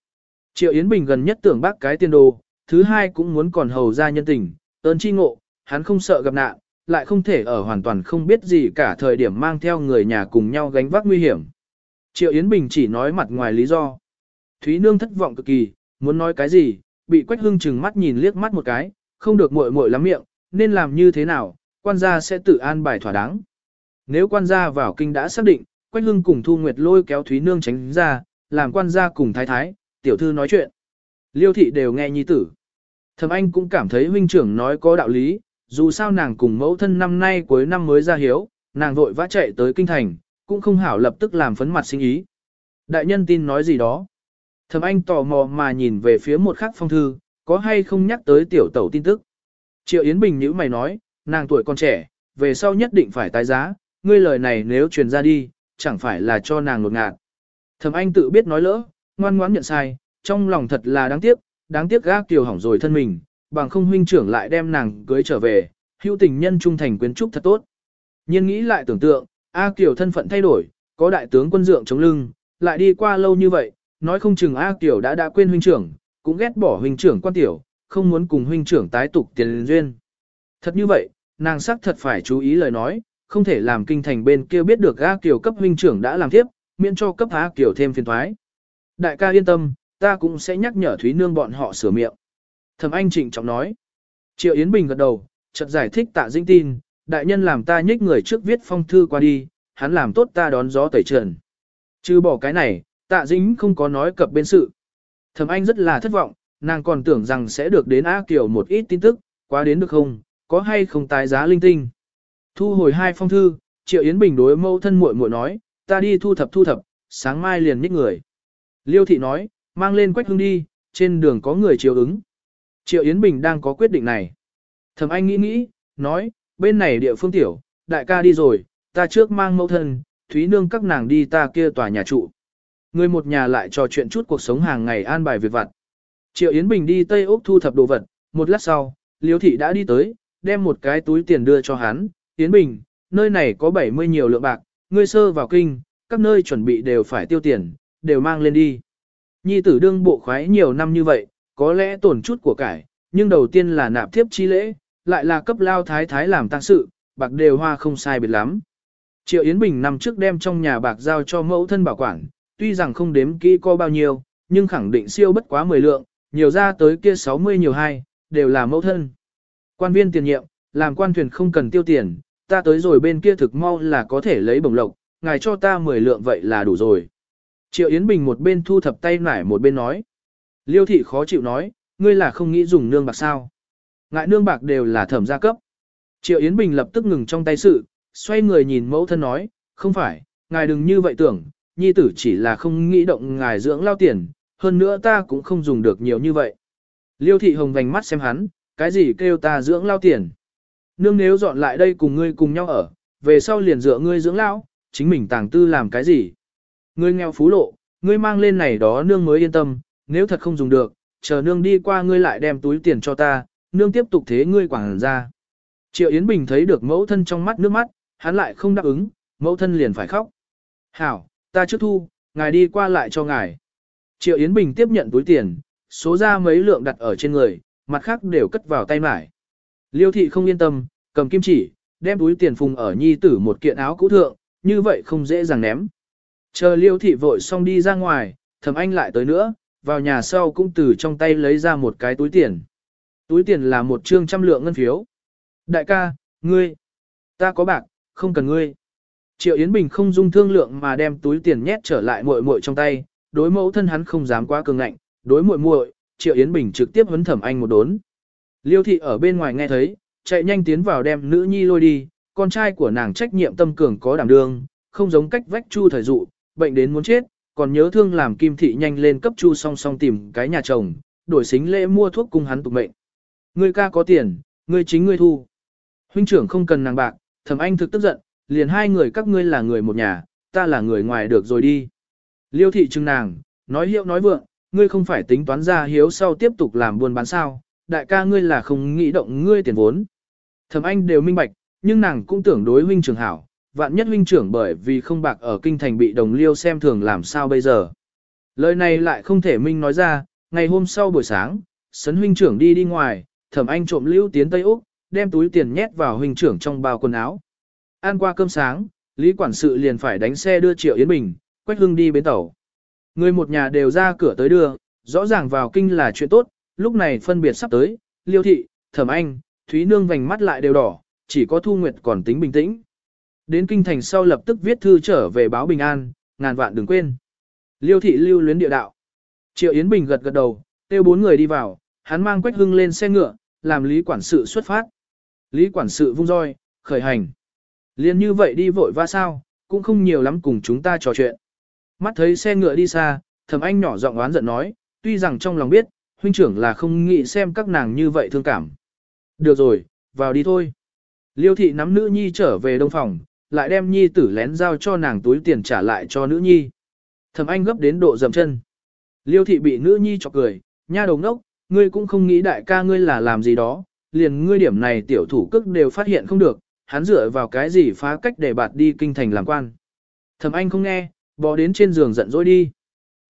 Triệu Yến Bình gần nhất tưởng bác cái tiên đồ, thứ hai cũng muốn còn hầu ra nhân tình, ơn chi ngộ, hắn không sợ gặp nạn, lại không thể ở hoàn toàn không biết gì cả thời điểm mang theo người nhà cùng nhau gánh vác nguy hiểm. Triệu Yến Bình chỉ nói mặt ngoài lý do. Thúy Nương thất vọng cực kỳ, muốn nói cái gì, bị Quách Hưng chừng mắt nhìn liếc mắt một cái, không được muội muội lắm miệng, nên làm như thế nào, quan gia sẽ tự an bài thỏa đáng. Nếu quan gia vào kinh đã xác định, Quách Hưng cùng Thu Nguyệt lôi kéo Thúy Nương tránh ra, làm quan gia cùng thái thái, tiểu thư nói chuyện. Liêu thị đều nghe nhi tử. Thẩm Anh cũng cảm thấy huynh trưởng nói có đạo lý, dù sao nàng cùng mẫu thân năm nay cuối năm mới ra hiếu, nàng vội vã chạy tới kinh thành, cũng không hảo lập tức làm phấn mặt sinh ý. Đại nhân tin nói gì đó. Thẩm Anh tò mò mà nhìn về phía một khắc phong thư, có hay không nhắc tới tiểu tẩu tin tức. Triệu Yến Bình nhữ mày nói, nàng tuổi còn trẻ, về sau nhất định phải tái giá, ngươi lời này nếu truyền ra đi, chẳng phải là cho nàng lột ngạt. Thẩm Anh tự biết nói lỡ, ngoan ngoãn nhận sai, trong lòng thật là đáng tiếc, đáng tiếc gác tiểu hỏng rồi thân mình, bằng không huynh trưởng lại đem nàng cưới trở về, hữu tình nhân trung thành quyến trúc thật tốt. Nhiên nghĩ lại tưởng tượng, A Kiều thân phận thay đổi, có đại tướng quân dượng chống lưng, lại đi qua lâu như vậy, nói không chừng A Kiều đã đã quên huynh trưởng, cũng ghét bỏ huynh trưởng quan tiểu, không muốn cùng huynh trưởng tái tục tiền duyên. Thật như vậy, nàng sắc thật phải chú ý lời nói, không thể làm kinh thành bên kia biết được A Kiều cấp huynh trưởng đã làm tiếp, miễn cho cấp A Kiều thêm phiền thoái. Đại ca yên tâm, ta cũng sẽ nhắc nhở Thúy Nương bọn họ sửa miệng. Thẩm Anh trịnh trọng nói. Triệu Yến Bình gật đầu, chợt giải thích tạ dĩnh tin, đại nhân làm ta nhích người trước viết phong thư qua đi, hắn làm tốt ta đón gió tẩy trần. Chứ bỏ cái này, tạ dĩnh không có nói cập bên sự. Thẩm Anh rất là thất vọng, nàng còn tưởng rằng sẽ được đến A Kiều một ít tin tức, quá đến được không, có hay không tái giá linh tinh. Thu hồi hai phong thư, Triệu Yến Bình đối mâu thân muội muội nói, ta đi thu thập thu thập, sáng mai liền nhích người. Liêu thị nói, mang lên quách hương đi, trên đường có người chiều ứng. Triệu Yến Bình đang có quyết định này. Thẩm Anh nghĩ nghĩ, nói, bên này địa phương tiểu, đại ca đi rồi, ta trước mang mẫu thân, Thúy Nương các nàng đi ta kia tòa nhà trụ. Người một nhà lại trò chuyện chút cuộc sống hàng ngày an bài việc vặt. Triệu Yến Bình đi Tây Úc thu thập đồ vật, một lát sau, Liêu Thị đã đi tới, đem một cái túi tiền đưa cho hắn. Yến Bình, nơi này có 70 nhiều lượng bạc, ngươi sơ vào kinh, các nơi chuẩn bị đều phải tiêu tiền, đều mang lên đi. Nhi tử đương bộ khoái nhiều năm như vậy, có lẽ tổn chút của cải, nhưng đầu tiên là nạp thiếp chi lễ, lại là cấp lao thái thái làm tăng sự, bạc đều hoa không sai biệt lắm. Triệu Yến Bình năm trước đem trong nhà bạc giao cho mẫu thân bảo quản, tuy rằng không đếm kỹ có bao nhiêu, nhưng khẳng định siêu bất quá 10 lượng, nhiều ra tới kia 60 nhiều hai, đều là mẫu thân. Quan viên tiền nhiệm, làm quan thuyền không cần tiêu tiền, ta tới rồi bên kia thực mau là có thể lấy bổng lộc, ngài cho ta 10 lượng vậy là đủ rồi. Triệu Yến Bình một bên thu thập tay nải một bên nói. Liêu thị khó chịu nói, ngươi là không nghĩ dùng nương bạc sao. Ngại nương bạc đều là thẩm gia cấp. Triệu Yến Bình lập tức ngừng trong tay sự, xoay người nhìn mẫu thân nói, không phải, ngài đừng như vậy tưởng, nhi tử chỉ là không nghĩ động ngài dưỡng lao tiền, hơn nữa ta cũng không dùng được nhiều như vậy. Liêu thị hồng vành mắt xem hắn, cái gì kêu ta dưỡng lao tiền. Nương nếu dọn lại đây cùng ngươi cùng nhau ở, về sau liền dựa ngươi dưỡng lao, chính mình tàng tư làm cái gì. Ngươi nghèo phú lộ, ngươi mang lên này đó nương mới yên tâm, nếu thật không dùng được, chờ nương đi qua ngươi lại đem túi tiền cho ta, nương tiếp tục thế ngươi quảng ra. Triệu Yến Bình thấy được mẫu thân trong mắt nước mắt, hắn lại không đáp ứng, mẫu thân liền phải khóc. Hảo, ta trước thu, ngài đi qua lại cho ngài. Triệu Yến Bình tiếp nhận túi tiền, số ra mấy lượng đặt ở trên người, mặt khác đều cất vào tay mải. Liêu thị không yên tâm, cầm kim chỉ, đem túi tiền phùng ở nhi tử một kiện áo cũ thượng, như vậy không dễ dàng ném. Chờ liêu thị vội xong đi ra ngoài, thầm anh lại tới nữa, vào nhà sau cũng từ trong tay lấy ra một cái túi tiền. Túi tiền là một trương trăm lượng ngân phiếu. Đại ca, ngươi, ta có bạc, không cần ngươi. Triệu Yến Bình không dung thương lượng mà đem túi tiền nhét trở lại muội muội trong tay, đối mẫu thân hắn không dám quá cường ngạnh, đối muội muội, Triệu Yến Bình trực tiếp vấn thẩm anh một đốn. Liêu thị ở bên ngoài nghe thấy, chạy nhanh tiến vào đem nữ nhi lôi đi, con trai của nàng trách nhiệm tâm cường có đảm đương, không giống cách vách chu thời dụ, bệnh đến muốn chết, còn nhớ thương làm kim thị nhanh lên cấp chu song song tìm cái nhà chồng, đổi xính lễ mua thuốc cung hắn tục mệnh. Ngươi ca có tiền, ngươi chính ngươi thu. Huynh trưởng không cần nàng bạc, thẩm anh thực tức giận, liền hai người các ngươi là người một nhà, ta là người ngoài được rồi đi. Liêu thị trưng nàng, nói hiệu nói vượng, ngươi không phải tính toán ra hiếu sau tiếp tục làm buôn bán sao, đại ca ngươi là không nghĩ động ngươi tiền vốn. Thẩm anh đều minh bạch, nhưng nàng cũng tưởng đối huynh trưởng hảo, vạn nhất huynh trưởng bởi vì không bạc ở kinh thành bị đồng liêu xem thường làm sao bây giờ. Lời này lại không thể minh nói ra, ngày hôm sau buổi sáng, sấn huynh trưởng đi đi ngoài, thẩm anh trộm lưu tiến Tây Úc, đem túi tiền nhét vào huynh trưởng trong bao quần áo. Ăn qua cơm sáng, Lý Quản sự liền phải đánh xe đưa Triệu Yến Bình, Quách Hưng đi bến tàu. Người một nhà đều ra cửa tới đưa, Rõ ràng vào kinh là chuyện tốt, lúc này phân biệt sắp tới, liêu thị, thẩm anh, Thúy Nương vành mắt lại đều đỏ, chỉ có Thu Nguyệt còn tính bình tĩnh. Đến kinh thành sau lập tức viết thư trở về báo bình an, ngàn vạn đừng quên. Liêu thị lưu luyến địa đạo. Triệu Yến Bình gật gật đầu, kêu bốn người đi vào, hắn mang Quách Hưng lên xe ngựa, làm Lý quản sự xuất phát. Lý quản sự vung roi, khởi hành. Liên như vậy đi vội va sao, cũng không nhiều lắm cùng chúng ta trò chuyện. Mắt thấy xe ngựa đi xa, thầm anh nhỏ giọng oán giận nói, tuy rằng trong lòng biết, huynh trưởng là không nghĩ xem các nàng như vậy thương cảm. Được rồi, vào đi thôi. Liêu thị nắm nữ nhi trở về đông phòng, lại đem nhi tử lén giao cho nàng túi tiền trả lại cho nữ nhi. Thầm anh gấp đến độ dầm chân. Liêu thị bị nữ nhi chọc cười, nha đồng ngốc, ngươi cũng không nghĩ đại ca ngươi là làm gì đó, liền ngươi điểm này tiểu thủ cước đều phát hiện không được, hắn dựa vào cái gì phá cách để bạt đi kinh thành làm quan. Thẩm anh không nghe, bò đến trên giường giận dỗi đi.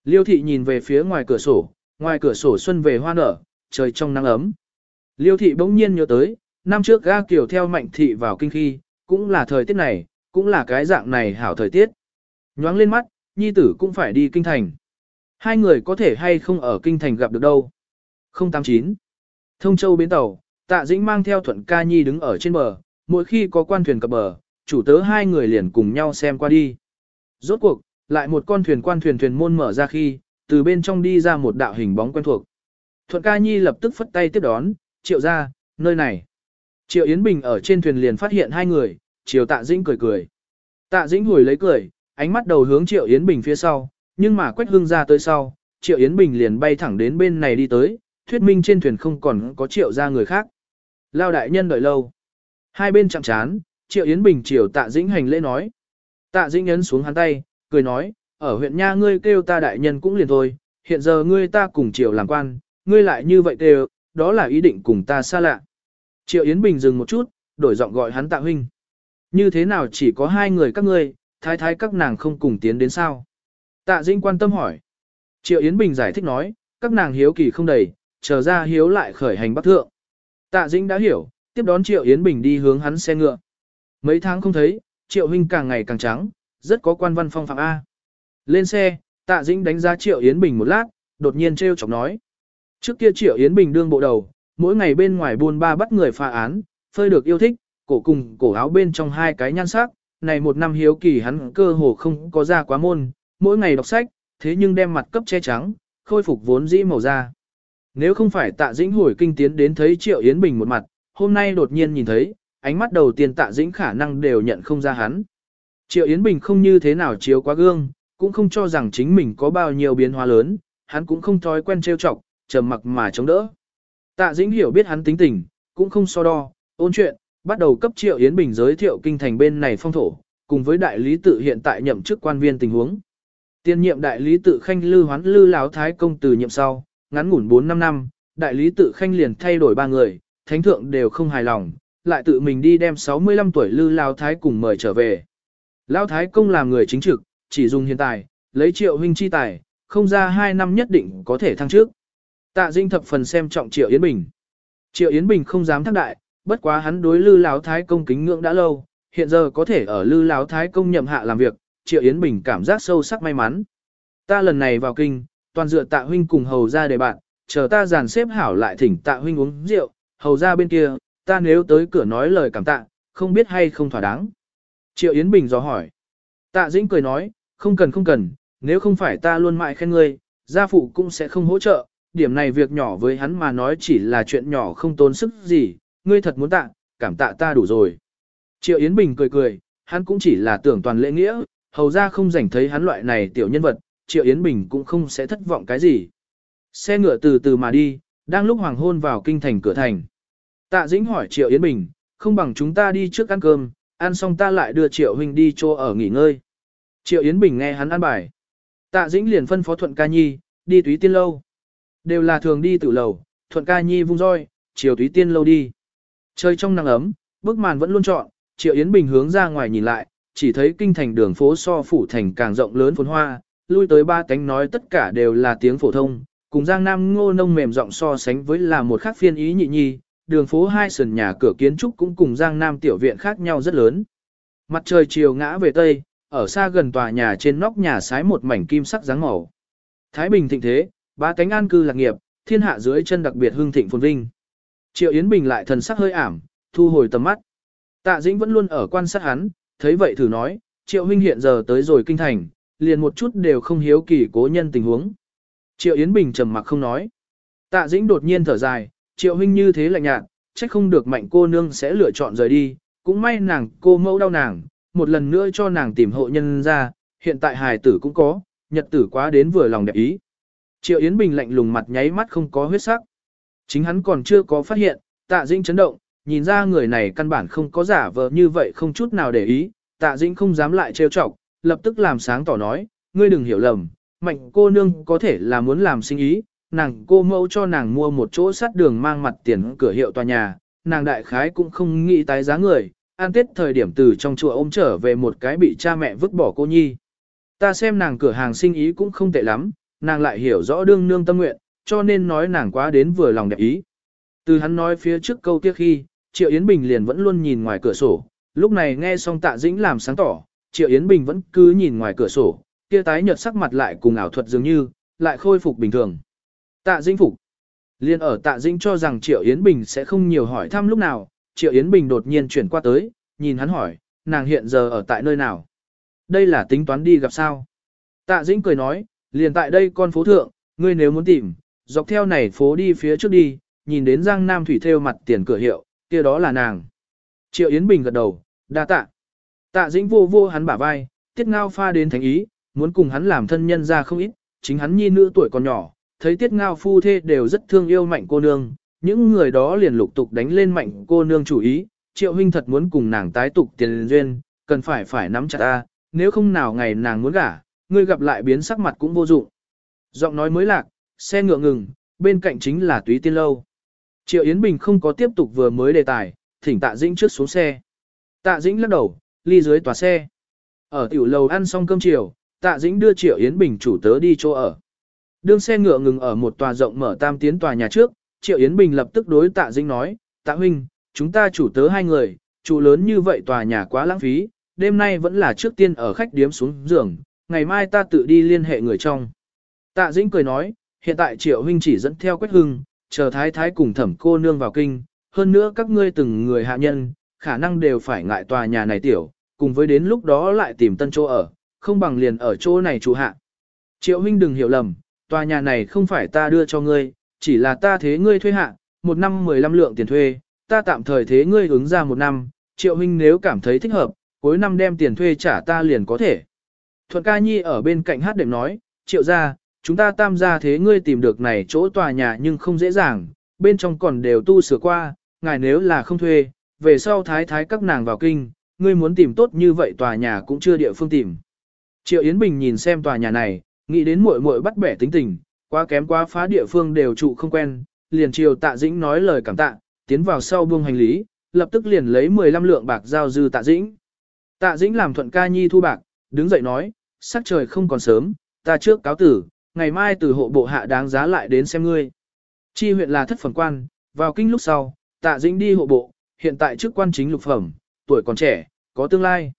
Liêu thị nhìn về phía ngoài cửa sổ, ngoài cửa sổ xuân về hoa nở, trời trong nắng ấm. Liêu thị bỗng nhiên nhớ tới, năm trước ga kiểu theo mạnh thị vào kinh khi, cũng là thời tiết này, cũng là cái dạng này hảo thời tiết. Nhoáng lên mắt, nhi tử cũng phải đi kinh thành. Hai người có thể hay không ở kinh thành gặp được đâu. 089. Thông Châu bến tàu, tạ dĩnh mang theo thuận ca nhi đứng ở trên bờ, mỗi khi có quan thuyền cập bờ, chủ tớ hai người liền cùng nhau xem qua đi. Rốt cuộc, lại một con thuyền quan thuyền thuyền môn mở ra khi, từ bên trong đi ra một đạo hình bóng quen thuộc. Thuận ca nhi lập tức phất tay tiếp đón, triệu ra, nơi này. Triệu Yến Bình ở trên thuyền liền phát hiện hai người, Triệu Tạ Dĩnh cười cười. Tạ Dĩnh hồi lấy cười, ánh mắt đầu hướng Triệu Yến Bình phía sau, nhưng mà Quách Hưng ra tới sau, Triệu Yến Bình liền bay thẳng đến bên này đi tới, thuyết minh trên thuyền không còn có Triệu ra người khác. Lao đại nhân đợi lâu. Hai bên chạm chán, Triệu Yến Bình Triệu Tạ Dĩnh hành lễ nói. Tạ Dĩnh ấn xuống hắn tay, cười nói, ở huyện nha ngươi kêu ta đại nhân cũng liền thôi, hiện giờ ngươi ta cùng Triệu làm quan, ngươi lại như vậy kêu, đó là ý định cùng ta xa lạ. Triệu Yến Bình dừng một chút, đổi giọng gọi hắn tạ huynh. Như thế nào chỉ có hai người các ngươi, thái thái các nàng không cùng tiến đến sao? Tạ Dĩnh quan tâm hỏi. Triệu Yến Bình giải thích nói, các nàng hiếu kỳ không đầy, chờ ra hiếu lại khởi hành bắc thượng. Tạ Dĩnh đã hiểu, tiếp đón Triệu Yến Bình đi hướng hắn xe ngựa. Mấy tháng không thấy, Triệu huynh càng ngày càng trắng, rất có quan văn phong phạm A. Lên xe, Tạ Dĩnh đánh giá Triệu Yến Bình một lát, đột nhiên trêu chọc nói. Trước kia Triệu Yến Bình đương bộ đầu, mỗi ngày bên ngoài buôn ba bắt người phá án, phơi được yêu thích, cổ cùng cổ áo bên trong hai cái nhan sắc, này một năm hiếu kỳ hắn cơ hồ không có ra quá môn, mỗi ngày đọc sách, thế nhưng đem mặt cấp che trắng, khôi phục vốn dĩ màu da. Nếu không phải tạ dĩnh hồi kinh tiến đến thấy Triệu Yến Bình một mặt, hôm nay đột nhiên nhìn thấy, ánh mắt đầu tiên tạ dĩnh khả năng đều nhận không ra hắn. Triệu Yến Bình không như thế nào chiếu quá gương, cũng không cho rằng chính mình có bao nhiêu biến hóa lớn, hắn cũng không thói quen trêu chọc, trầm mặc mà chống đỡ. Tạ Dĩnh hiểu biết hắn tính tình, cũng không so đo, ôn chuyện, bắt đầu cấp Triệu Yến Bình giới thiệu kinh thành bên này phong thổ, cùng với đại lý tự hiện tại nhậm chức quan viên tình huống. Tiên nhiệm đại lý tự khanh lư hoán lư láo thái công từ nhiệm sau, ngắn ngủn 4-5 năm, đại lý tự khanh liền thay đổi ba người, thánh thượng đều không hài lòng, lại tự mình đi đem 65 tuổi lư lao thái cùng mời trở về. Lao thái công làm người chính trực, chỉ dùng hiện tại, lấy triệu huynh chi tài, không ra 2 năm nhất định có thể thăng trước. Tạ Dinh thập phần xem trọng Triệu Yến Bình. Triệu Yến Bình không dám thác đại, bất quá hắn đối Lư Lão Thái công kính ngưỡng đã lâu, hiện giờ có thể ở Lư Lão Thái công nhậm hạ làm việc, Triệu Yến Bình cảm giác sâu sắc may mắn. Ta lần này vào kinh, toàn dựa Tạ huynh cùng hầu ra để bạn, chờ ta dàn xếp hảo lại thỉnh Tạ huynh uống rượu, hầu ra bên kia, ta nếu tới cửa nói lời cảm tạ, không biết hay không thỏa đáng. Triệu Yến Bình dò hỏi. Tạ Dĩnh cười nói, không cần không cần, nếu không phải ta luôn mãi khen ngươi, gia phụ cũng sẽ không hỗ trợ, điểm này việc nhỏ với hắn mà nói chỉ là chuyện nhỏ không tốn sức gì, ngươi thật muốn tạ, cảm tạ ta đủ rồi. Triệu Yến Bình cười cười, hắn cũng chỉ là tưởng toàn lễ nghĩa, hầu ra không rảnh thấy hắn loại này tiểu nhân vật, Triệu Yến Bình cũng không sẽ thất vọng cái gì. Xe ngựa từ từ mà đi, đang lúc hoàng hôn vào kinh thành cửa thành. Tạ Dĩnh hỏi Triệu Yến Bình, không bằng chúng ta đi trước ăn cơm, ăn xong ta lại đưa Triệu Huynh đi chỗ ở nghỉ ngơi. Triệu Yến Bình nghe hắn ăn bài. Tạ Dĩnh liền phân phó Thuận Ca Nhi, đi túy tiên lâu. Đều là thường đi tự lầu, thuận ca nhi vung roi, chiều túy tiên lâu đi. Chơi trong nắng ấm, bức màn vẫn luôn trọn. triệu Yến Bình hướng ra ngoài nhìn lại, chỉ thấy kinh thành đường phố so phủ thành càng rộng lớn phồn hoa, lui tới ba cánh nói tất cả đều là tiếng phổ thông, cùng giang nam ngô nông mềm giọng so sánh với là một khác phiên ý nhị nhi, đường phố hai sườn nhà cửa kiến trúc cũng cùng giang nam tiểu viện khác nhau rất lớn. Mặt trời chiều ngã về tây, ở xa gần tòa nhà trên nóc nhà sái một mảnh kim sắc dáng màu. Thái Bình thịnh thế, ba cánh an cư lạc nghiệp, thiên hạ dưới chân đặc biệt hưng thịnh phồn vinh. Triệu Yến Bình lại thần sắc hơi ảm, thu hồi tầm mắt. Tạ Dĩnh vẫn luôn ở quan sát hắn, thấy vậy thử nói, Triệu huynh hiện giờ tới rồi kinh thành, liền một chút đều không hiếu kỳ cố nhân tình huống. Triệu Yến Bình trầm mặc không nói. Tạ Dĩnh đột nhiên thở dài, Triệu huynh như thế lạnh nhạt, chắc không được mạnh cô nương sẽ lựa chọn rời đi, cũng may nàng cô mẫu đau nàng, một lần nữa cho nàng tìm hộ nhân ra, hiện tại hài tử cũng có, nhật tử quá đến vừa lòng đẹp ý. Triệu Yến Bình lạnh lùng mặt nháy mắt không có huyết sắc. Chính hắn còn chưa có phát hiện, tạ dĩnh chấn động, nhìn ra người này căn bản không có giả vờ như vậy không chút nào để ý, tạ dĩnh không dám lại trêu chọc, lập tức làm sáng tỏ nói, ngươi đừng hiểu lầm, mạnh cô nương có thể là muốn làm sinh ý, nàng cô mẫu cho nàng mua một chỗ sát đường mang mặt tiền cửa hiệu tòa nhà, nàng đại khái cũng không nghĩ tái giá người, an tết thời điểm từ trong chùa ôm trở về một cái bị cha mẹ vứt bỏ cô nhi. Ta xem nàng cửa hàng sinh ý cũng không tệ lắm, nàng lại hiểu rõ đương nương tâm nguyện, cho nên nói nàng quá đến vừa lòng đẹp ý. Từ hắn nói phía trước câu tiếc khi, Triệu Yến Bình liền vẫn luôn nhìn ngoài cửa sổ, lúc này nghe xong tạ dĩnh làm sáng tỏ, Triệu Yến Bình vẫn cứ nhìn ngoài cửa sổ, kia tái nhợt sắc mặt lại cùng ảo thuật dường như, lại khôi phục bình thường. Tạ dĩnh phục. Liên ở tạ dĩnh cho rằng Triệu Yến Bình sẽ không nhiều hỏi thăm lúc nào, Triệu Yến Bình đột nhiên chuyển qua tới, nhìn hắn hỏi, nàng hiện giờ ở tại nơi nào. Đây là tính toán đi gặp sao. Tạ dĩnh cười nói, liền tại đây con phố thượng, ngươi nếu muốn tìm, dọc theo này phố đi phía trước đi, nhìn đến Giang Nam Thủy theo mặt tiền cửa hiệu, kia đó là nàng. Triệu Yến Bình gật đầu, đa tạ. Tạ dĩnh vô vô hắn bả vai, tiết ngao pha đến thánh ý, muốn cùng hắn làm thân nhân ra không ít, chính hắn nhi nữ tuổi còn nhỏ, thấy tiết ngao phu thê đều rất thương yêu mạnh cô nương, những người đó liền lục tục đánh lên mạnh cô nương chủ ý, triệu huynh thật muốn cùng nàng tái tục tiền duyên, cần phải phải nắm chặt ta, nếu không nào ngày nàng muốn gả, ngươi gặp lại biến sắc mặt cũng vô dụng. Giọng nói mới lạc, xe ngựa ngừng, bên cạnh chính là túy tiên lâu. Triệu Yến Bình không có tiếp tục vừa mới đề tài, thỉnh tạ dĩnh trước xuống xe. Tạ dĩnh lắc đầu, ly dưới tòa xe. Ở tiểu lầu ăn xong cơm chiều, tạ dĩnh đưa Triệu Yến Bình chủ tớ đi chỗ ở. Đương xe ngựa ngừng ở một tòa rộng mở tam tiến tòa nhà trước, Triệu Yến Bình lập tức đối tạ dĩnh nói, tạ huynh, chúng ta chủ tớ hai người, chủ lớn như vậy tòa nhà quá lãng phí, đêm nay vẫn là trước tiên ở khách điếm xuống giường, ngày mai ta tự đi liên hệ người trong. Tạ Dĩnh cười nói, hiện tại Triệu huynh chỉ dẫn theo Quách Hưng, chờ thái thái cùng thẩm cô nương vào kinh, hơn nữa các ngươi từng người hạ nhân, khả năng đều phải ngại tòa nhà này tiểu, cùng với đến lúc đó lại tìm tân chỗ ở, không bằng liền ở chỗ này chủ hạ. Triệu huynh đừng hiểu lầm, tòa nhà này không phải ta đưa cho ngươi, chỉ là ta thế ngươi thuê hạ, một năm 15 lượng tiền thuê, ta tạm thời thế ngươi ứng ra một năm, triệu huynh nếu cảm thấy thích hợp, cuối năm đem tiền thuê trả ta liền có thể. Thuận ca nhi ở bên cạnh hát đệm nói, triệu ra, chúng ta tam gia thế ngươi tìm được này chỗ tòa nhà nhưng không dễ dàng, bên trong còn đều tu sửa qua, ngài nếu là không thuê, về sau thái thái các nàng vào kinh, ngươi muốn tìm tốt như vậy tòa nhà cũng chưa địa phương tìm. Triệu Yến Bình nhìn xem tòa nhà này, nghĩ đến muội muội bắt bẻ tính tình, quá kém quá phá địa phương đều trụ không quen, liền chiều tạ dĩnh nói lời cảm tạ, tiến vào sau buông hành lý, lập tức liền lấy 15 lượng bạc giao dư tạ dĩnh. Tạ dĩnh làm thuận ca nhi thu bạc, đứng dậy nói, sắc trời không còn sớm, ta trước cáo tử, ngày mai từ hộ bộ hạ đáng giá lại đến xem ngươi. Chi huyện là thất phẩm quan, vào kinh lúc sau, tạ dĩnh đi hộ bộ, hiện tại chức quan chính lục phẩm, tuổi còn trẻ, có tương lai.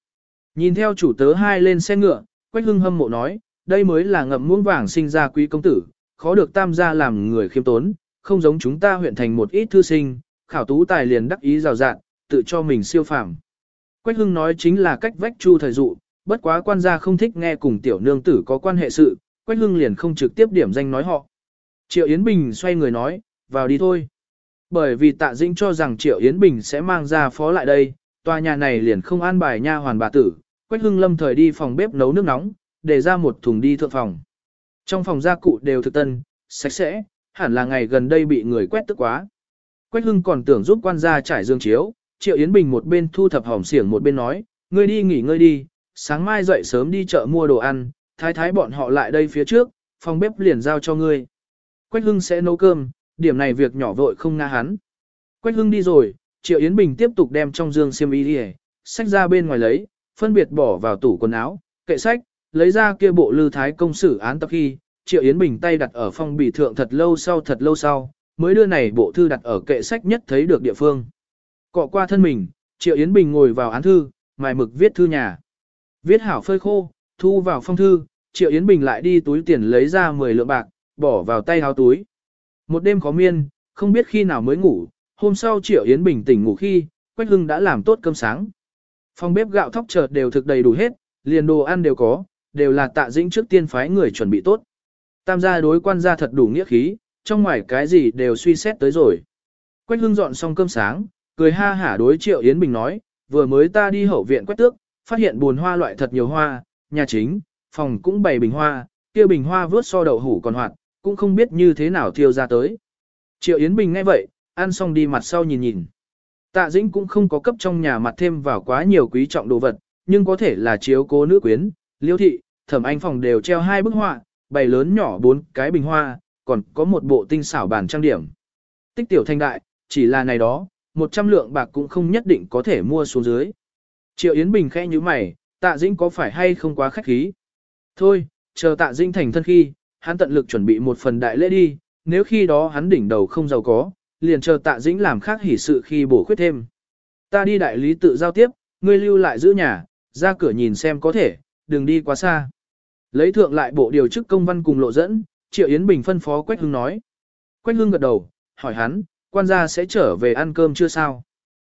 Nhìn theo chủ tớ hai lên xe ngựa, Quách Hưng hâm mộ nói, đây mới là ngậm muỗng vàng sinh ra quý công tử, khó được tam gia làm người khiêm tốn, không giống chúng ta huyện thành một ít thư sinh, khảo tú tài liền đắc ý rào rạn, tự cho mình siêu phàm. Quách Hưng nói chính là cách vách chu thời dụ, bất quá quan gia không thích nghe cùng tiểu nương tử có quan hệ sự, Quách Hưng liền không trực tiếp điểm danh nói họ. Triệu Yến Bình xoay người nói, vào đi thôi. Bởi vì tạ dĩnh cho rằng Triệu Yến Bình sẽ mang ra phó lại đây, tòa nhà này liền không an bài nha hoàn bà tử, Quách Hưng lâm thời đi phòng bếp nấu nước nóng, để ra một thùng đi thượng phòng. Trong phòng gia cụ đều thực tân, sạch sẽ, hẳn là ngày gần đây bị người quét tức quá. Quách Hưng còn tưởng giúp quan gia trải dương chiếu, Triệu Yến Bình một bên thu thập hỏng xiển một bên nói, ngươi đi nghỉ ngơi đi, sáng mai dậy sớm đi chợ mua đồ ăn, thái thái bọn họ lại đây phía trước, phòng bếp liền giao cho ngươi. Quách Hưng sẽ nấu cơm, điểm này việc nhỏ vội không nga hắn. Quách Hưng đi rồi, Triệu Yến Bình tiếp tục đem trong dương xiêm y đi sách ra bên ngoài lấy, phân biệt bỏ vào tủ quần áo, kệ sách, lấy ra kia bộ lư thái công sử án tập khi, Triệu Yến Bình tay đặt ở phong bì thượng thật lâu sau thật lâu sau, mới đưa này bộ thư đặt ở kệ sách nhất thấy được địa phương. Cọ qua thân mình, Triệu Yến Bình ngồi vào án thư, mài mực viết thư nhà. Viết hảo phơi khô, thu vào phong thư, Triệu Yến Bình lại đi túi tiền lấy ra 10 lượng bạc, bỏ vào tay háo túi. Một đêm khó miên, không biết khi nào mới ngủ, hôm sau Triệu Yến bình tỉnh ngủ khi, Quách Hưng đã làm tốt cơm sáng. Phòng bếp gạo thóc chợt đều thực đầy đủ hết, liền đồ ăn đều có, đều là tạ dĩnh trước tiên phái người chuẩn bị tốt. Tam gia đối quan gia thật đủ nghĩa khí, trong ngoài cái gì đều suy xét tới rồi. Quách Hưng dọn xong cơm sáng, cười ha hả đối Triệu Yến Bình nói, vừa mới ta đi hậu viện quét tước, phát hiện buồn hoa loại thật nhiều hoa, nhà chính, phòng cũng bày bình hoa, kia bình hoa vớt so đậu hủ còn hoạt, cũng không biết như thế nào thiêu ra tới. Triệu Yến Bình nghe vậy, ăn xong đi mặt sau nhìn nhìn. Tạ Dĩnh cũng không có cấp trong nhà mặt thêm vào quá nhiều quý trọng đồ vật, nhưng có thể là chiếu cố nữ quyến, liêu thị, thẩm anh phòng đều treo hai bức họa, bày lớn nhỏ bốn cái bình hoa, còn có một bộ tinh xảo bàn trang điểm. Tích tiểu thanh đại, chỉ là này đó, một trăm lượng bạc cũng không nhất định có thể mua xuống dưới. Triệu Yến Bình khẽ như mày, tạ dĩnh có phải hay không quá khách khí? Thôi, chờ tạ dĩnh thành thân khi, hắn tận lực chuẩn bị một phần đại lễ đi, nếu khi đó hắn đỉnh đầu không giàu có, liền chờ tạ dĩnh làm khác hỉ sự khi bổ khuyết thêm. Ta đi đại lý tự giao tiếp, ngươi lưu lại giữ nhà, ra cửa nhìn xem có thể, đừng đi quá xa. Lấy thượng lại bộ điều chức công văn cùng lộ dẫn, Triệu Yến Bình phân phó Quách Hưng nói. Quách Hưng gật đầu, hỏi hắn, quan gia sẽ trở về ăn cơm chưa sao?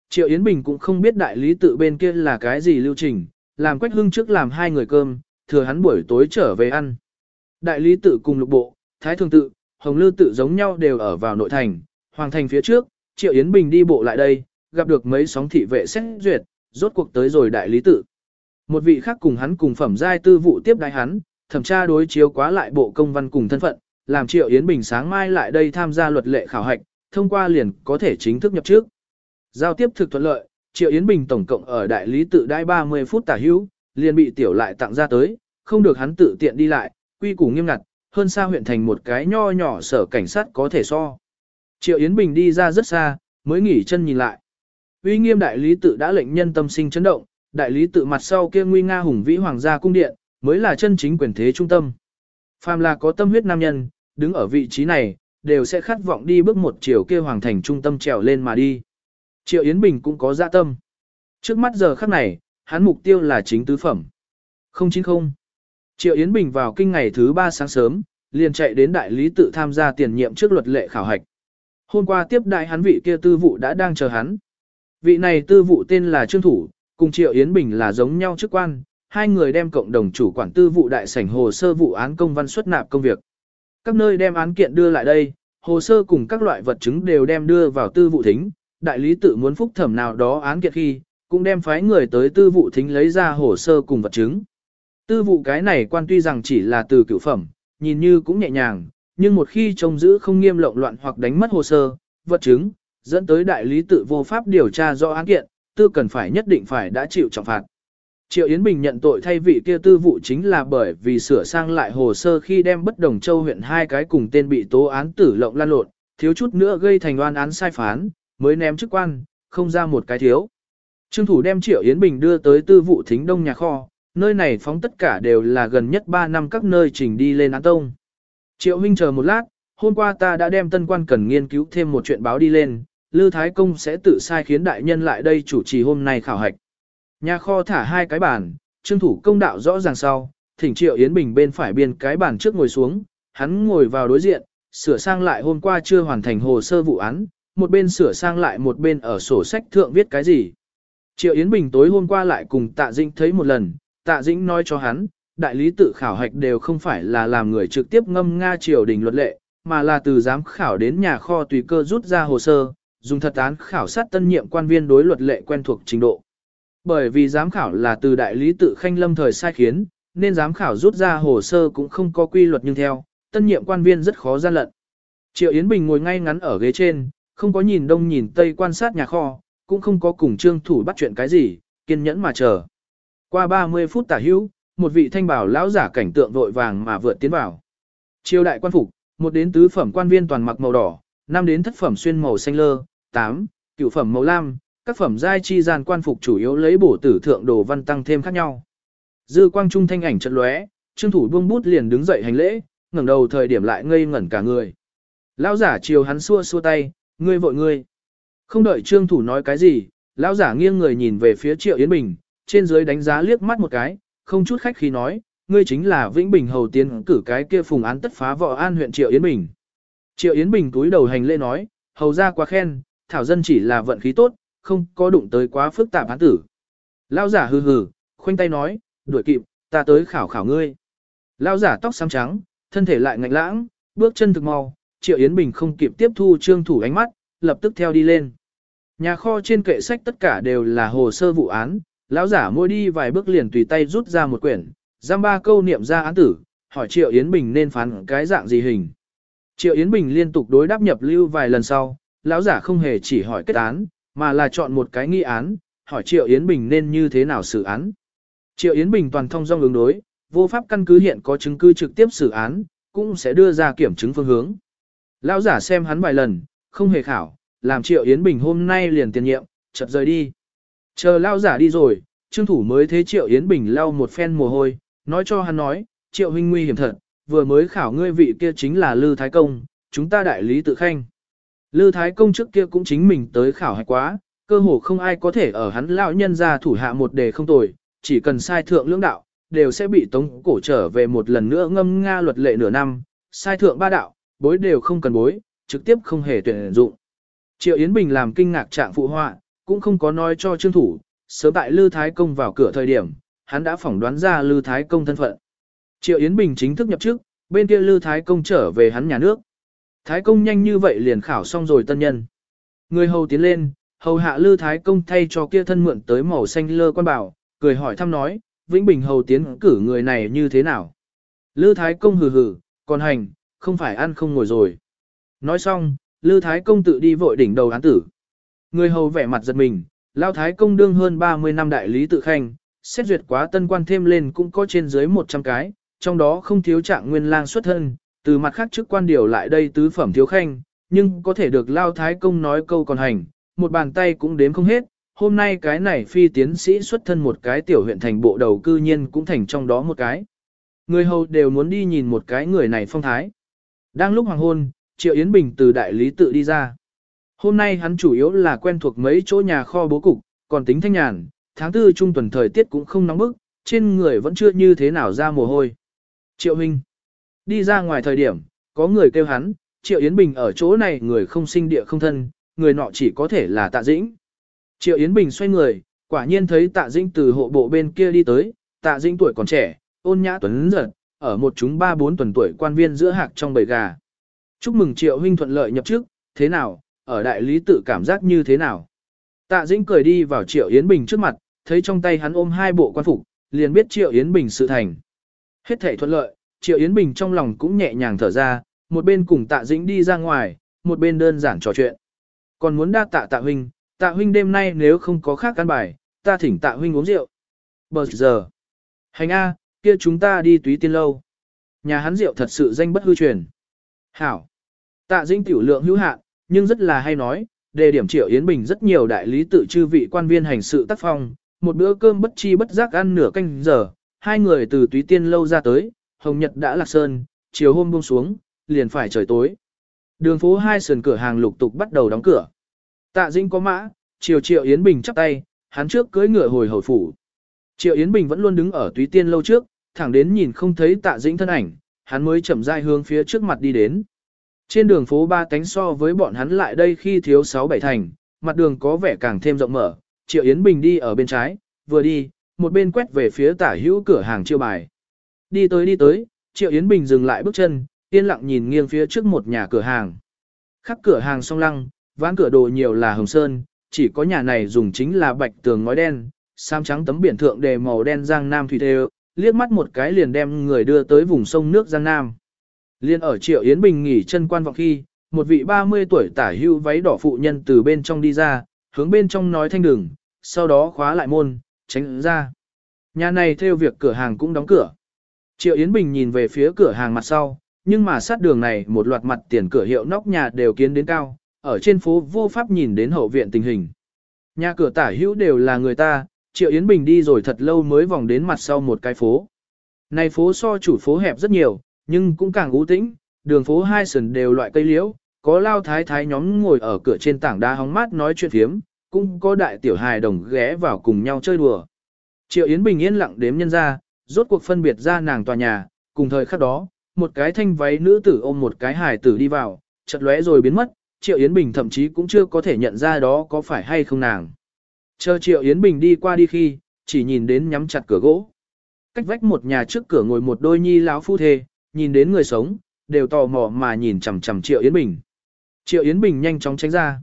Triệu Yến Bình cũng không biết đại lý tự bên kia là cái gì lưu trình, làm Quách Hưng trước làm hai người cơm, thừa hắn buổi tối trở về ăn. Đại lý tự cùng lục bộ, Thái Thường tự, Hồng Lư tự giống nhau đều ở vào nội thành, Hoàng thành phía trước, Triệu Yến Bình đi bộ lại đây, gặp được mấy sóng thị vệ xét duyệt, rốt cuộc tới rồi đại lý tự. Một vị khác cùng hắn cùng phẩm giai tư vụ tiếp đái hắn, thẩm tra đối chiếu quá lại bộ công văn cùng thân phận, làm Triệu Yến Bình sáng mai lại đây tham gia luật lệ khảo hạch, thông qua liền có thể chính thức nhập trước. Giao tiếp thực thuận lợi, Triệu Yến Bình tổng cộng ở đại lý tự đai 30 phút tả hữu, liền bị tiểu lại tặng ra tới, không được hắn tự tiện đi lại, quy củ nghiêm ngặt, hơn xa huyện thành một cái nho nhỏ sở cảnh sát có thể so. Triệu Yến Bình đi ra rất xa, mới nghỉ chân nhìn lại. Uy nghiêm đại lý tự đã lệnh nhân tâm sinh chấn động, đại lý tự mặt sau kia nguy nga hùng vĩ hoàng gia cung điện, mới là chân chính quyền thế trung tâm. Phàm là có tâm huyết nam nhân, đứng ở vị trí này, đều sẽ khát vọng đi bước một chiều kia hoàng thành trung tâm trèo lên mà đi. Triệu Yến Bình cũng có dạ tâm. Trước mắt giờ khắc này, hắn mục tiêu là chính tứ phẩm. 090. Triệu Yến Bình vào kinh ngày thứ ba sáng sớm, liền chạy đến đại lý tự tham gia tiền nhiệm trước luật lệ khảo hạch. Hôm qua tiếp đại hắn vị kia tư vụ đã đang chờ hắn. Vị này tư vụ tên là Trương Thủ, cùng Triệu Yến Bình là giống nhau chức quan, hai người đem cộng đồng chủ quản tư vụ đại sảnh hồ sơ vụ án công văn xuất nạp công việc. Các nơi đem án kiện đưa lại đây, hồ sơ cùng các loại vật chứng đều đem đưa vào tư vụ thính, đại lý tự muốn phúc thẩm nào đó án kiện khi, cũng đem phái người tới tư vụ thính lấy ra hồ sơ cùng vật chứng. Tư vụ cái này quan tuy rằng chỉ là từ cửu phẩm, nhìn như cũng nhẹ nhàng, nhưng một khi trông giữ không nghiêm lộng loạn hoặc đánh mất hồ sơ, vật chứng, dẫn tới đại lý tự vô pháp điều tra rõ án kiện, tư cần phải nhất định phải đã chịu trọng phạt. Triệu Yến Bình nhận tội thay vị kia tư vụ chính là bởi vì sửa sang lại hồ sơ khi đem bất đồng châu huyện hai cái cùng tên bị tố án tử lộng lan lộn, thiếu chút nữa gây thành oan án sai phán, mới ném chức quan, không ra một cái thiếu. Trương thủ đem Triệu Yến Bình đưa tới tư vụ thính đông nhà kho, nơi này phóng tất cả đều là gần nhất 3 năm các nơi trình đi lên án tông. Triệu Huynh chờ một lát, hôm qua ta đã đem tân quan cần nghiên cứu thêm một chuyện báo đi lên, Lư Thái Công sẽ tự sai khiến đại nhân lại đây chủ trì hôm nay khảo hạch. Nhà kho thả hai cái bàn, trương thủ công đạo rõ ràng sau, thỉnh Triệu Yến Bình bên phải biên cái bàn trước ngồi xuống, hắn ngồi vào đối diện, sửa sang lại hôm qua chưa hoàn thành hồ sơ vụ án, một bên sửa sang lại một bên ở sổ sách thượng viết cái gì. Triệu Yến Bình tối hôm qua lại cùng Tạ Dĩnh thấy một lần, Tạ Dĩnh nói cho hắn, đại lý tự khảo hạch đều không phải là làm người trực tiếp ngâm Nga triều đình luật lệ, mà là từ giám khảo đến nhà kho tùy cơ rút ra hồ sơ, dùng thật án khảo sát tân nhiệm quan viên đối luật lệ quen thuộc trình độ. Bởi vì giám khảo là từ đại lý tự khanh lâm thời sai khiến, nên giám khảo rút ra hồ sơ cũng không có quy luật nhưng theo, tân nhiệm quan viên rất khó gian lận. Triệu Yến Bình ngồi ngay ngắn ở ghế trên, không có nhìn đông nhìn tây quan sát nhà kho, cũng không có cùng trương thủ bắt chuyện cái gì, kiên nhẫn mà chờ. Qua 30 phút tả hữu, một vị thanh bảo lão giả cảnh tượng vội vàng mà vượt tiến vào. Triều đại quan phục, một đến tứ phẩm quan viên toàn mặc màu đỏ, năm đến thất phẩm xuyên màu xanh lơ, tám, cửu phẩm màu lam, các phẩm giai chi gian quan phục chủ yếu lấy bổ tử thượng đồ văn tăng thêm khác nhau. Dư quang trung thanh ảnh chợt lóe, trương thủ buông bút liền đứng dậy hành lễ, ngẩng đầu thời điểm lại ngây ngẩn cả người. Lão giả chiều hắn xua xua tay, ngươi vội ngươi. Không đợi trương thủ nói cái gì, lão giả nghiêng người nhìn về phía triệu Yến Bình, trên dưới đánh giá liếc mắt một cái, không chút khách khí nói, ngươi chính là Vĩnh Bình hầu tiến cử cái kia phùng án tất phá võ an huyện Triệu Yến Bình. Triệu Yến Bình túi đầu hành lễ nói, hầu ra quá khen, thảo dân chỉ là vận khí tốt, không có đụng tới quá phức tạp án tử. Lao giả hừ hừ, khoanh tay nói, đuổi kịp, ta tới khảo khảo ngươi. Lao giả tóc xám trắng, thân thể lại ngạnh lãng, bước chân thực mau, Triệu Yến Bình không kịp tiếp thu trương thủ ánh mắt, lập tức theo đi lên. Nhà kho trên kệ sách tất cả đều là hồ sơ vụ án, lão giả môi đi vài bước liền tùy tay rút ra một quyển, giam ba câu niệm ra án tử, hỏi Triệu Yến Bình nên phán cái dạng gì hình. Triệu Yến Bình liên tục đối đáp nhập lưu vài lần sau, lão giả không hề chỉ hỏi kết án, mà là chọn một cái nghi án, hỏi Triệu Yến Bình nên như thế nào xử án. Triệu Yến Bình toàn thông dong ứng đối, vô pháp căn cứ hiện có chứng cứ trực tiếp xử án, cũng sẽ đưa ra kiểm chứng phương hướng. Lão giả xem hắn vài lần, không hề khảo, làm Triệu Yến Bình hôm nay liền tiền nhiệm, chợt rời đi. Chờ lao giả đi rồi, Trương Thủ mới thế Triệu Yến Bình lau một phen mồ hôi, nói cho hắn nói, Triệu huynh nguy hiểm thật, vừa mới khảo ngươi vị kia chính là Lư Thái Công, chúng ta đại lý tự khanh. Lư Thái Công trước kia cũng chính mình tới khảo hạch quá, cơ hồ không ai có thể ở hắn lão nhân ra thủ hạ một đề không tồi, chỉ cần sai thượng lưỡng đạo, đều sẽ bị tống cổ trở về một lần nữa ngâm nga luật lệ nửa năm, sai thượng ba đạo, bối đều không cần bối, trực tiếp không hề tuyển dụng. Triệu Yến Bình làm kinh ngạc trạng phụ họa, cũng không có nói cho trương thủ, sớm tại Lư Thái Công vào cửa thời điểm, hắn đã phỏng đoán ra Lư Thái Công thân phận. Triệu Yến Bình chính thức nhập chức, bên kia Lư Thái Công trở về hắn nhà nước. Thái Công nhanh như vậy liền khảo xong rồi tân nhân. Người hầu tiến lên, hầu hạ Lư Thái Công thay cho kia thân mượn tới màu xanh lơ quan bảo, cười hỏi thăm nói, Vĩnh Bình hầu tiến cử người này như thế nào. Lư Thái Công hừ hừ, còn hành, không phải ăn không ngồi rồi. Nói xong, Lư Thái Công tự đi vội đỉnh đầu án tử. Người hầu vẻ mặt giật mình, Lao Thái Công đương hơn 30 năm đại lý tự khanh, xét duyệt quá tân quan thêm lên cũng có trên dưới 100 cái, trong đó không thiếu trạng nguyên lang xuất thân, từ mặt khác chức quan điều lại đây tứ phẩm thiếu khanh, nhưng có thể được Lao Thái Công nói câu còn hành, một bàn tay cũng đếm không hết, hôm nay cái này phi tiến sĩ xuất thân một cái tiểu huyện thành bộ đầu cư nhiên cũng thành trong đó một cái. Người hầu đều muốn đi nhìn một cái người này phong thái. Đang lúc hoàng hôn, Triệu Yến Bình từ đại lý tự đi ra. Hôm nay hắn chủ yếu là quen thuộc mấy chỗ nhà kho bố cục, còn tính thanh nhàn, tháng tư trung tuần thời tiết cũng không nóng bức, trên người vẫn chưa như thế nào ra mồ hôi. Triệu Minh đi ra ngoài thời điểm, có người kêu hắn, Triệu Yến Bình ở chỗ này người không sinh địa không thân, người nọ chỉ có thể là tạ dĩnh. Triệu Yến Bình xoay người, quả nhiên thấy tạ dĩnh từ hộ bộ bên kia đi tới, tạ dĩnh tuổi còn trẻ, ôn nhã tuấn giật, ở một chúng ba bốn tuần tuổi quan viên giữa hạc trong bầy gà. Chúc mừng Triệu huynh thuận lợi nhập chức, thế nào, ở đại lý tự cảm giác như thế nào? Tạ Dĩnh cười đi vào Triệu Yến Bình trước mặt, thấy trong tay hắn ôm hai bộ quan phục, liền biết Triệu Yến Bình sự thành. Hết thể thuận lợi, Triệu Yến Bình trong lòng cũng nhẹ nhàng thở ra, một bên cùng Tạ Dĩnh đi ra ngoài, một bên đơn giản trò chuyện. Còn muốn đa tạ Tạ huynh, Tạ huynh đêm nay nếu không có khác căn bài, ta thỉnh Tạ huynh uống rượu. Bờ giờ. Hành A, kia chúng ta đi túy tiên lâu. Nhà hắn rượu thật sự danh bất hư truyền. Hảo. Tạ Dĩnh tiểu lượng hữu hạn, nhưng rất là hay nói, đề điểm Triệu Yến Bình rất nhiều đại lý tự chư vị quan viên hành sự tác phong, một bữa cơm bất chi bất giác ăn nửa canh giờ, hai người từ túy tiên lâu ra tới, Hồng Nhật đã lạc sơn, chiều hôm buông xuống, liền phải trời tối. Đường phố hai sườn cửa hàng lục tục bắt đầu đóng cửa. Tạ Dĩnh có mã, chiều Triệu Yến Bình chắp tay, hắn trước cưỡi ngựa hồi hồi phủ. Triệu Yến Bình vẫn luôn đứng ở túy tiên lâu trước, thẳng đến nhìn không thấy Tạ Dĩnh thân ảnh, hắn mới chậm rãi hướng phía trước mặt đi đến. Trên đường phố ba cánh so với bọn hắn lại đây khi thiếu sáu bảy thành, mặt đường có vẻ càng thêm rộng mở, Triệu Yến Bình đi ở bên trái, vừa đi, một bên quét về phía tả hữu cửa hàng chiêu bài. Đi tới đi tới, Triệu Yến Bình dừng lại bước chân, yên lặng nhìn nghiêng phía trước một nhà cửa hàng. Khắc cửa hàng song lăng, ván cửa đồ nhiều là hồng sơn, chỉ có nhà này dùng chính là bạch tường ngói đen, sam trắng tấm biển thượng đề màu đen giang nam thủy thê liếc mắt một cái liền đem người đưa tới vùng sông nước giang nam. Liên ở Triệu Yến Bình nghỉ chân quan vọng khi, một vị 30 tuổi tả hưu váy đỏ phụ nhân từ bên trong đi ra, hướng bên trong nói thanh đường, sau đó khóa lại môn, tránh ra. Nhà này theo việc cửa hàng cũng đóng cửa. Triệu Yến Bình nhìn về phía cửa hàng mặt sau, nhưng mà sát đường này một loạt mặt tiền cửa hiệu nóc nhà đều kiến đến cao, ở trên phố vô pháp nhìn đến hậu viện tình hình. Nhà cửa tả hữu đều là người ta, Triệu Yến Bình đi rồi thật lâu mới vòng đến mặt sau một cái phố. Này phố so chủ phố hẹp rất nhiều, nhưng cũng càng ú tĩnh, đường phố hai sườn đều loại cây liễu, có lao thái thái nhóm ngồi ở cửa trên tảng đá hóng mát nói chuyện phiếm, cũng có đại tiểu hài đồng ghé vào cùng nhau chơi đùa. Triệu Yến Bình yên lặng đếm nhân ra, rốt cuộc phân biệt ra nàng tòa nhà, cùng thời khắc đó, một cái thanh váy nữ tử ôm một cái hài tử đi vào, chợt lóe rồi biến mất, Triệu Yến Bình thậm chí cũng chưa có thể nhận ra đó có phải hay không nàng. Chờ Triệu Yến Bình đi qua đi khi, chỉ nhìn đến nhắm chặt cửa gỗ. Cách vách một nhà trước cửa ngồi một đôi nhi lão phu thê, nhìn đến người sống, đều tò mò mà nhìn chằm chằm Triệu Yến Bình. Triệu Yến Bình nhanh chóng tránh ra.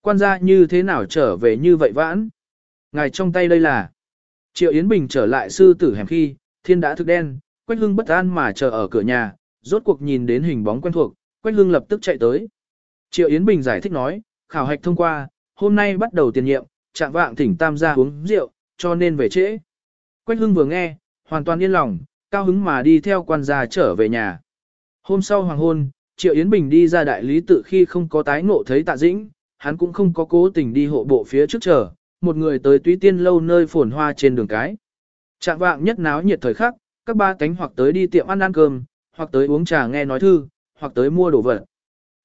Quan gia như thế nào trở về như vậy vãn? Ngài trong tay đây là... Triệu Yến Bình trở lại sư tử hẻm khi, thiên đã thực đen, Quách Hưng bất an mà chờ ở cửa nhà, rốt cuộc nhìn đến hình bóng quen thuộc, Quách Hưng lập tức chạy tới. Triệu Yến Bình giải thích nói, khảo hạch thông qua, hôm nay bắt đầu tiền nhiệm, trạng vạng thỉnh tam gia uống rượu, cho nên về trễ. Quách Hưng vừa nghe, hoàn toàn yên lòng, cao hứng mà đi theo quan gia trở về nhà. Hôm sau hoàng hôn, Triệu Yến Bình đi ra đại lý tự khi không có tái ngộ thấy tạ dĩnh, hắn cũng không có cố tình đi hộ bộ phía trước chờ, một người tới túy tiên lâu nơi phồn hoa trên đường cái. Trạng vạng nhất náo nhiệt thời khắc, các ba cánh hoặc tới đi tiệm ăn ăn cơm, hoặc tới uống trà nghe nói thư, hoặc tới mua đồ vật.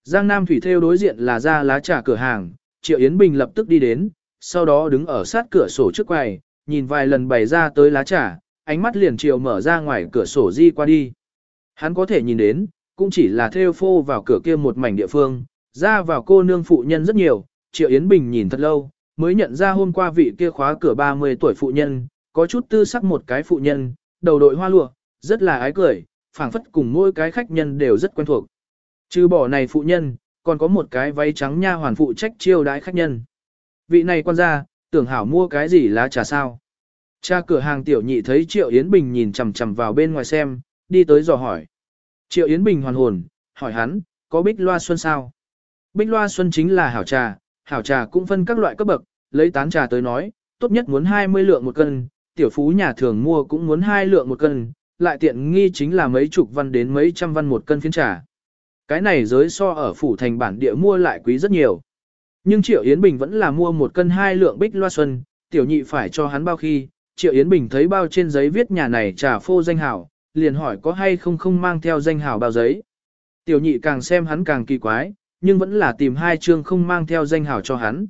Giang Nam Thủy Theo đối diện là ra lá trà cửa hàng, Triệu Yến Bình lập tức đi đến, sau đó đứng ở sát cửa sổ trước quầy, nhìn vài lần bày ra tới lá trà, ánh mắt liền chiều mở ra ngoài cửa sổ di qua đi. Hắn có thể nhìn đến, cũng chỉ là theo phô vào cửa kia một mảnh địa phương, ra vào cô nương phụ nhân rất nhiều, Triệu Yến Bình nhìn thật lâu, mới nhận ra hôm qua vị kia khóa cửa 30 tuổi phụ nhân, có chút tư sắc một cái phụ nhân, đầu đội hoa lụa, rất là ái cười, phảng phất cùng mỗi cái khách nhân đều rất quen thuộc. Trừ bỏ này phụ nhân, còn có một cái váy trắng nha hoàn phụ trách chiêu đãi khách nhân. Vị này quan gia, tưởng hảo mua cái gì lá trà sao? Cha cửa hàng tiểu nhị thấy Triệu Yến Bình nhìn chằm chằm vào bên ngoài xem, đi tới dò hỏi. Triệu Yến Bình hoàn hồn, hỏi hắn, có bích loa xuân sao? Bích loa xuân chính là hảo trà, hảo trà cũng phân các loại cấp bậc, lấy tán trà tới nói, tốt nhất muốn 20 lượng một cân, tiểu phú nhà thường mua cũng muốn hai lượng một cân, lại tiện nghi chính là mấy chục văn đến mấy trăm văn một cân phiến trà. Cái này giới so ở phủ thành bản địa mua lại quý rất nhiều. Nhưng Triệu Yến Bình vẫn là mua một cân hai lượng bích loa xuân, tiểu nhị phải cho hắn bao khi, Triệu Yến Bình thấy bao trên giấy viết nhà này trà phô danh hảo, liền hỏi có hay không không mang theo danh hảo bao giấy. Tiểu nhị càng xem hắn càng kỳ quái, nhưng vẫn là tìm hai chương không mang theo danh hảo cho hắn.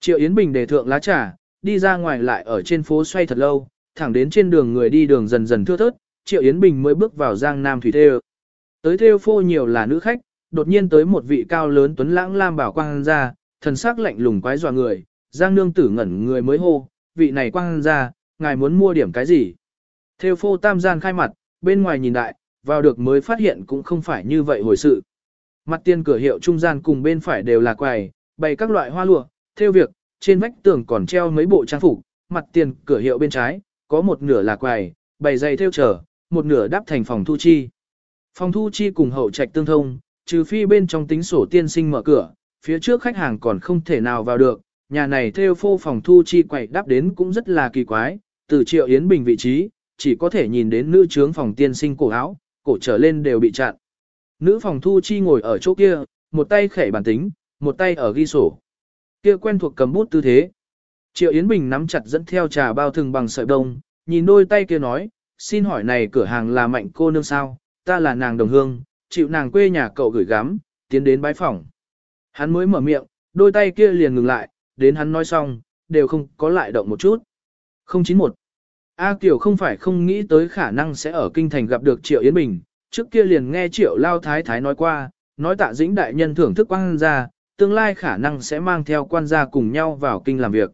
Triệu Yến Bình đề thượng lá trà, đi ra ngoài lại ở trên phố xoay thật lâu, thẳng đến trên đường người đi đường dần dần thưa thớt, Triệu Yến Bình mới bước vào Giang Nam Thủy Thêu. Tới theo phô nhiều là nữ khách, đột nhiên tới một vị cao lớn tuấn lãng lam bảo quang ra, thần sắc lạnh lùng quái dọa người, Giang nương tử ngẩn người mới hô, vị này quang ra, ngài muốn mua điểm cái gì? Theo phô tam gian khai mặt, bên ngoài nhìn đại, vào được mới phát hiện cũng không phải như vậy hồi sự. Mặt tiền cửa hiệu trung gian cùng bên phải đều là quầy, bày các loại hoa lụa, theo việc, trên vách tường còn treo mấy bộ trang phục, mặt tiền cửa hiệu bên trái, có một nửa là quầy, bày giày theo trở, một nửa đắp thành phòng thu chi. Phòng thu chi cùng hậu trạch tương thông, trừ phi bên trong tính sổ tiên sinh mở cửa, phía trước khách hàng còn không thể nào vào được, nhà này theo phô phòng thu chi quầy đắp đến cũng rất là kỳ quái, từ triệu Yến Bình vị trí, chỉ có thể nhìn đến nữ trướng phòng tiên sinh cổ áo, cổ trở lên đều bị chặn. Nữ phòng thu chi ngồi ở chỗ kia, một tay khẻ bản tính, một tay ở ghi sổ. Kia quen thuộc cầm bút tư thế. Triệu Yến Bình nắm chặt dẫn theo trà bao thừng bằng sợi đông, nhìn đôi tay kia nói, xin hỏi này cửa hàng là mạnh cô nương sao, ta là nàng đồng hương, chịu nàng quê nhà cậu gửi gắm, tiến đến bái phòng. Hắn mới mở miệng, đôi tay kia liền ngừng lại, đến hắn nói xong, đều không có lại động một chút. 091. A Kiều không phải không nghĩ tới khả năng sẽ ở kinh thành gặp được Triệu Yến Bình, trước kia liền nghe Triệu Lao Thái Thái nói qua, nói tạ dĩnh đại nhân thưởng thức quan gia, tương lai khả năng sẽ mang theo quan gia cùng nhau vào kinh làm việc.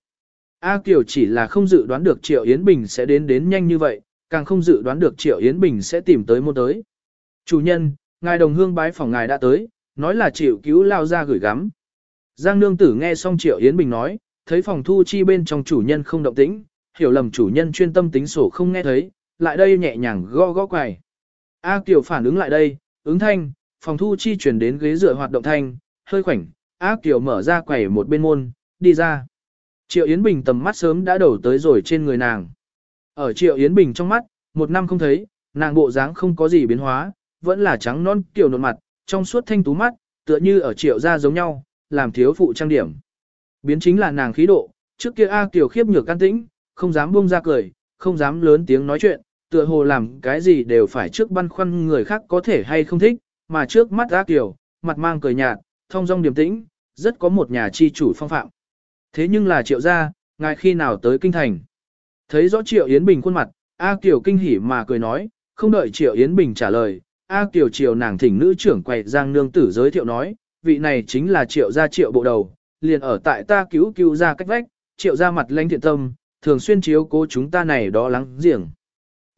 A Kiều chỉ là không dự đoán được Triệu Yến Bình sẽ đến đến nhanh như vậy, càng không dự đoán được Triệu Yến Bình sẽ tìm tới môn tới. Chủ nhân, ngài đồng hương bái phòng ngài đã tới, nói là chịu cứu lao ra gửi gắm. Giang nương tử nghe xong Triệu Yến Bình nói, thấy phòng thu chi bên trong chủ nhân không động tĩnh, hiểu lầm chủ nhân chuyên tâm tính sổ không nghe thấy, lại đây nhẹ nhàng gõ gõ quài. A Kiều phản ứng lại đây, ứng thanh, phòng thu chi chuyển đến ghế dựa hoạt động thanh, hơi khoảnh, A Kiều mở ra quầy một bên môn, đi ra. Triệu Yến Bình tầm mắt sớm đã đổ tới rồi trên người nàng. Ở Triệu Yến Bình trong mắt, một năm không thấy, nàng bộ dáng không có gì biến hóa, vẫn là trắng non kiểu nộn mặt, trong suốt thanh tú mắt, tựa như ở Triệu gia giống nhau, làm thiếu phụ trang điểm. Biến chính là nàng khí độ, trước kia A Kiều khiếp nhược can tĩnh, không dám buông ra cười, không dám lớn tiếng nói chuyện, tựa hồ làm cái gì đều phải trước băn khoăn người khác có thể hay không thích, mà trước mắt A Kiều, mặt mang cười nhạt, thông dong điềm tĩnh, rất có một nhà chi chủ phong phạm. Thế nhưng là triệu gia, ngài khi nào tới kinh thành? Thấy rõ triệu Yến Bình khuôn mặt, A Kiều kinh hỉ mà cười nói, không đợi Triệu Yến Bình trả lời, A Kiều Triều nàng thỉnh nữ trưởng quầy Giang Nương Tử giới thiệu nói, vị này chính là Triệu gia Triệu bộ đầu, liền ở tại ta cứu cứu ra cách vách, Triệu gia mặt lãnh thiện tâm, thường xuyên chiếu cố chúng ta này đó lắng giềng.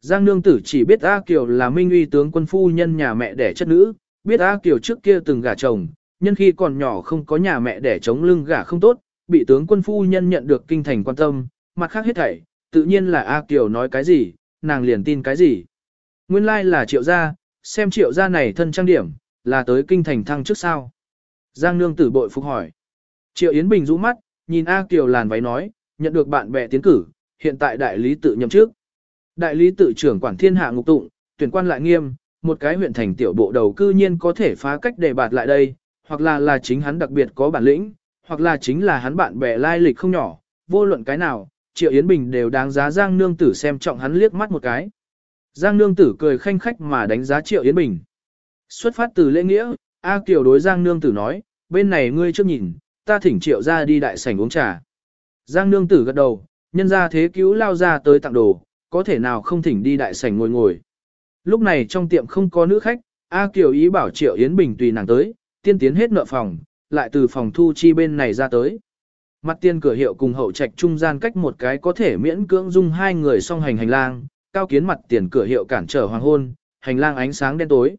Giang Nương Tử chỉ biết A Kiều là minh uy tướng quân phu nhân nhà mẹ đẻ chất nữ, biết A Kiều trước kia từng gả chồng, nhân khi còn nhỏ không có nhà mẹ đẻ chống lưng gả không tốt, bị tướng quân phu nhân nhận được kinh thành quan tâm, mặt khác hết thảy, tự nhiên là A Kiều nói cái gì, nàng liền tin cái gì. Nguyên lai like là triệu gia, xem triệu gia này thân trang điểm, là tới kinh thành thăng trước sao. Giang nương tử bội phục hỏi. Triệu Yến Bình rũ mắt, nhìn A Kiều làn váy nói, nhận được bạn bè tiến cử, hiện tại đại lý tự nhậm chức Đại lý tự trưởng quản thiên hạ ngục tụng, tuyển quan lại nghiêm, một cái huyện thành tiểu bộ đầu cư nhiên có thể phá cách đề bạt lại đây, hoặc là là chính hắn đặc biệt có bản lĩnh, hoặc là chính là hắn bạn bè lai lịch không nhỏ, vô luận cái nào, Triệu Yến Bình đều đáng giá Giang Nương Tử xem trọng hắn liếc mắt một cái. Giang Nương Tử cười khanh khách mà đánh giá Triệu Yến Bình. Xuất phát từ lễ nghĩa, A Kiều đối Giang Nương Tử nói, bên này ngươi trước nhìn, ta thỉnh Triệu ra đi đại sảnh uống trà. Giang Nương Tử gật đầu, nhân ra thế cứu lao ra tới tặng đồ, có thể nào không thỉnh đi đại sảnh ngồi ngồi. Lúc này trong tiệm không có nữ khách, A Kiều ý bảo Triệu Yến Bình tùy nàng tới, tiên tiến hết nợ phòng, lại từ phòng thu chi bên này ra tới. Mặt tiền cửa hiệu cùng hậu trạch trung gian cách một cái có thể miễn cưỡng dung hai người song hành hành lang, cao kiến mặt tiền cửa hiệu cản trở hoàng hôn, hành lang ánh sáng đen tối.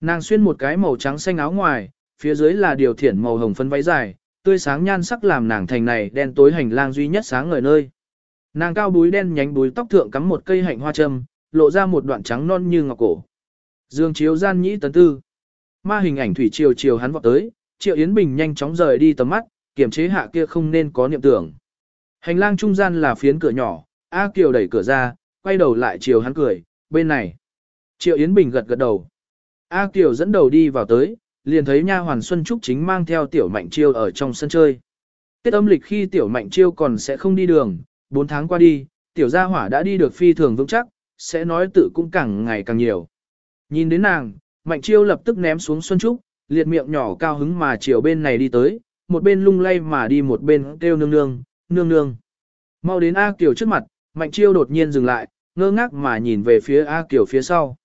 Nàng xuyên một cái màu trắng xanh áo ngoài, phía dưới là điều thiển màu hồng phân váy dài, tươi sáng nhan sắc làm nàng thành này đen tối hành lang duy nhất sáng ngời nơi. Nàng cao búi đen nhánh búi tóc thượng cắm một cây hạnh hoa châm, lộ ra một đoạn trắng non như ngọc cổ. Dương chiếu gian nhĩ tấn tư. Ma hình ảnh thủy triều chiều hắn vọt tới, Triệu Yến Bình nhanh chóng rời đi tầm mắt, kiềm chế hạ kia không nên có niệm tưởng. Hành lang trung gian là phiến cửa nhỏ, A Kiều đẩy cửa ra, quay đầu lại chiều hắn cười, bên này. Triệu Yến Bình gật gật đầu. A Kiều dẫn đầu đi vào tới, liền thấy nha hoàn Xuân Trúc chính mang theo tiểu mạnh chiêu ở trong sân chơi. Tết âm lịch khi tiểu mạnh chiêu còn sẽ không đi đường, 4 tháng qua đi, tiểu gia hỏa đã đi được phi thường vững chắc, sẽ nói tự cũng càng ngày càng nhiều. Nhìn đến nàng, mạnh chiêu lập tức ném xuống Xuân Trúc, liệt miệng nhỏ cao hứng mà chiều bên này đi tới, một bên lung lay mà đi một bên kêu nương nương, nương nương. Mau đến A Kiều trước mặt, Mạnh Chiêu đột nhiên dừng lại, ngơ ngác mà nhìn về phía A Kiều phía sau.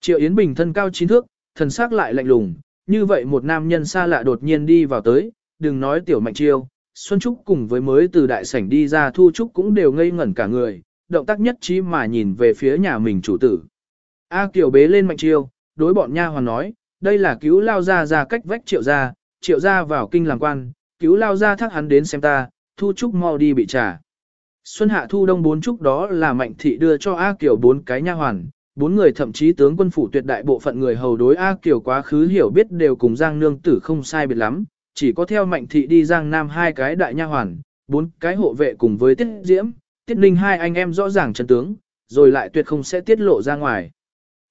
Triệu Yến Bình thân cao chín thước, thần sắc lại lạnh lùng, như vậy một nam nhân xa lạ đột nhiên đi vào tới, đừng nói tiểu Mạnh Chiêu, Xuân Trúc cùng với mới từ đại sảnh đi ra Thu Trúc cũng đều ngây ngẩn cả người, động tác nhất trí mà nhìn về phía nhà mình chủ tử. A Kiều bế lên Mạnh Chiêu, đối bọn nha hoàn nói, đây là cứu lao ra ra cách vách triệu ra, triệu ra vào kinh làm quan, cứu lao ra thác hắn đến xem ta, thu trúc mau đi bị trả. Xuân hạ thu đông bốn trúc đó là mạnh thị đưa cho A Kiều bốn cái nha hoàn, bốn người thậm chí tướng quân phủ tuyệt đại bộ phận người hầu đối A Kiều quá khứ hiểu biết đều cùng Giang Nương Tử không sai biệt lắm, chỉ có theo mạnh thị đi Giang Nam hai cái đại nha hoàn, bốn cái hộ vệ cùng với Tiết Diễm, Tiết Ninh hai anh em rõ ràng chân tướng, rồi lại tuyệt không sẽ tiết lộ ra ngoài.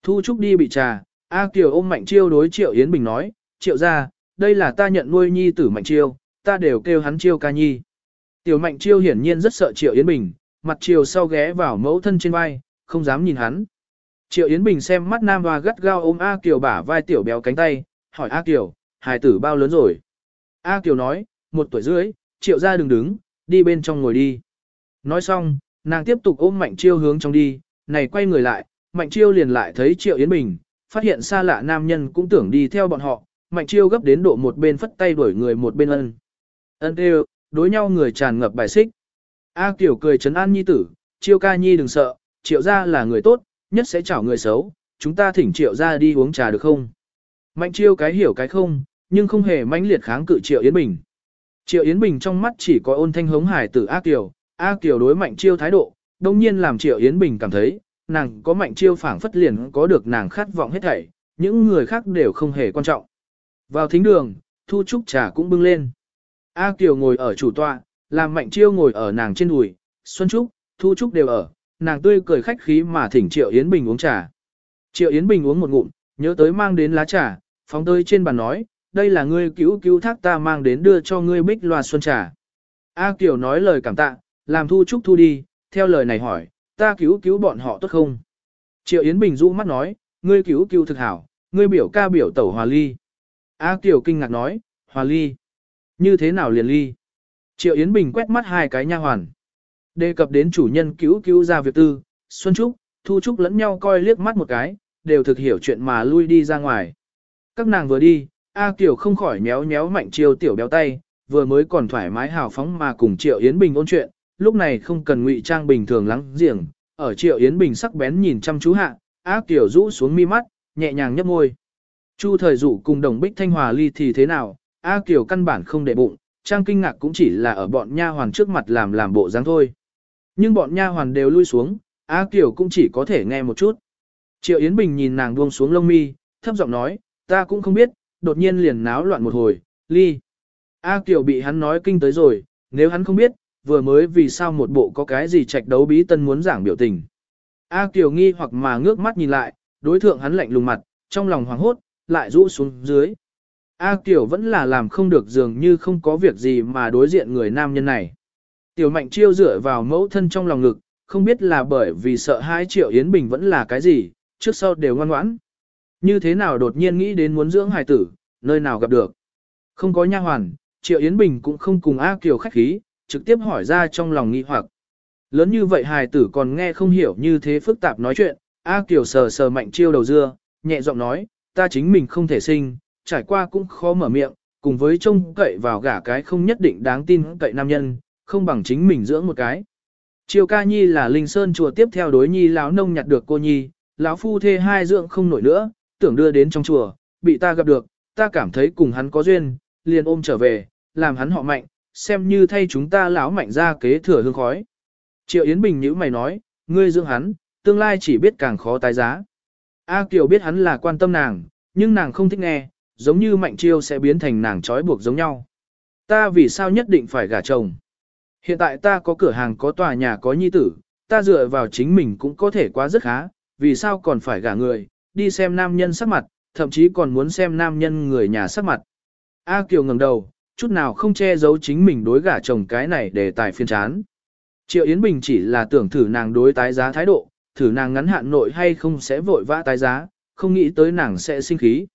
Thu Trúc đi bị trà, A Kiều ôm Mạnh Chiêu đối Triệu Yến Bình nói, Triệu ra, đây là ta nhận nuôi nhi tử Mạnh Chiêu, ta đều kêu hắn Chiêu ca nhi. Tiểu Mạnh Chiêu hiển nhiên rất sợ Triệu Yến Bình, mặt Chiều sau ghé vào mẫu thân trên vai, không dám nhìn hắn. Triệu Yến Bình xem mắt Nam Hoa gắt gao ôm A Kiều bả vai tiểu béo cánh tay, hỏi A Kiều, hài tử bao lớn rồi? A Kiều nói, một tuổi rưỡi, Triệu ra đừng đứng, đi bên trong ngồi đi. Nói xong, nàng tiếp tục ôm Mạnh Chiêu hướng trong đi, này quay người lại, Mạnh Chiêu liền lại thấy Triệu Yến Bình, phát hiện xa lạ nam nhân cũng tưởng đi theo bọn họ, mạnh chiêu gấp đến độ một bên phất tay đuổi người một bên ân. Ân đều, đối nhau người tràn ngập bài xích. A Kiều cười trấn an nhi tử, chiêu ca nhi đừng sợ, triệu gia là người tốt, nhất sẽ chảo người xấu, chúng ta thỉnh triệu gia đi uống trà được không? Mạnh chiêu cái hiểu cái không, nhưng không hề mãnh liệt kháng cự triệu Yến Bình. Triệu Yến Bình trong mắt chỉ có ôn thanh hống hải tử A Kiều, A Kiều đối mạnh chiêu thái độ, đồng nhiên làm triệu Yến Bình cảm thấy, nàng có mạnh chiêu phảng phất liền có được nàng khát vọng hết thảy, những người khác đều không hề quan trọng. Vào thính đường, Thu Trúc trà cũng bưng lên. A Kiều ngồi ở chủ tọa, làm mạnh chiêu ngồi ở nàng trên đùi, Xuân Trúc, Thu Trúc đều ở, nàng tươi cười khách khí mà thỉnh Triệu Yến Bình uống trà. Triệu Yến Bình uống một ngụm, nhớ tới mang đến lá trà, phóng tới trên bàn nói, đây là ngươi cứu cứu thác ta mang đến đưa cho ngươi bích loa xuân trà. A Kiều nói lời cảm tạ, làm Thu Trúc thu đi, theo lời này hỏi, ta cứu cứu bọn họ tốt không? Triệu Yến Bình rũ mắt nói, ngươi cứu cứu thực hảo, ngươi biểu ca biểu tẩu hòa ly. A Kiều kinh ngạc nói, hòa ly. Như thế nào liền ly? Triệu Yến Bình quét mắt hai cái nha hoàn. Đề cập đến chủ nhân cứu cứu ra việc tư, Xuân Trúc, Thu Trúc lẫn nhau coi liếc mắt một cái, đều thực hiểu chuyện mà lui đi ra ngoài. Các nàng vừa đi, A Kiều không khỏi méo méo mạnh chiêu tiểu béo tay, vừa mới còn thoải mái hào phóng mà cùng Triệu Yến Bình ôn chuyện, lúc này không cần ngụy trang bình thường lắng giềng, ở Triệu Yến Bình sắc bén nhìn chăm chú hạ, A Kiều rũ xuống mi mắt, nhẹ nhàng nhấp môi. Chu thời dụ cùng đồng bích thanh hòa ly thì thế nào, A Kiều căn bản không để bụng, trang kinh ngạc cũng chỉ là ở bọn nha hoàn trước mặt làm làm bộ dáng thôi. Nhưng bọn nha hoàn đều lui xuống, A Kiều cũng chỉ có thể nghe một chút. Triệu Yến Bình nhìn nàng buông xuống lông mi, thấp giọng nói, ta cũng không biết, đột nhiên liền náo loạn một hồi, ly. A Kiều bị hắn nói kinh tới rồi, nếu hắn không biết, vừa mới vì sao một bộ có cái gì trạch đấu bí tân muốn giảng biểu tình. A Kiều nghi hoặc mà ngước mắt nhìn lại, đối thượng hắn lạnh lùng mặt, trong lòng hoảng hốt, lại rũ xuống dưới. A Kiều vẫn là làm không được dường như không có việc gì mà đối diện người nam nhân này. Tiểu mạnh chiêu dựa vào mẫu thân trong lòng ngực, không biết là bởi vì sợ hai triệu Yến Bình vẫn là cái gì, trước sau đều ngoan ngoãn. Như thế nào đột nhiên nghĩ đến muốn dưỡng hài tử, nơi nào gặp được. Không có nha hoàn, triệu Yến Bình cũng không cùng A Kiều khách khí, trực tiếp hỏi ra trong lòng nghi hoặc. Lớn như vậy hài tử còn nghe không hiểu như thế phức tạp nói chuyện, A Kiều sờ sờ mạnh chiêu đầu dưa, nhẹ giọng nói, ta chính mình không thể sinh, trải qua cũng khó mở miệng, cùng với trông cậy vào gả cái không nhất định đáng tin cậy nam nhân, không bằng chính mình dưỡng một cái. Triều ca nhi là linh sơn chùa tiếp theo đối nhi lão nông nhặt được cô nhi, lão phu thê hai dưỡng không nổi nữa, tưởng đưa đến trong chùa, bị ta gặp được, ta cảm thấy cùng hắn có duyên, liền ôm trở về, làm hắn họ mạnh, xem như thay chúng ta lão mạnh ra kế thừa hương khói. Triệu Yến Bình nhữ mày nói, ngươi dưỡng hắn, tương lai chỉ biết càng khó tái giá. A Kiều biết hắn là quan tâm nàng, nhưng nàng không thích nghe, giống như mạnh chiêu sẽ biến thành nàng trói buộc giống nhau. Ta vì sao nhất định phải gả chồng? Hiện tại ta có cửa hàng có tòa nhà có nhi tử, ta dựa vào chính mình cũng có thể quá rất khá, vì sao còn phải gả người, đi xem nam nhân sắc mặt, thậm chí còn muốn xem nam nhân người nhà sắc mặt. A Kiều ngẩng đầu, chút nào không che giấu chính mình đối gả chồng cái này để tài phiên chán. Triệu Yến Bình chỉ là tưởng thử nàng đối tái giá thái độ, thử nàng ngắn hạn nội hay không sẽ vội vã tái giá, không nghĩ tới nàng sẽ sinh khí.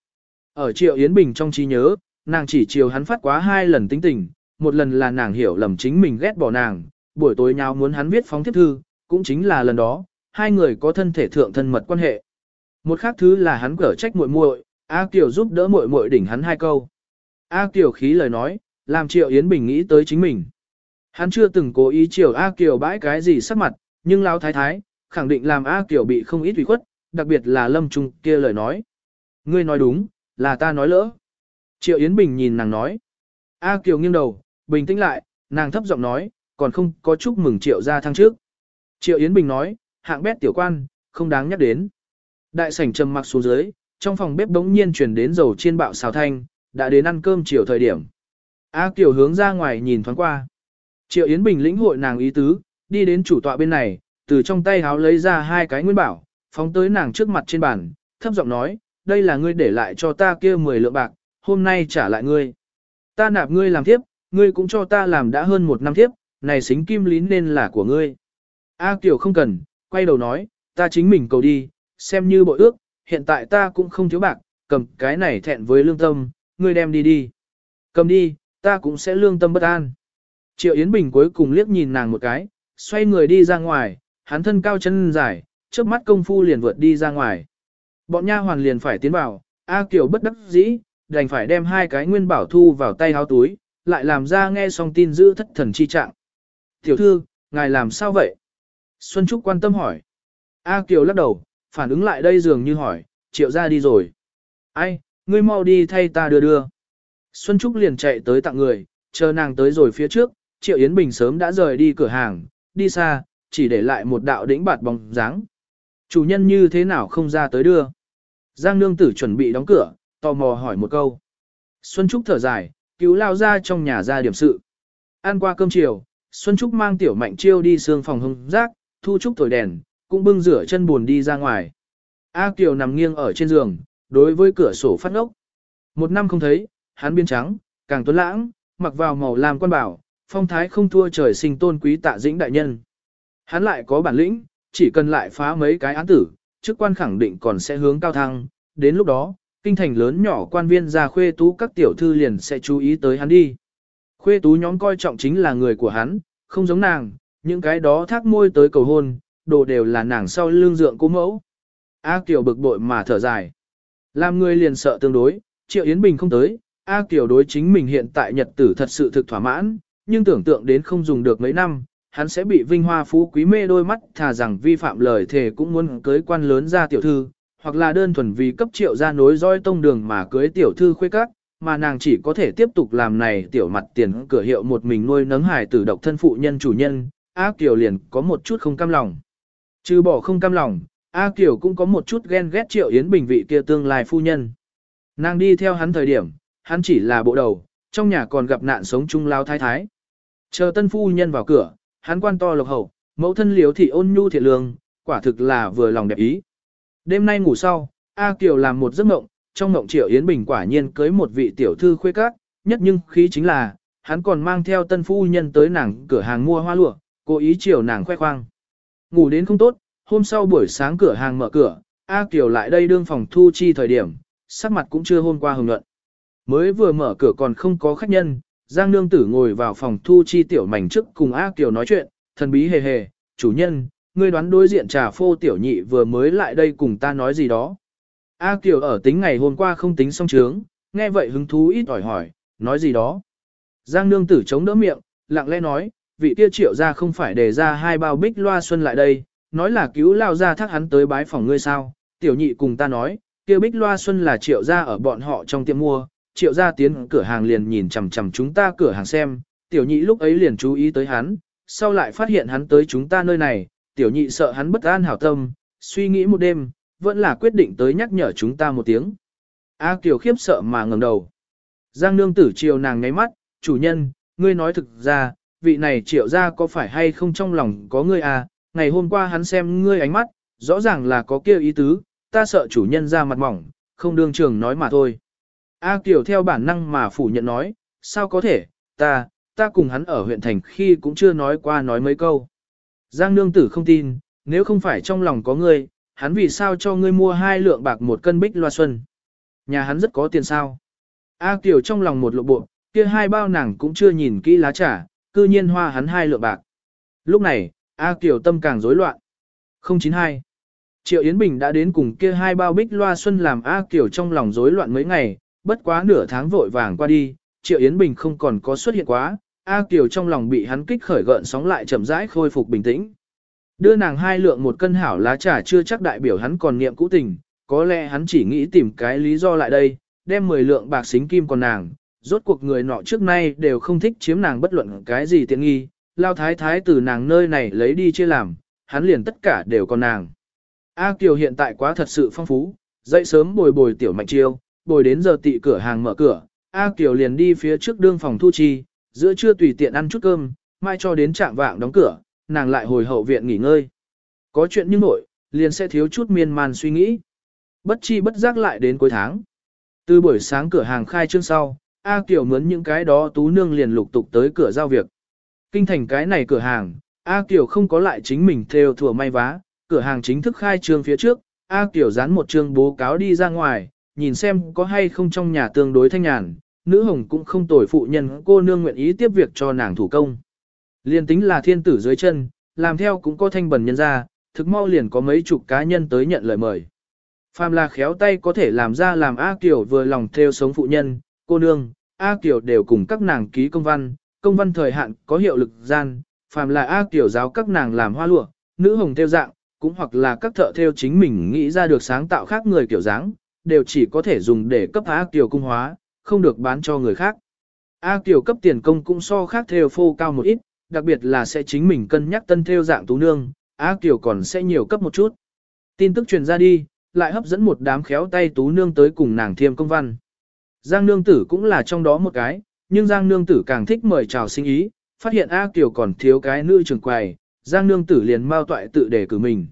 Ở Triệu Yến Bình trong trí nhớ, nàng chỉ chiều hắn phát quá hai lần tính tình, một lần là nàng hiểu lầm chính mình ghét bỏ nàng, buổi tối nhau muốn hắn viết phóng tiếp thư, cũng chính là lần đó, hai người có thân thể thượng thân mật quan hệ. Một khác thứ là hắn cở trách muội muội, A Kiều giúp đỡ muội muội đỉnh hắn hai câu. A Kiều khí lời nói, làm Triệu Yến Bình nghĩ tới chính mình. Hắn chưa từng cố ý chiều A Kiều bãi cái gì sắc mặt, nhưng lão thái thái, khẳng định làm A Kiều bị không ít ủy khuất, đặc biệt là Lâm Trung kia lời nói. Ngươi nói đúng, là ta nói lỡ. Triệu Yến Bình nhìn nàng nói. A Kiều nghiêng đầu, bình tĩnh lại, nàng thấp giọng nói, còn không có chúc mừng Triệu gia thăng trước. Triệu Yến Bình nói, hạng bét tiểu quan, không đáng nhắc đến. Đại sảnh trầm mặc xuống dưới, trong phòng bếp đống nhiên chuyển đến dầu chiên bạo xào thanh, đã đến ăn cơm chiều thời điểm. A Kiều hướng ra ngoài nhìn thoáng qua. Triệu Yến Bình lĩnh hội nàng ý tứ, đi đến chủ tọa bên này, từ trong tay háo lấy ra hai cái nguyên bảo, phóng tới nàng trước mặt trên bàn, thấp giọng nói, đây là ngươi để lại cho ta kia 10 lượng bạc, hôm nay trả lại ngươi. Ta nạp ngươi làm tiếp, ngươi cũng cho ta làm đã hơn một năm tiếp, này xính kim lín nên là của ngươi. A Kiều không cần, quay đầu nói, ta chính mình cầu đi, xem như bội ước, hiện tại ta cũng không thiếu bạc, cầm cái này thẹn với lương tâm, ngươi đem đi đi. Cầm đi, ta cũng sẽ lương tâm bất an. Triệu Yến Bình cuối cùng liếc nhìn nàng một cái, xoay người đi ra ngoài, hắn thân cao chân dài, trước mắt công phu liền vượt đi ra ngoài. Bọn nha hoàn liền phải tiến vào, A Kiều bất đắc dĩ, đành phải đem hai cái nguyên bảo thu vào tay háo túi, lại làm ra nghe xong tin giữ thất thần chi trạng. Tiểu thư, ngài làm sao vậy? Xuân Trúc quan tâm hỏi. A Kiều lắc đầu, phản ứng lại đây dường như hỏi, triệu ra đi rồi. Ai, ngươi mau đi thay ta đưa đưa. Xuân Trúc liền chạy tới tặng người, chờ nàng tới rồi phía trước, Triệu Yến Bình sớm đã rời đi cửa hàng, đi xa, chỉ để lại một đạo đĩnh bạt bóng dáng. Chủ nhân như thế nào không ra tới đưa. Giang nương tử chuẩn bị đóng cửa, tò mò hỏi một câu. Xuân Trúc thở dài, cứu lao ra trong nhà ra điểm sự. Ăn qua cơm chiều, Xuân Trúc mang tiểu mạnh chiêu đi xương phòng hông rác, thu trúc thổi đèn, cũng bưng rửa chân buồn đi ra ngoài. A Kiều nằm nghiêng ở trên giường, đối với cửa sổ phát ngốc. Một năm không thấy, hắn biến trắng, càng tuấn lãng, mặc vào màu lam quan bảo, phong thái không thua trời sinh tôn quý tạ dĩnh đại nhân. Hắn lại có bản lĩnh, chỉ cần lại phá mấy cái án tử, chức quan khẳng định còn sẽ hướng cao thăng, đến lúc đó, kinh thành lớn nhỏ quan viên ra khuê tú các tiểu thư liền sẽ chú ý tới hắn đi. Khuê tú nhóm coi trọng chính là người của hắn, không giống nàng, những cái đó thác môi tới cầu hôn, đồ đều là nàng sau lương dượng cố mẫu. A Kiều bực bội mà thở dài. Làm người liền sợ tương đối, Triệu Yến Bình không tới, A Kiều đối chính mình hiện tại nhật tử thật sự thực thỏa mãn, nhưng tưởng tượng đến không dùng được mấy năm, hắn sẽ bị vinh hoa phú quý mê đôi mắt thà rằng vi phạm lời thề cũng muốn cưới quan lớn ra tiểu thư, hoặc là đơn thuần vì cấp triệu ra nối roi tông đường mà cưới tiểu thư khuê các, mà nàng chỉ có thể tiếp tục làm này tiểu mặt tiền cửa hiệu một mình nuôi nấng hải tử độc thân phụ nhân chủ nhân, A Kiều liền có một chút không cam lòng. Trừ bỏ không cam lòng, A Kiều cũng có một chút ghen ghét triệu Yến Bình vị kia tương lai phu nhân. Nàng đi theo hắn thời điểm, hắn chỉ là bộ đầu, trong nhà còn gặp nạn sống chung lao thái thái. Chờ tân phu nhân vào cửa, hắn quan to lộc hậu, mẫu thân liếu thị ôn nhu thiệt lương, quả thực là vừa lòng đẹp ý. Đêm nay ngủ sau, A Kiều làm một giấc mộng, trong mộng Triệu Yến Bình quả nhiên cưới một vị tiểu thư khuê các, nhất nhưng khí chính là, hắn còn mang theo tân phu nhân tới nàng cửa hàng mua hoa lụa, cố ý chiều nàng khoe khoang. Ngủ đến không tốt, hôm sau buổi sáng cửa hàng mở cửa, A Kiều lại đây đương phòng thu chi thời điểm, sắc mặt cũng chưa hôm qua hồng luận. Mới vừa mở cửa còn không có khách nhân, Giang Nương Tử ngồi vào phòng thu chi tiểu mảnh trước cùng A Kiều nói chuyện, thần bí hề hề, chủ nhân, ngươi đoán đối diện trà phô tiểu nhị vừa mới lại đây cùng ta nói gì đó. A Kiều ở tính ngày hôm qua không tính xong trướng, nghe vậy hứng thú ít hỏi hỏi, nói gì đó. Giang Nương Tử chống đỡ miệng, lặng lẽ nói, vị kia triệu ra không phải để ra hai bao bích loa xuân lại đây, nói là cứu lao ra thác hắn tới bái phòng ngươi sao, tiểu nhị cùng ta nói, kia bích loa xuân là triệu ra ở bọn họ trong tiệm mua, triệu ra tiến cửa hàng liền nhìn chằm chằm chúng ta cửa hàng xem, tiểu nhị lúc ấy liền chú ý tới hắn, sau lại phát hiện hắn tới chúng ta nơi này, tiểu nhị sợ hắn bất an hảo tâm, suy nghĩ một đêm, vẫn là quyết định tới nhắc nhở chúng ta một tiếng. A Kiều khiếp sợ mà ngẩng đầu. Giang nương tử chiều nàng ngáy mắt, chủ nhân, ngươi nói thực ra, vị này triệu ra có phải hay không trong lòng có ngươi à, ngày hôm qua hắn xem ngươi ánh mắt, rõ ràng là có kia ý tứ, ta sợ chủ nhân ra mặt mỏng, không đương trường nói mà thôi. A Kiều theo bản năng mà phủ nhận nói, sao có thể, ta, ta cùng hắn ở huyện thành khi cũng chưa nói qua nói mấy câu. Giang nương tử không tin, nếu không phải trong lòng có ngươi, hắn vì sao cho ngươi mua hai lượng bạc một cân bích loa xuân. Nhà hắn rất có tiền sao. A Kiều trong lòng một lộ bộ, kia hai bao nàng cũng chưa nhìn kỹ lá trà, cư nhiên hoa hắn hai lượng bạc. Lúc này, A Kiều tâm càng rối loạn. 092. Triệu Yến Bình đã đến cùng kia hai bao bích loa xuân làm A Kiều trong lòng rối loạn mấy ngày, bất quá nửa tháng vội vàng qua đi, Triệu Yến Bình không còn có xuất hiện quá, A Kiều trong lòng bị hắn kích khởi gợn sóng lại chậm rãi khôi phục bình tĩnh. Đưa nàng hai lượng một cân hảo lá trà chưa chắc đại biểu hắn còn niệm cũ tình, có lẽ hắn chỉ nghĩ tìm cái lý do lại đây, đem 10 lượng bạc xính kim còn nàng, rốt cuộc người nọ trước nay đều không thích chiếm nàng bất luận cái gì tiện nghi, lao thái thái từ nàng nơi này lấy đi chia làm, hắn liền tất cả đều còn nàng. A Kiều hiện tại quá thật sự phong phú, dậy sớm bồi bồi tiểu mạnh chiêu, bồi đến giờ tị cửa hàng mở cửa, A Kiều liền đi phía trước đương phòng thu chi, giữa trưa tùy tiện ăn chút cơm, mai cho đến trạng vạng đóng cửa, nàng lại hồi hậu viện nghỉ ngơi. Có chuyện như nội, liền sẽ thiếu chút miên man suy nghĩ. Bất chi bất giác lại đến cuối tháng. Từ buổi sáng cửa hàng khai trương sau, A Kiều mướn những cái đó tú nương liền lục tục tới cửa giao việc. Kinh thành cái này cửa hàng, A Kiều không có lại chính mình theo thừa may vá, cửa hàng chính thức khai trương phía trước, A Kiều dán một chương bố cáo đi ra ngoài, nhìn xem có hay không trong nhà tương đối thanh nhàn, nữ hồng cũng không tồi phụ nhân cô nương nguyện ý tiếp việc cho nàng thủ công. Liên tính là thiên tử dưới chân, làm theo cũng có thanh bần nhân ra, thực mau liền có mấy chục cá nhân tới nhận lời mời. Phàm là khéo tay có thể làm ra làm A Kiều vừa lòng theo sống phụ nhân, cô nương, A Kiều đều cùng các nàng ký công văn, công văn thời hạn có hiệu lực gian, phàm là A Kiều giáo các nàng làm hoa lụa, nữ hồng theo dạng, cũng hoặc là các thợ theo chính mình nghĩ ra được sáng tạo khác người kiểu dáng, đều chỉ có thể dùng để cấp A Kiều cung hóa, không được bán cho người khác. A Kiều cấp tiền công cũng so khác theo phô cao một ít, đặc biệt là sẽ chính mình cân nhắc tân theo dạng tú nương, A Kiều còn sẽ nhiều cấp một chút. Tin tức truyền ra đi, lại hấp dẫn một đám khéo tay tú nương tới cùng nàng thiêm công văn. Giang nương tử cũng là trong đó một cái, nhưng Giang nương tử càng thích mời chào sinh ý, phát hiện A Kiều còn thiếu cái nữ trường quầy, Giang nương tử liền mau toại tự để cử mình.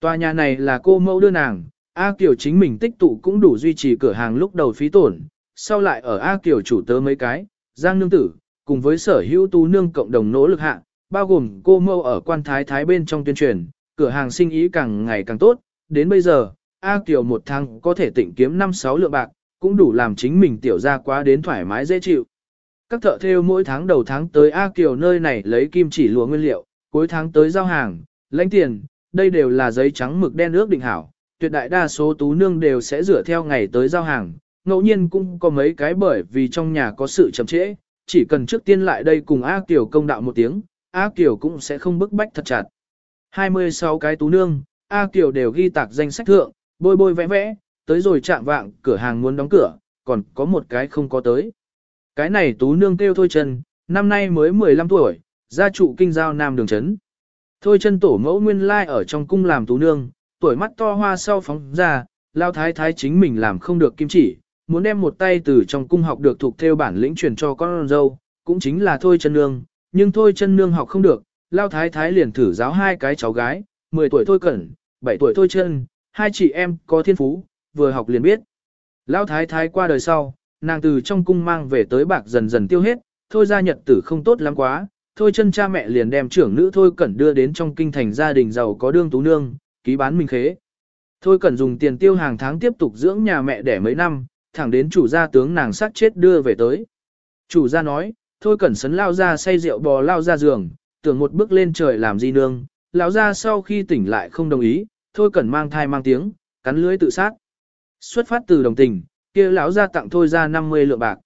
Tòa nhà này là cô mẫu đưa nàng, A Kiều chính mình tích tụ cũng đủ duy trì cửa hàng lúc đầu phí tổn, sau lại ở A Kiều chủ tớ mấy cái, Giang nương tử, cùng với sở hữu tú nương cộng đồng nỗ lực hạ, bao gồm cô mâu ở quan thái thái bên trong tuyên truyền, cửa hàng sinh ý càng ngày càng tốt, đến bây giờ, A Kiều một tháng có thể tịnh kiếm 5-6 lượng bạc, cũng đủ làm chính mình tiểu ra quá đến thoải mái dễ chịu. Các thợ theo mỗi tháng đầu tháng tới A Kiều nơi này lấy kim chỉ lúa nguyên liệu, cuối tháng tới giao hàng, lãnh tiền, đây đều là giấy trắng mực đen ước định hảo, tuyệt đại đa số tú nương đều sẽ rửa theo ngày tới giao hàng, ngẫu nhiên cũng có mấy cái bởi vì trong nhà có sự chậm trễ, chỉ cần trước tiên lại đây cùng A Kiều công đạo một tiếng, A Kiều cũng sẽ không bức bách thật chặt. 26 cái tú nương, A Kiều đều ghi tạc danh sách thượng, bôi bôi vẽ vẽ, tới rồi chạm vạng, cửa hàng muốn đóng cửa, còn có một cái không có tới. Cái này tú nương kêu thôi chân, năm nay mới 15 tuổi, gia trụ kinh giao nam đường chấn. Thôi chân tổ mẫu nguyên lai ở trong cung làm tú nương, tuổi mắt to hoa sau phóng ra, lao thái thái chính mình làm không được kim chỉ, muốn đem một tay từ trong cung học được thuộc theo bản lĩnh truyền cho con dâu, cũng chính là thôi chân nương, nhưng thôi chân nương học không được, lao thái thái liền thử giáo hai cái cháu gái, 10 tuổi thôi cẩn, 7 tuổi thôi chân, hai chị em có thiên phú, vừa học liền biết. Lao thái thái qua đời sau, nàng từ trong cung mang về tới bạc dần dần tiêu hết, thôi ra nhật tử không tốt lắm quá, thôi chân cha mẹ liền đem trưởng nữ thôi cẩn đưa đến trong kinh thành gia đình giàu có đương tú nương, ký bán minh khế. Thôi cẩn dùng tiền tiêu hàng tháng tiếp tục dưỡng nhà mẹ đẻ mấy năm, thẳng đến chủ gia tướng nàng sát chết đưa về tới. Chủ gia nói, thôi cẩn sấn lao ra say rượu bò lao ra giường, tưởng một bước lên trời làm gì nương, lão ra sau khi tỉnh lại không đồng ý, thôi cẩn mang thai mang tiếng, cắn lưới tự sát. Xuất phát từ đồng tình, kia lão ra tặng thôi ra 50 lượng bạc.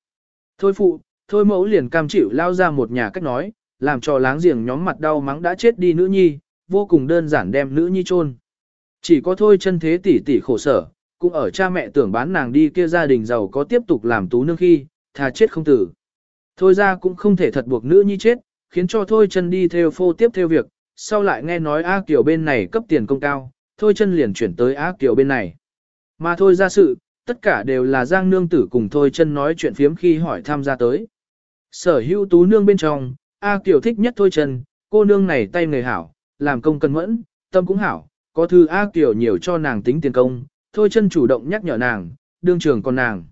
Thôi phụ, thôi mẫu liền cam chịu lao ra một nhà cách nói, làm cho láng giềng nhóm mặt đau mắng đã chết đi nữ nhi, vô cùng đơn giản đem nữ nhi chôn. Chỉ có thôi chân thế tỷ tỷ khổ sở, cũng ở cha mẹ tưởng bán nàng đi kia gia đình giàu có tiếp tục làm tú nương khi, thà chết không tử. Thôi ra cũng không thể thật buộc nữ nhi chết, khiến cho thôi chân đi theo phô tiếp theo việc, sau lại nghe nói A Kiều bên này cấp tiền công cao, thôi chân liền chuyển tới A Kiều bên này. Mà thôi ra sự, tất cả đều là Giang Nương Tử cùng thôi chân nói chuyện phiếm khi hỏi tham gia tới. Sở hữu tú nương bên trong, A Kiều thích nhất thôi chân, cô nương này tay người hảo, làm công cân mẫn, tâm cũng hảo, có thư A Kiều nhiều cho nàng tính tiền công, thôi chân chủ động nhắc nhở nàng, đương trường còn nàng.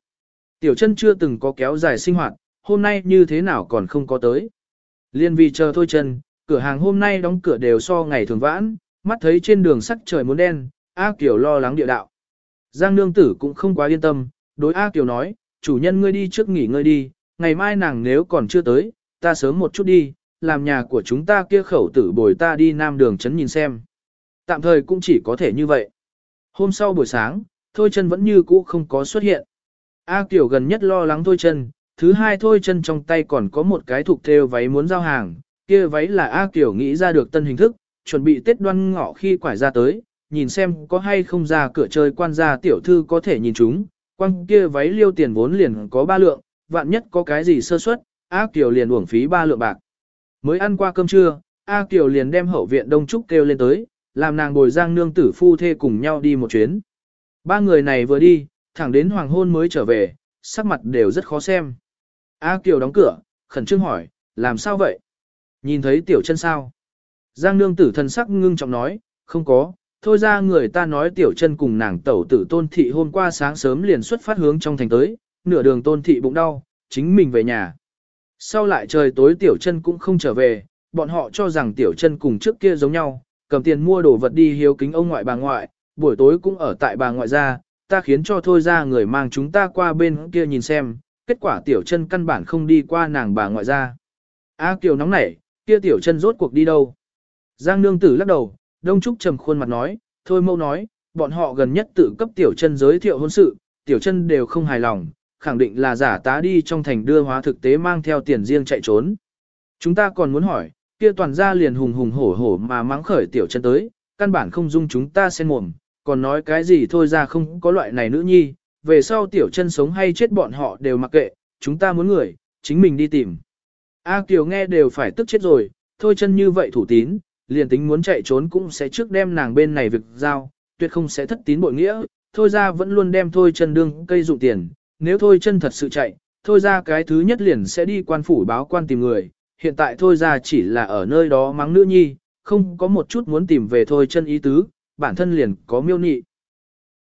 Tiểu chân chưa từng có kéo dài sinh hoạt, hôm nay như thế nào còn không có tới. Liên vì chờ thôi chân, cửa hàng hôm nay đóng cửa đều so ngày thường vãn, mắt thấy trên đường sắc trời muốn đen, A Kiều lo lắng địa đạo. Giang nương tử cũng không quá yên tâm, đối A Kiều nói, chủ nhân ngươi đi trước nghỉ ngơi đi, ngày mai nàng nếu còn chưa tới, ta sớm một chút đi, làm nhà của chúng ta kia khẩu tử bồi ta đi nam đường chấn nhìn xem. Tạm thời cũng chỉ có thể như vậy. Hôm sau buổi sáng, Thôi chân vẫn như cũ không có xuất hiện. A Kiều gần nhất lo lắng Thôi chân, thứ hai Thôi chân trong tay còn có một cái thuộc thêu váy muốn giao hàng, kia váy là A Kiều nghĩ ra được tân hình thức, chuẩn bị Tết đoan ngọ khi quải ra tới, nhìn xem có hay không ra cửa chơi quan gia tiểu thư có thể nhìn chúng, quan kia váy liêu tiền vốn liền có ba lượng, vạn nhất có cái gì sơ suất, A Kiều liền uổng phí ba lượng bạc. Mới ăn qua cơm trưa, A Kiều liền đem hậu viện Đông Trúc kêu lên tới, làm nàng bồi giang nương tử phu thê cùng nhau đi một chuyến. Ba người này vừa đi, thẳng đến hoàng hôn mới trở về, sắc mặt đều rất khó xem. A Kiều đóng cửa, khẩn trương hỏi, làm sao vậy? Nhìn thấy tiểu chân sao? Giang nương tử thân sắc ngưng trọng nói, không có, thôi ra người ta nói tiểu chân cùng nàng tẩu tử tôn thị hôm qua sáng sớm liền xuất phát hướng trong thành tới, nửa đường tôn thị bụng đau, chính mình về nhà. Sau lại trời tối tiểu chân cũng không trở về, bọn họ cho rằng tiểu chân cùng trước kia giống nhau, cầm tiền mua đồ vật đi hiếu kính ông ngoại bà ngoại, buổi tối cũng ở tại bà ngoại gia, ta khiến cho thôi ra người mang chúng ta qua bên kia nhìn xem, kết quả tiểu chân căn bản không đi qua nàng bà ngoại gia. A Kiều nóng nảy, kia tiểu chân rốt cuộc đi đâu? Giang nương tử lắc đầu, Đông Trúc trầm khuôn mặt nói, thôi mâu nói, bọn họ gần nhất tự cấp tiểu chân giới thiệu hôn sự, tiểu chân đều không hài lòng, khẳng định là giả tá đi trong thành đưa hóa thực tế mang theo tiền riêng chạy trốn. Chúng ta còn muốn hỏi, kia toàn gia liền hùng hùng hổ hổ mà mắng khởi tiểu chân tới, căn bản không dung chúng ta xen mồm, còn nói cái gì thôi ra không có loại này nữ nhi, về sau tiểu chân sống hay chết bọn họ đều mặc kệ, chúng ta muốn người, chính mình đi tìm. A Kiều nghe đều phải tức chết rồi, thôi chân như vậy thủ tín, liền tính muốn chạy trốn cũng sẽ trước đem nàng bên này việc giao, tuyệt không sẽ thất tín bội nghĩa, thôi ra vẫn luôn đem thôi chân đương cây dụng tiền, nếu thôi chân thật sự chạy, thôi ra cái thứ nhất liền sẽ đi quan phủ báo quan tìm người, hiện tại thôi ra chỉ là ở nơi đó mắng nữ nhi, không có một chút muốn tìm về thôi chân ý tứ, bản thân liền có miêu nị.